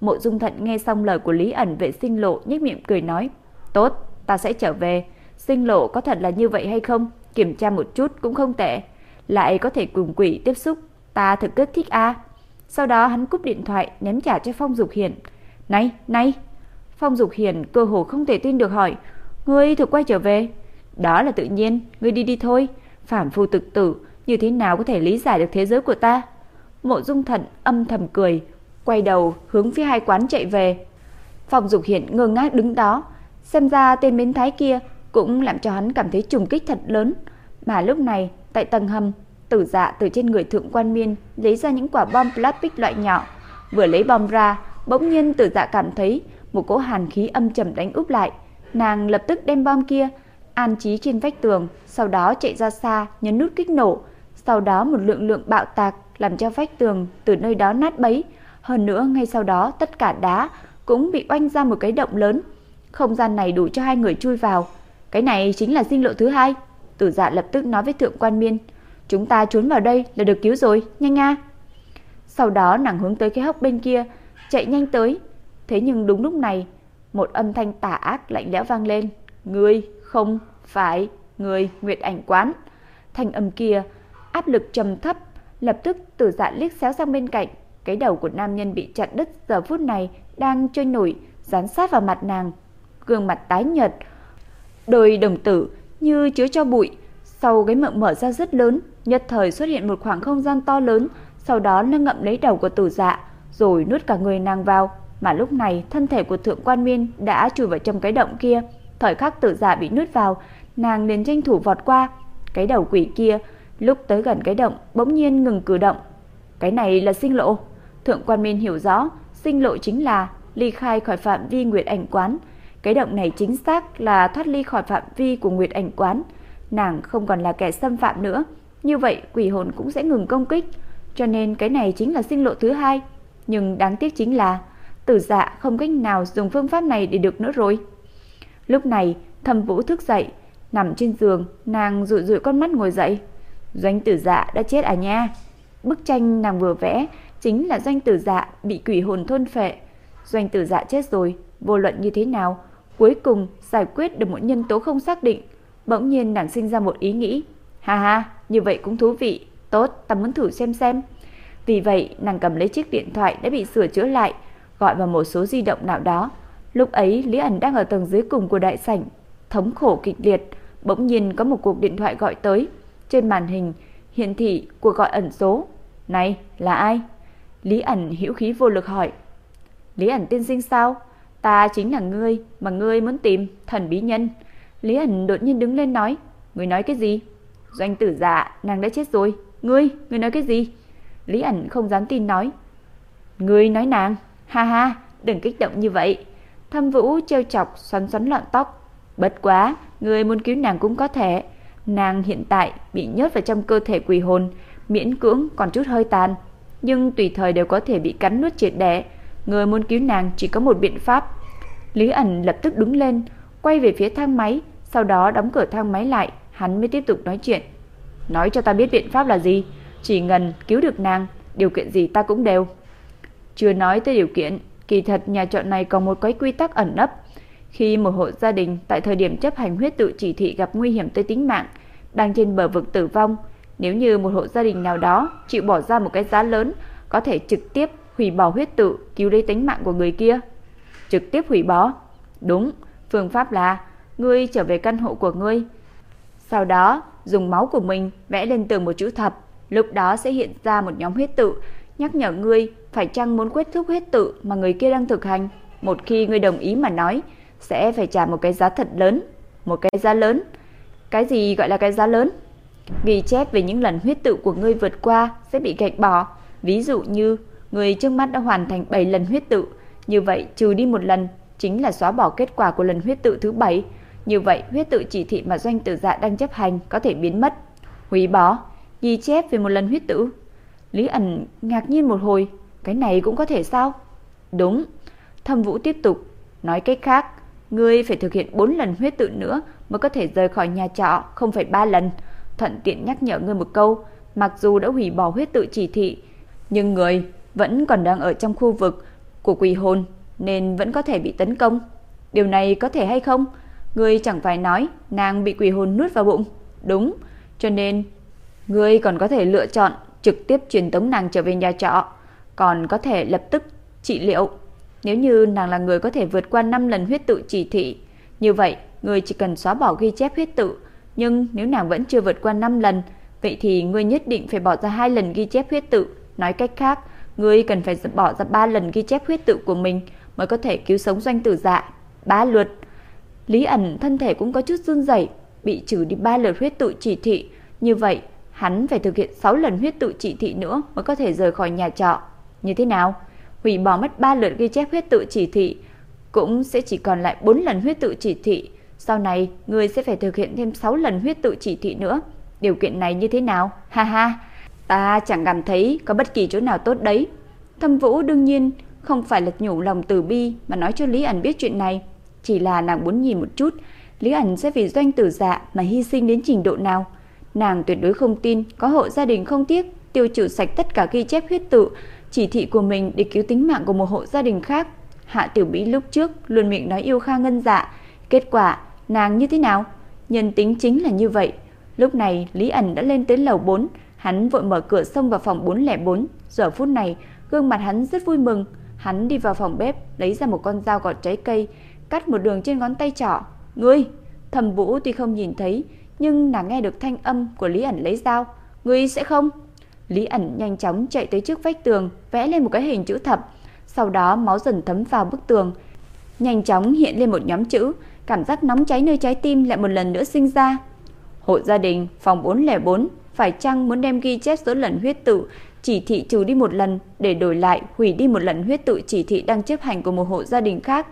Mộ Dung Thận nghe xong lời của Lý ẩn vệ sinh lộ nhếch miệng cười nói. Tốt, ta sẽ trở về. Sinh lộ có thật là như vậy hay không? Kiểm tra một chút cũng không tệ. Lại có thể cùng quỷ tiếp xúc. Ta thực rất thích a. Sau đó hắn cúp điện thoại ném trả cho Phong Dục Hiền. Này, này. Phong Dục Hiền cơ hồ không thể tin được hỏi. Ngươi thực quay trở về. Đó là tự nhiên, ngươi đi đi thôi. phạm phu thực tử, như thế nào có thể lý giải được thế giới của ta? Mộ Dung Thận âm thầm cười, quay đầu hướng phía hai quán chạy về. Phòng Dục Hiển ngơ ngác đứng đó, xem ra tên biến thái kia cũng làm cho hắn cảm thấy trùng kích thật lớn. Mà lúc này, tại tầng hầm, Tử Dạ từ trên người thượng quan miên lấy ra những quả bom plastic loại nhỏ, vừa lấy bom ra, bỗng nhiên Tử Dạ cảm thấy một cỗ hàn khí âm trầm đánh úp lại, nàng lập tức đem bom kia an trí trên vách tường, sau đó chạy ra xa nhấn nút kích nổ, sau đó một lượng lượng bạo tạc làm cho vách tường từ nơi đó nát bấy, hơn nữa ngay sau đó tất cả đá cũng bị oanh ra một cái động lớn. Không gian này đủ cho hai người chui vào. Cái này chính là sinh lộ thứ hai. Tử dạ lập tức nói với thượng quan miên. Chúng ta trốn vào đây là được cứu rồi, nhanh nga. Sau đó nàng hướng tới cái hốc bên kia, chạy nhanh tới. Thế nhưng đúng lúc này, một âm thanh tà ác lạnh lẽo vang lên. Ngươi không phải người Nguyệt Ảnh Quán. Thanh âm kia, áp lực trầm thấp, lập tức tử dạ liếc xéo sang bên cạnh. Cái đầu của nam nhân bị chặn đứt giờ phút này đang trôi nổi, dán sát vào mặt nàng. Gương mặt tái nhợt, đôi đồng tử như chứa cho bụi. Sau cái miệng mở ra rất lớn, nhất thời xuất hiện một khoảng không gian to lớn, sau đó nâng ngậm lấy đầu của tử dạ, rồi nuốt cả người nàng vào. Mà lúc này thân thể của thượng quan miên đã chui vào trong cái động kia. Thời khắc tử dạ bị nuốt vào, nàng liền tranh thủ vọt qua. Cái đầu quỷ kia lúc tới gần cái động bỗng nhiên ngừng cử động. Cái này là sinh lộ. Thượng quan Minh hiểu rõ, sinh lộ chính là ly khai khỏi phạm vi Nguyệt Ảnh quán. Cái động này chính xác là thoát ly khỏi phạm vi của Nguyệt Ảnh quán. Nàng không còn là kẻ xâm phạm nữa, như vậy quỷ hồn cũng sẽ ngừng công kích, cho nên cái này chính là sinh lộ thứ hai. Nhưng đáng tiếc chính là Tử Dạ không cách nào dùng phương pháp này để được nữa rồi. Lúc này, Thẩm Vũ thức dậy, nằm trên giường, nàng rụi rụi con mắt ngồi dậy. Doanh Tử Dạ đã chết à nha? Bức tranh nàng vừa vẽ chính là Doanh Tử Dạ bị quỷ hồn thôn phệ. Doanh Tử Dạ chết rồi, vô luận như thế nào, cuối cùng giải quyết được một nhân tố không xác định. Bỗng nhiên nàng sinh ra một ý nghĩ, ha ha, như vậy cũng thú vị, tốt, ta muốn thử xem xem. Vì vậy, nàng cầm lấy chiếc điện thoại đã bị sửa chữa lại, gọi vào một số di động nào đó. Lúc ấy, Lý ẩn đang ở tầng dưới cùng của đại sảnh, thống khổ kịch liệt, bỗng nhiên có một cuộc điện thoại gọi tới. Trên màn hình hiển thị cuộc gọi ẩn số. "Này, là ai?" Lý ẩn hữu khí vô lực hỏi. "Lý ẩn tiên sinh sao? Ta chính là ngươi mà ngươi muốn tìm, thần bí nhân." Lý ẩn đột nhiên đứng lên nói, "Ngươi nói cái gì?" Doanh tử dạ, nàng đã chết rồi. "Ngươi, ngươi nói cái gì?" Lý ẩn không dám tin nói. "Ngươi nói nàng?" Ha ha, đừng kích động như vậy. Thâm Vũ trêu chọc xoắn xoắn lọn tóc. Bất quá, người muốn cứu nàng cũng có thể. Nàng hiện tại bị nhốt vào trong cơ thể quỷ hồn, miễn cưỡng còn chút hơi tàn, nhưng tùy thời đều có thể bị cắn nuốt triệt để. Người muốn cứu nàng chỉ có một biện pháp. Lý ẩn lập tức đứng lên, quay về phía thang máy, sau đó đóng cửa thang máy lại, hắn mới tiếp tục nói chuyện. Nói cho ta biết biện pháp là gì, chỉ ngần cứu được nàng, điều kiện gì ta cũng đều. Chưa nói tới điều kiện, kỳ thật nhà trọ này còn một cái quy tắc ẩn nấp. Khi một hộ gia đình tại thời điểm chấp hành huyết tự chỉ thị gặp nguy hiểm tới tính mạng, đang trên bờ vực tử vong, nếu như một hộ gia đình nào đó chịu bỏ ra một cái giá lớn, có thể trực tiếp hủy bỏ huyết tự cứu lấy tính mạng của người kia. Trực tiếp hủy bỏ? Đúng, phương pháp là ngươi trở về căn hộ của ngươi. Sau đó, dùng máu của mình vẽ lên tường một chữ thập, lúc đó sẽ hiện ra một nhóm huyết tự nhắc nhở ngươi phải chăng muốn kết thúc huyết tự mà người kia đang thực hành. Một khi ngươi đồng ý mà nói, sẽ phải trả một cái giá thật lớn, một cái giá lớn. Cái gì gọi là cái giá lớn? Ghi chép về những lần huyết tự của ngươi vượt qua sẽ bị gạch bỏ. Ví dụ như người trước mắt đã hoàn thành 7 lần huyết tự, như vậy trừ đi một lần chính là xóa bỏ kết quả của lần huyết tự thứ 7. Như vậy huyết tự chỉ thị mà doanh tử dạ đang chấp hành có thể biến mất. Hủy bỏ, ghi chép về một lần huyết tự. Lý ẩn ngạc nhiên một hồi, cái này cũng có thể sao? Đúng, thâm vũ tiếp tục, nói cách khác, ngươi phải thực hiện 4 lần huyết tự nữa mới có thể rời khỏi nhà trọ, không phải 3 lần. Thuận tiện nhắc nhở ngươi một câu, mặc dù đã hủy bỏ huyết tự chỉ thị, nhưng người vẫn còn đang ở trong khu vực của quỷ hồn nên vẫn có thể bị tấn công. Điều này có thể hay không? Ngươi chẳng phải nói nàng bị quỷ hồn nuốt vào bụng. Đúng, cho nên ngươi còn có thể lựa chọn trực tiếp truyền tống nàng trở về nhà trọ, còn có thể lập tức trị liệu. Nếu như nàng là người có thể vượt qua 5 lần huyết tự chỉ thị, như vậy người chỉ cần xóa bỏ ghi chép huyết tự, nhưng nếu nàng vẫn chưa vượt qua 5 lần, vậy thì ngươi nhất định phải bỏ ra hai lần ghi chép huyết tự, nói cách khác, ngươi cần phải bỏ ra 3 lần ghi chép huyết tự của mình mới có thể cứu sống doanh tử dạ. Ba lượt. Lý ẩn thân thể cũng có chút run rẩy, bị trừ đi 3 lượt huyết tự chỉ thị, như vậy hắn phải thực hiện 6 lần huyết tự chỉ thị nữa mới có thể rời khỏi nhà trọ. Như thế nào? Hủy bỏ mất 3 lượt ghi chép huyết tự chỉ thị, cũng sẽ chỉ còn lại 4 lần huyết tự chỉ thị. Sau này, người sẽ phải thực hiện thêm 6 lần huyết tự chỉ thị nữa. Điều kiện này như thế nào? Ha ha, ta chẳng cảm thấy có bất kỳ chỗ nào tốt đấy. Thâm Vũ đương nhiên không phải là nhủ lòng từ bi mà nói cho Lý ẩn biết chuyện này, chỉ là nàng muốn nhìn một chút Lý ẩn sẽ vì doanh tử dạ mà hy sinh đến trình độ nào. Nàng tuyệt đối không tin có hộ gia đình không tiếc tiêu trừ sạch tất cả ghi chép huyết tự, chỉ thị của mình để cứu tính mạng của một hộ gia đình khác. Hạ Tiểu Bĩ lúc trước luôn miệng nói yêu Kha Ngân Dạ, kết quả nàng như thế nào? Nhân tính chính là như vậy. Lúc này Lý ẩn đã lên tới lầu 4, hắn vội mở cửa xông vào phòng 404. Giờ phút này, gương mặt hắn rất vui mừng, hắn đi vào phòng bếp, lấy ra một con dao gọt trái cây, cắt một đường trên ngón tay trỏ. "Ngươi!" Thẩm Vũ tuy không nhìn thấy, nhưng nàng nghe được thanh âm của Lý ẩn lấy dao. "Ngươi sẽ không?" Lý ẩn nhanh chóng chạy tới trước vách tường, vẽ lên một cái hình chữ thập, sau đó máu dần thấm vào bức tường. Nhanh chóng hiện lên một nhóm chữ, cảm giác nóng cháy nơi trái tim lại một lần nữa sinh ra. Hộ gia đình phòng 404 phải chăng muốn đem ghi chép số lần huyết tự chỉ thị trừ đi một lần để đổi lại hủy đi một lần huyết tự chỉ thị đang chấp hành của một hộ gia đình khác.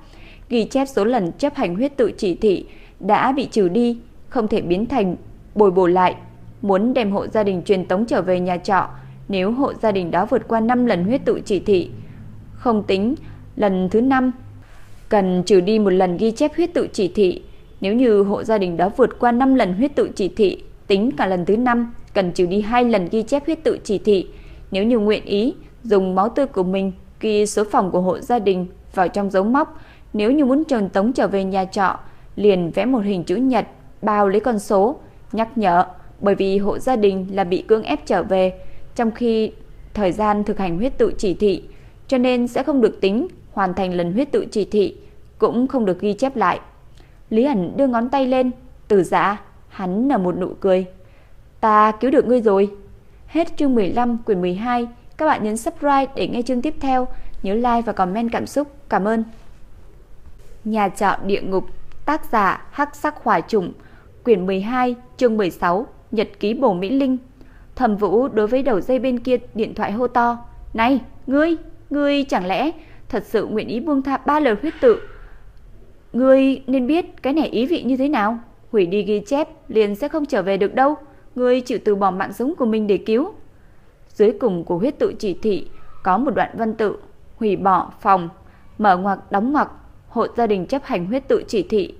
Ghi chép số lần chấp hành huyết tự chỉ thị đã bị trừ đi, không thể biến thành bồi bổ lại. Muốn đem hộ gia đình truyền tống trở về nhà trọ, nếu hộ gia đình đó vượt qua 5 lần huyết tự chỉ thị, không tính lần thứ 5 cần trừ đi một lần ghi chép huyết tự chỉ thị. Nếu như hộ gia đình đó vượt qua 5 lần huyết tự chỉ thị, tính cả lần thứ 5 cần trừ đi hai lần ghi chép huyết tự chỉ thị. Nếu như nguyện ý dùng máu tươi của mình ghi số phòng của hộ gia đình vào trong dấu móc, nếu như muốn trồn tống trở về nhà trọ, liền vẽ một hình chữ nhật bao lấy con số, nhắc nhở bởi vì hộ gia đình là bị cưỡng ép trở về, trong khi thời gian thực hành huyết tự chỉ thị, cho nên sẽ không được tính hoàn thành lần huyết tự chỉ thị, cũng không được ghi chép lại. Lý ẩn đưa ngón tay lên, từ dạ, hắn nở một nụ cười. Ta cứu được ngươi rồi. Hết chương 15 quyển 12, các bạn nhấn subscribe để nghe chương tiếp theo, nhớ like và comment cảm xúc. Cảm ơn. Nhà trọ địa ngục, tác giả Hắc Sắc Hỏa Trùng, quyển 12, chương 16, Nhật ký Bổ Mỹ Linh. Thẩm Vũ đối với đầu dây bên kia điện thoại hô to, "Này, ngươi, ngươi chẳng lẽ thật sự nguyện ý buông tha ba lời huyết tự? Ngươi nên biết cái này ý vị như thế nào, hủy đi ghi chép liền sẽ không trở về được đâu, ngươi chịu từ bỏ mạng sống của mình để cứu." Dưới cùng của huyết tự chỉ thị có một đoạn văn tự, hủy bỏ phòng, mở ngoặc đóng ngoặc hộ gia đình chấp hành huyết tự chỉ thị.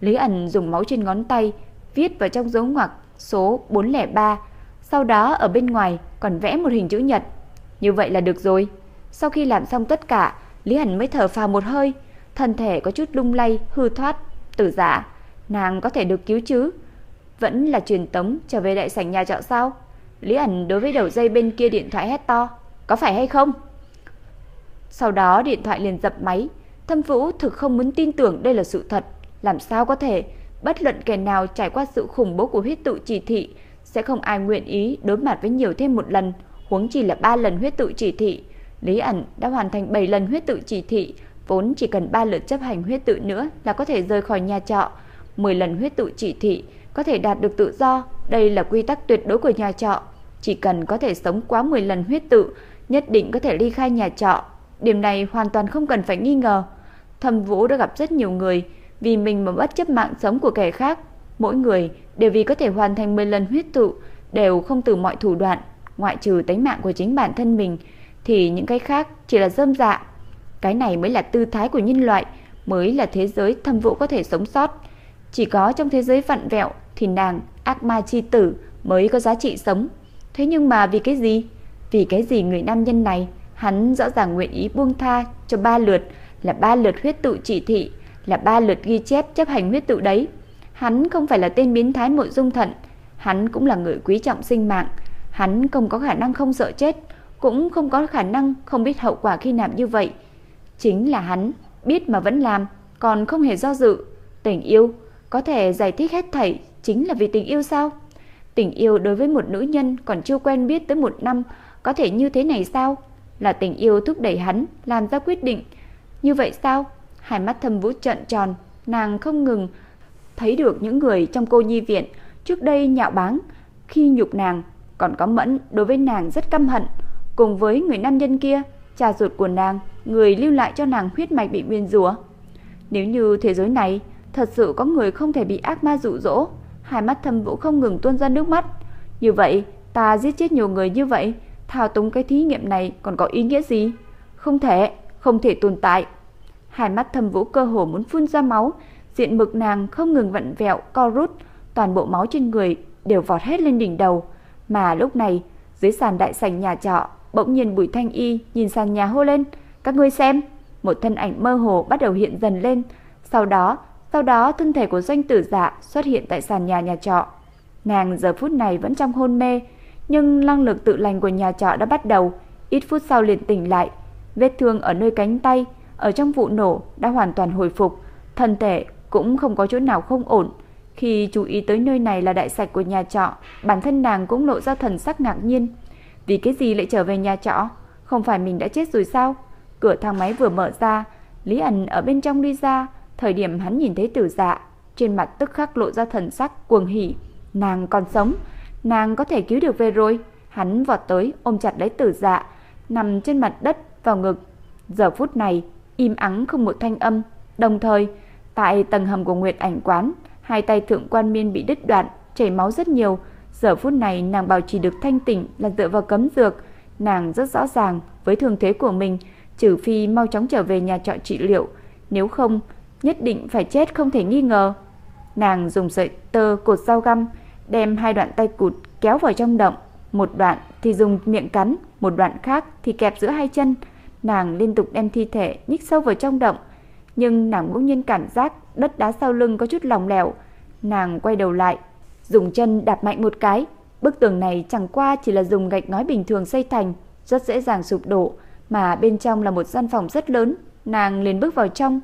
Lý ẩn dùng máu trên ngón tay viết vào trong dấu ngoặc số 403, sau đó ở bên ngoài còn vẽ một hình chữ nhật. Như vậy là được rồi. Sau khi làm xong tất cả, Lý hẳn mới thở phào một hơi, thân thể có chút lung lay, hư thoát. Tử giả, nàng có thể được cứu chứ? Vẫn là truyền tống trở về đại sảnh nhà trọ sao? Lý hẳn đối với đầu dây bên kia điện thoại hét to, có phải hay không? Sau đó điện thoại liền dập máy, Thâm Vũ thực không muốn tin tưởng đây là sự thật, làm sao có thể, bất luận kẻ nào trải qua sự khủng bố của huyết tự chỉ thị, sẽ không ai nguyện ý đối mặt với nhiều thêm một lần, huống chỉ là 3 lần huyết tự chỉ thị. Lý ẩn đã hoàn thành 7 lần huyết tự chỉ thị, vốn chỉ cần 3 lượt chấp hành huyết tự nữa là có thể rời khỏi nhà trọ. 10 lần huyết tự chỉ thị có thể đạt được tự do, đây là quy tắc tuyệt đối của nhà trọ. Chỉ cần có thể sống quá 10 lần huyết tự, nhất định có thể ly khai nhà trọ. Điểm này hoàn toàn không cần phải nghi ngờ. Thẩm Vũ đã gặp rất nhiều người vì mình mà bất chấp mạng sống của kẻ khác, mỗi người đều vì có thể hoàn thành 10 lần huyết tụ đều không từ mọi thủ đoạn, ngoại trừ tính mạng của chính bản thân mình thì những cái khác chỉ là dâm dạ. Cái này mới là tư thái của nhân loại, mới là thế giới thâm Vũ có thể sống sót. Chỉ có trong thế giới vặn vẹo thì nàng ác ma chi tử mới có giá trị sống. Thế nhưng mà vì cái gì? Vì cái gì người nam nhân này Hắn rõ ràng nguyện ý buông tha cho ba lượt là ba lượt huyết tụ chỉ thị, là ba lượt ghi chép chấp hành huyết tự đấy. Hắn không phải là tên biến thái mộ dung thận, hắn cũng là người quý trọng sinh mạng, hắn không có khả năng không sợ chết, cũng không có khả năng không biết hậu quả khi làm như vậy. Chính là hắn biết mà vẫn làm, còn không hề do dự. Tình yêu có thể giải thích hết thảy chính là vì tình yêu sao? Tình yêu đối với một nữ nhân còn chưa quen biết tới một năm có thể như thế này sao? Là tình yêu thúc đẩy hắn làm ra quyết định. Như vậy sao? Hai mắt thâm vũ trận tròn, nàng không ngừng thấy được những người trong cô nhi viện trước đây nhạo báng, khi nhục nàng, còn có mẫn đối với nàng rất căm hận. Cùng với người nam nhân kia, cha ruột của nàng, người lưu lại cho nàng huyết mạch bị nguyên rủa. Nếu như thế giới này thật sự có người không thể bị ác ma dụ dỗ, hai mắt thâm vũ không ngừng tuôn ra nước mắt. Như vậy, ta giết chết nhiều người như vậy, thao túng cái thí nghiệm này còn có ý nghĩa gì? Không thể, không thể tồn tại. Hai mắt thâm vũ cơ hồ muốn phun ra máu, diện mực nàng không ngừng vặn vẹo, co rút, toàn bộ máu trên người đều vọt hết lên đỉnh đầu. Mà lúc này, dưới sàn đại sảnh nhà trọ, bỗng nhiên Bùi Thanh Y nhìn sàn nhà hô lên, "Các ngươi xem!" Một thân ảnh mơ hồ bắt đầu hiện dần lên, sau đó sau đó thân thể của doanh tử dạ xuất hiện tại sàn nhà nhà trọ. Nàng giờ phút này vẫn trong hôn mê, nhưng năng lực tự lành của nhà trọ đã bắt đầu, ít phút sau liền tỉnh lại. Vết thương ở nơi cánh tay, ở trong vụ nổ đã hoàn toàn hồi phục, thân thể cũng không có chỗ nào không ổn. Khi chú ý tới nơi này là đại sạch của nhà trọ, bản thân nàng cũng lộ ra thần sắc ngạc nhiên. Vì cái gì lại trở về nhà trọ? Không phải mình đã chết rồi sao? Cửa thang máy vừa mở ra, Lý ẩn ở bên trong đi ra, Thời điểm hắn nhìn thấy tử dạ, trên mặt tức khắc lộ ra thần sắc cuồng hỉ. Nàng còn sống, nàng có thể cứu được về rồi. Hắn vọt tới ôm chặt lấy tử dạ, nằm trên mặt đất vào ngực. Giờ phút này, im ắng không một thanh âm. Đồng thời, tại tầng hầm của Nguyệt Ảnh quán, hai tay thượng quan miên bị đứt đoạn, chảy máu rất nhiều. Giờ phút này nàng bảo trì được thanh tỉnh là dựa vào cấm dược. Nàng rất rõ ràng với thương thế của mình, trừ phi mau chóng trở về nhà trọ trị liệu. Nếu không, nhất định phải chết không thể nghi ngờ. Nàng dùng sợi tơ cột dao găm, đem hai đoạn tay cụt kéo vào trong động, một đoạn thì dùng miệng cắn, một đoạn khác thì kẹp giữa hai chân. Nàng liên tục đem thi thể nhích sâu vào trong động, nhưng nàng bỗng nhiên cảm giác đất đá sau lưng có chút lỏng lẻo. Nàng quay đầu lại, dùng chân đạp mạnh một cái. Bức tường này chẳng qua chỉ là dùng gạch ngói bình thường xây thành, rất dễ dàng sụp đổ, mà bên trong là một gian phòng rất lớn. Nàng liền bước vào trong,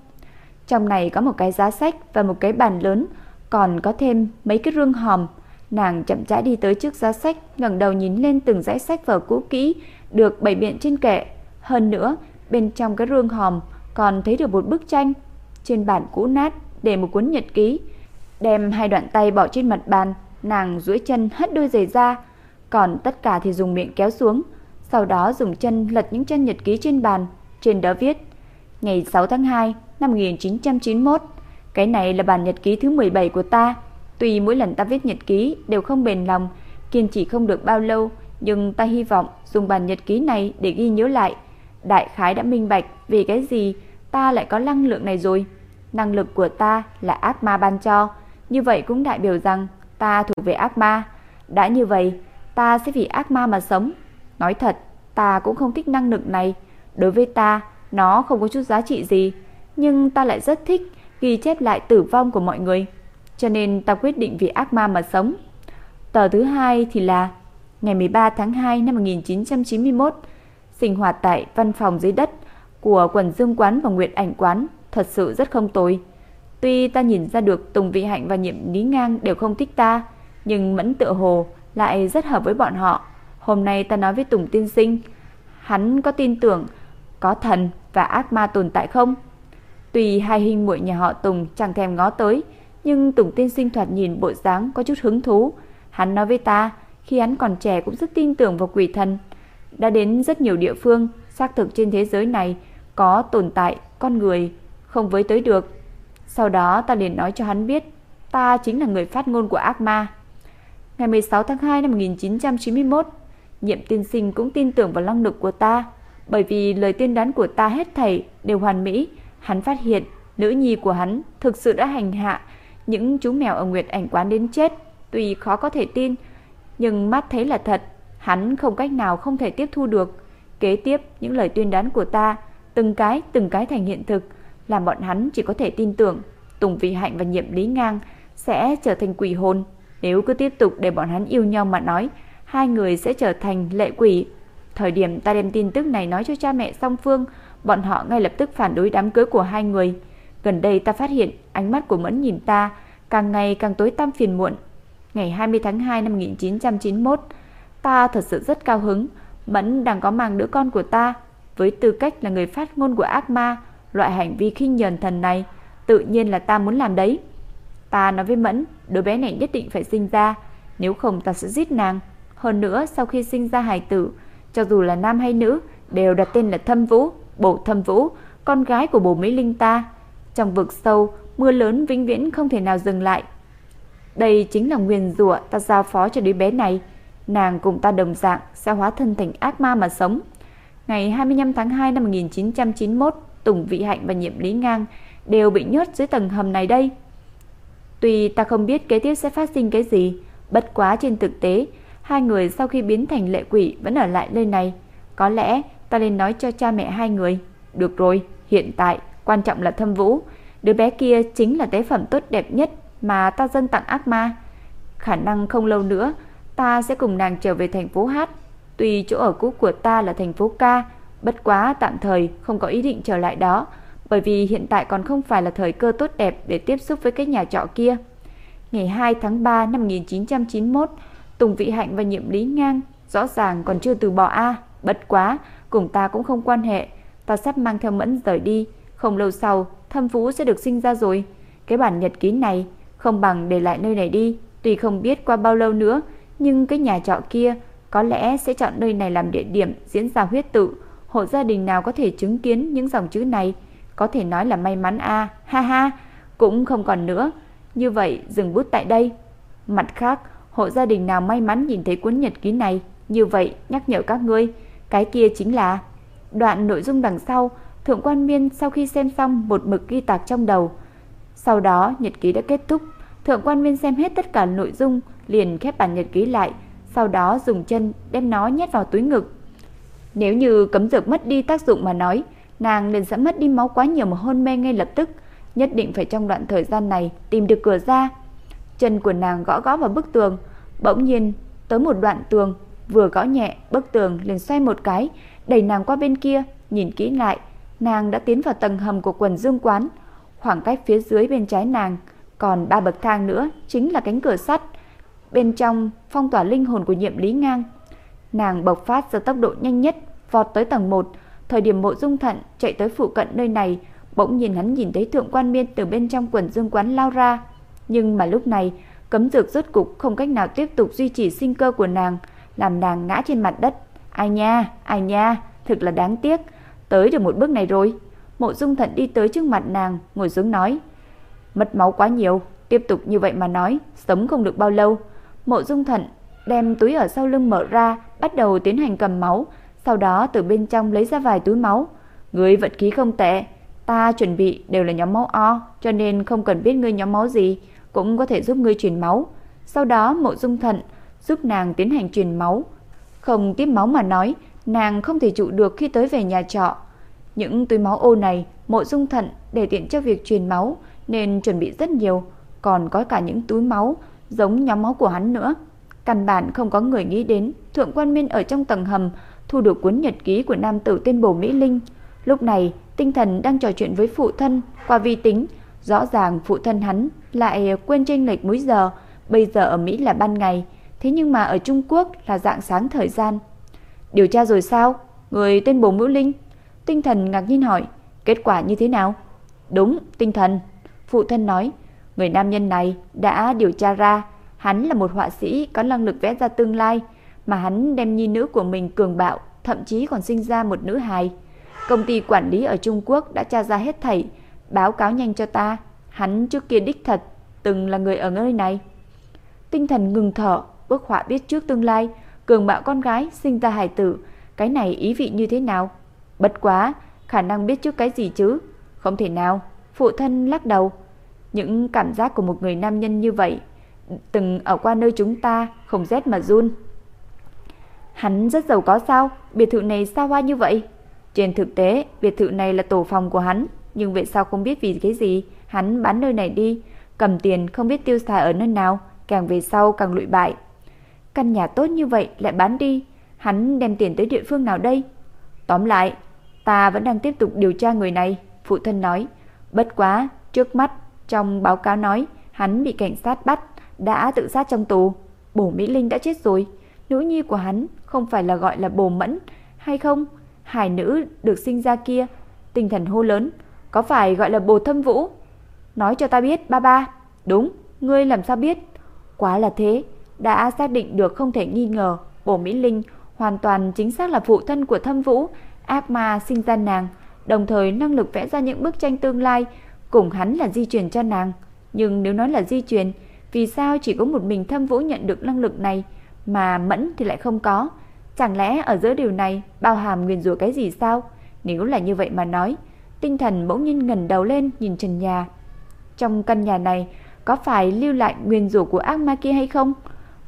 trong này có một cái giá sách và một cái bàn lớn, còn có thêm mấy cái rương hòm. Nàng chậm rãi đi tới trước giá sách, ngẩng đầu nhìn lên từng dãy sách vở cũ kỹ được bày biện trên kệ. Hơn nữa, bên trong cái rương hòm còn thấy được một bức tranh. Trên bản cũ nát để một cuốn nhật ký. Đem hai đoạn tay bỏ trên mặt bàn, nàng duỗi chân hất đôi giày ra, còn tất cả thì dùng miệng kéo xuống, sau đó dùng chân lật những chân nhật ký trên bàn, trên đó viết: Ngày 6 tháng 2 năm 1991. Cái này là bản nhật ký thứ 17 của ta. Tuy mỗi lần ta viết nhật ký đều không bền lòng, kiên trì không được bao lâu, nhưng ta hy vọng dùng bản nhật ký này để ghi nhớ lại. Đại khái đã minh bạch vì cái gì ta lại có năng lượng này rồi. Năng lực của ta là ác ma ban cho, như vậy cũng đại biểu rằng ta thuộc về ác ma. Đã như vậy, ta sẽ vì ác ma mà sống. Nói thật, ta cũng không thích năng lực này. Đối với ta, nó không có chút giá trị gì nhưng ta lại rất thích ghi chép lại tử vong của mọi người, cho nên ta quyết định vì ác ma mà sống. Tờ thứ hai thì là ngày 13 tháng 2 năm 1991, sinh hoạt tại văn phòng dưới đất của quần dương quán và nguyệt ảnh quán thật sự rất không tồi. Tuy ta nhìn ra được Tùng Vị Hạnh và Nhiệm Lý Ngang đều không thích ta, nhưng Mẫn Tựa Hồ lại rất hợp với bọn họ. Hôm nay ta nói với Tùng Tiên Sinh, hắn có tin tưởng có thần và ác ma tồn tại không? Tùy hai huynh muội nhà họ Tùng chẳng thèm ngó tới, nhưng Tùng tiên sinh thoạt nhìn bộ dáng có chút hứng thú. Hắn nói với ta, khi hắn còn trẻ cũng rất tin tưởng vào quỷ thần. Đã đến rất nhiều địa phương, xác thực trên thế giới này có tồn tại con người không với tới được. Sau đó ta liền nói cho hắn biết, ta chính là người phát ngôn của ác ma. Ngày 16 tháng 2 năm 1991, Nhiệm tiên sinh cũng tin tưởng vào năng lực của ta, bởi vì lời tiên đoán của ta hết thảy đều hoàn mỹ, Hắn phát hiện nữ nhi của hắn thực sự đã hành hạ những chú mèo ở Nguyệt Ảnh quán đến chết, tuy khó có thể tin, nhưng mắt thấy là thật, hắn không cách nào không thể tiếp thu được. Kế tiếp, những lời tuyên đoán của ta, từng cái từng cái thành hiện thực, làm bọn hắn chỉ có thể tin tưởng Tùng Vị Hạnh và Nhiệm Lý Ngang sẽ trở thành quỷ hồn. Nếu cứ tiếp tục để bọn hắn yêu nhau mà nói, hai người sẽ trở thành lệ quỷ. Thời điểm ta đem tin tức này nói cho cha mẹ song phương, bọn họ ngay lập tức phản đối đám cưới của hai người. Gần đây ta phát hiện ánh mắt của Mẫn nhìn ta càng ngày càng tối tăm phiền muộn. Ngày 20 tháng 2 năm 1991, ta thật sự rất cao hứng. Mẫn đang có mang đứa con của ta. Với tư cách là người phát ngôn của ác ma, loại hành vi khinh nhờn thần này tự nhiên là ta muốn làm đấy. Ta nói với Mẫn, đứa bé này nhất định phải sinh ra, nếu không ta sẽ giết nàng. Hơn nữa, sau khi sinh ra hài tử, cho dù là nam hay nữ, đều đặt tên là Thâm Vũ, Bổ Thâm Vũ, con gái của bổ Mỹ Linh ta. Trong vực sâu, mưa lớn vĩnh viễn không thể nào dừng lại. Đây chính là nguyên rủa ta giao phó cho đứa bé này. Nàng cùng ta đồng dạng sẽ hóa thân thành ác ma mà sống. Ngày 25 tháng 2 năm 1991, Tùng Vị Hạnh và Nhiệm Lý Ngang đều bị nhốt dưới tầng hầm này đây. Tuy ta không biết kế tiếp sẽ phát sinh cái gì, bất quá trên thực tế, hai người sau khi biến thành lệ quỷ vẫn ở lại nơi này. Có lẽ ta nên nói cho cha mẹ hai người. Được rồi, hiện tại quan trọng là thâm vũ. Đứa bé kia chính là tế phẩm tốt đẹp nhất mà ta dâng tặng ác ma. Khả năng không lâu nữa, ta sẽ cùng nàng trở về thành phố Hát. Tuy chỗ ở cũ của ta là thành phố Ca, bất quá tạm thời không có ý định trở lại đó, bởi vì hiện tại còn không phải là thời cơ tốt đẹp để tiếp xúc với cái nhà trọ kia. Ngày 2 tháng 3 năm 1991, Tùng Vị Hạnh và Nhiệm Lý Ngang rõ ràng còn chưa từ bỏ A, bất quá, cùng ta cũng không quan hệ, ta sắp mang theo Mẫn rời đi, không lâu sau, Thâm phú sẽ được sinh ra rồi. Cái bản nhật ký này không bằng để lại nơi này đi, tuy không biết qua bao lâu nữa, nhưng cái nhà trọ kia có lẽ sẽ chọn nơi này làm địa điểm diễn ra huyết tự. Hộ gia đình nào có thể chứng kiến những dòng chữ này, có thể nói là may mắn a, ha ha, cũng không còn nữa. Như vậy dừng bút tại đây. Mặt khác, hộ gia đình nào may mắn nhìn thấy cuốn nhật ký này, như vậy nhắc nhở các ngươi, cái kia chính là đoạn nội dung đằng sau, Thượng quan Miên sau khi xem xong một mực ghi tạc trong đầu. Sau đó nhật ký đã kết thúc, Thượng quan viên xem hết tất cả nội dung, liền khép bản nhật ký lại, sau đó dùng chân đem nó nhét vào túi ngực. Nếu như cấm dược mất đi tác dụng mà nói, nàng liền sẽ mất đi máu quá nhiều mà hôn mê ngay lập tức, nhất định phải trong đoạn thời gian này tìm được cửa ra. Chân của nàng gõ gõ vào bức tường, bỗng nhiên tới một đoạn tường, vừa gõ nhẹ, bức tường liền xoay một cái, đẩy nàng qua bên kia, nhìn kỹ lại, nàng đã tiến vào tầng hầm của quần dương quán, khoảng cách phía dưới bên trái nàng còn ba bậc thang nữa chính là cánh cửa sắt, bên trong phong tỏa linh hồn của Nhiệm Lý Ngang. Nàng bộc phát ra tốc độ nhanh nhất, vọt tới tầng 1, thời điểm Mộ Dung Thận chạy tới phụ cận nơi này, bỗng nhìn hắn nhìn thấy Thượng Quan Miên từ bên trong quần dương quán lao ra, nhưng mà lúc này, cấm dược rốt cục không cách nào tiếp tục duy trì sinh cơ của nàng, làm nàng ngã trên mặt đất. Ai nha, ai nha, thực là đáng tiếc, tới được một bước này rồi. Mộ Dung Thận đi tới trước mặt nàng, ngồi xuống nói: "Mất máu quá nhiều, tiếp tục như vậy mà nói, sống không được bao lâu." Mộ Dung Thận đem túi ở sau lưng mở ra, bắt đầu tiến hành cầm máu, sau đó từ bên trong lấy ra vài túi máu. Ngươi vận khí không tệ, ta chuẩn bị đều là nhóm máu O, cho nên không cần biết ngươi nhóm máu gì, cũng có thể giúp ngươi truyền máu. Sau đó Mộ Dung Thận giúp nàng tiến hành truyền máu. Không tiếp máu mà nói, nàng không thể trụ được khi tới về nhà trọ. Những túi máu ô này, Mộ Dung Thận để tiện cho việc truyền máu nên chuẩn bị rất nhiều, còn có cả những túi máu giống nhóm máu của hắn nữa. Căn bản không có người nghĩ đến Thượng Quan Minh ở trong tầng hầm thu được cuốn nhật ký của nam tử tên Bồ Mỹ Linh. Lúc này, tinh thần đang trò chuyện với phụ thân qua vi tính, rõ ràng phụ thân hắn lại quên chênh lệch múi giờ, bây giờ ở Mỹ là ban ngày, thế nhưng mà ở Trung Quốc là dạng sáng thời gian. Điều tra rồi sao? Người tên Bồ Mỹ Linh? Tinh thần ngạc nhiên hỏi, kết quả như thế nào? Đúng, tinh thần. Phụ thân nói, người nam nhân này đã điều tra ra, hắn là một họa sĩ có năng lực vẽ ra tương lai, mà hắn đem nhi nữ của mình cường bạo, thậm chí còn sinh ra một nữ hài. Công ty quản lý ở Trung Quốc đã tra ra hết thảy, báo cáo nhanh cho ta, hắn trước kia đích thật từng là người ở nơi này. Tinh thần ngừng thở, bức họa biết trước tương lai, cường bạo con gái sinh ra hài tử, cái này ý vị như thế nào? Bất quá, khả năng biết trước cái gì chứ? Không thể nào, phụ thân lắc đầu. Những cảm giác của một người nam nhân như vậy từng ở qua nơi chúng ta không rét mà run. Hắn rất giàu có sao? Biệt thự này xa hoa như vậy? Trên thực tế, biệt thự này là tổ phòng của hắn, nhưng vì sao không biết vì cái gì, hắn bán nơi này đi, cầm tiền không biết tiêu xài ở nơi nào, càng về sau càng lụi bại. Căn nhà tốt như vậy lại bán đi, hắn đem tiền tới địa phương nào đây? Tóm lại, ta vẫn đang tiếp tục điều tra người này, phụ thân nói. Bất quá, trước mắt, trong báo cáo nói, hắn bị cảnh sát bắt, đã tự sát trong tù. Bổ Mỹ Linh đã chết rồi. Nữ nhi của hắn không phải là gọi là bồ mẫn hay không? Hải nữ được sinh ra kia, tinh thần hô lớn, có phải gọi là bồ thâm vũ? Nói cho ta biết, ba ba. Đúng, ngươi làm sao biết? Quá là thế, đã xác định được không thể nghi ngờ, bổ Mỹ Linh hoàn toàn chính xác là phụ thân của thâm vũ, ác ma sinh ra nàng, đồng thời năng lực vẽ ra những bức tranh tương lai, cùng hắn là di truyền cho nàng. Nhưng nếu nói là di truyền, vì sao chỉ có một mình thâm vũ nhận được năng lực này, mà mẫn thì lại không có? Chẳng lẽ ở giữa điều này bao hàm nguyên rủa cái gì sao? Nếu là như vậy mà nói, tinh thần bỗng nhiên ngẩng đầu lên nhìn trần nhà. Trong căn nhà này có phải lưu lại nguyên rủa của ác ma kia hay không?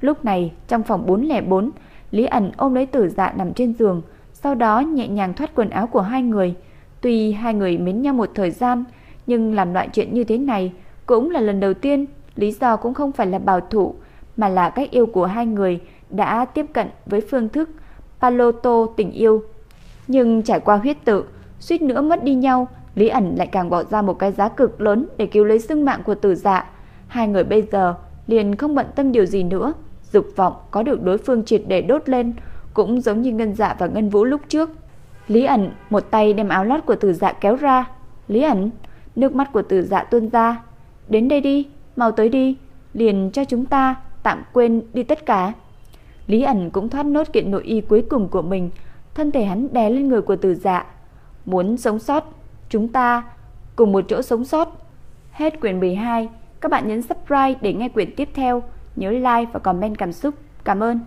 Lúc này, trong phòng 404, Lý ẩn ôm lấy tử dạ nằm trên giường, sau đó nhẹ nhàng thoát quần áo của hai người. Tuy hai người mến nhau một thời gian, nhưng làm loại chuyện như thế này cũng là lần đầu tiên, lý do cũng không phải là bảo thủ, mà là cách yêu của hai người đã tiếp cận với phương thức Paloto tình yêu. Nhưng trải qua huyết tự, suýt nữa mất đi nhau, Lý ẩn lại càng bỏ ra một cái giá cực lớn để cứu lấy sinh mạng của tử dạ. Hai người bây giờ liền không bận tâm điều gì nữa, dục vọng có được đối phương triệt để đốt lên, cũng giống như Ngân Dạ và Ngân Vũ lúc trước. Lý ẩn một tay đem áo lót của Tử Dạ kéo ra. "Lý ẩn." Nước mắt của Tử Dạ tuôn ra. "Đến đây đi, mau tới đi, liền cho chúng ta tạm quên đi tất cả." Lý ẩn cũng thoát nốt kiện nội y cuối cùng của mình, thân thể hắn đè lên người của Tử Dạ. "Muốn sống sót, chúng ta cùng một chỗ sống sót." Hết quyển 12, các bạn nhấn subscribe để nghe quyển tiếp theo, nhớ like và comment cảm xúc. Cảm ơn.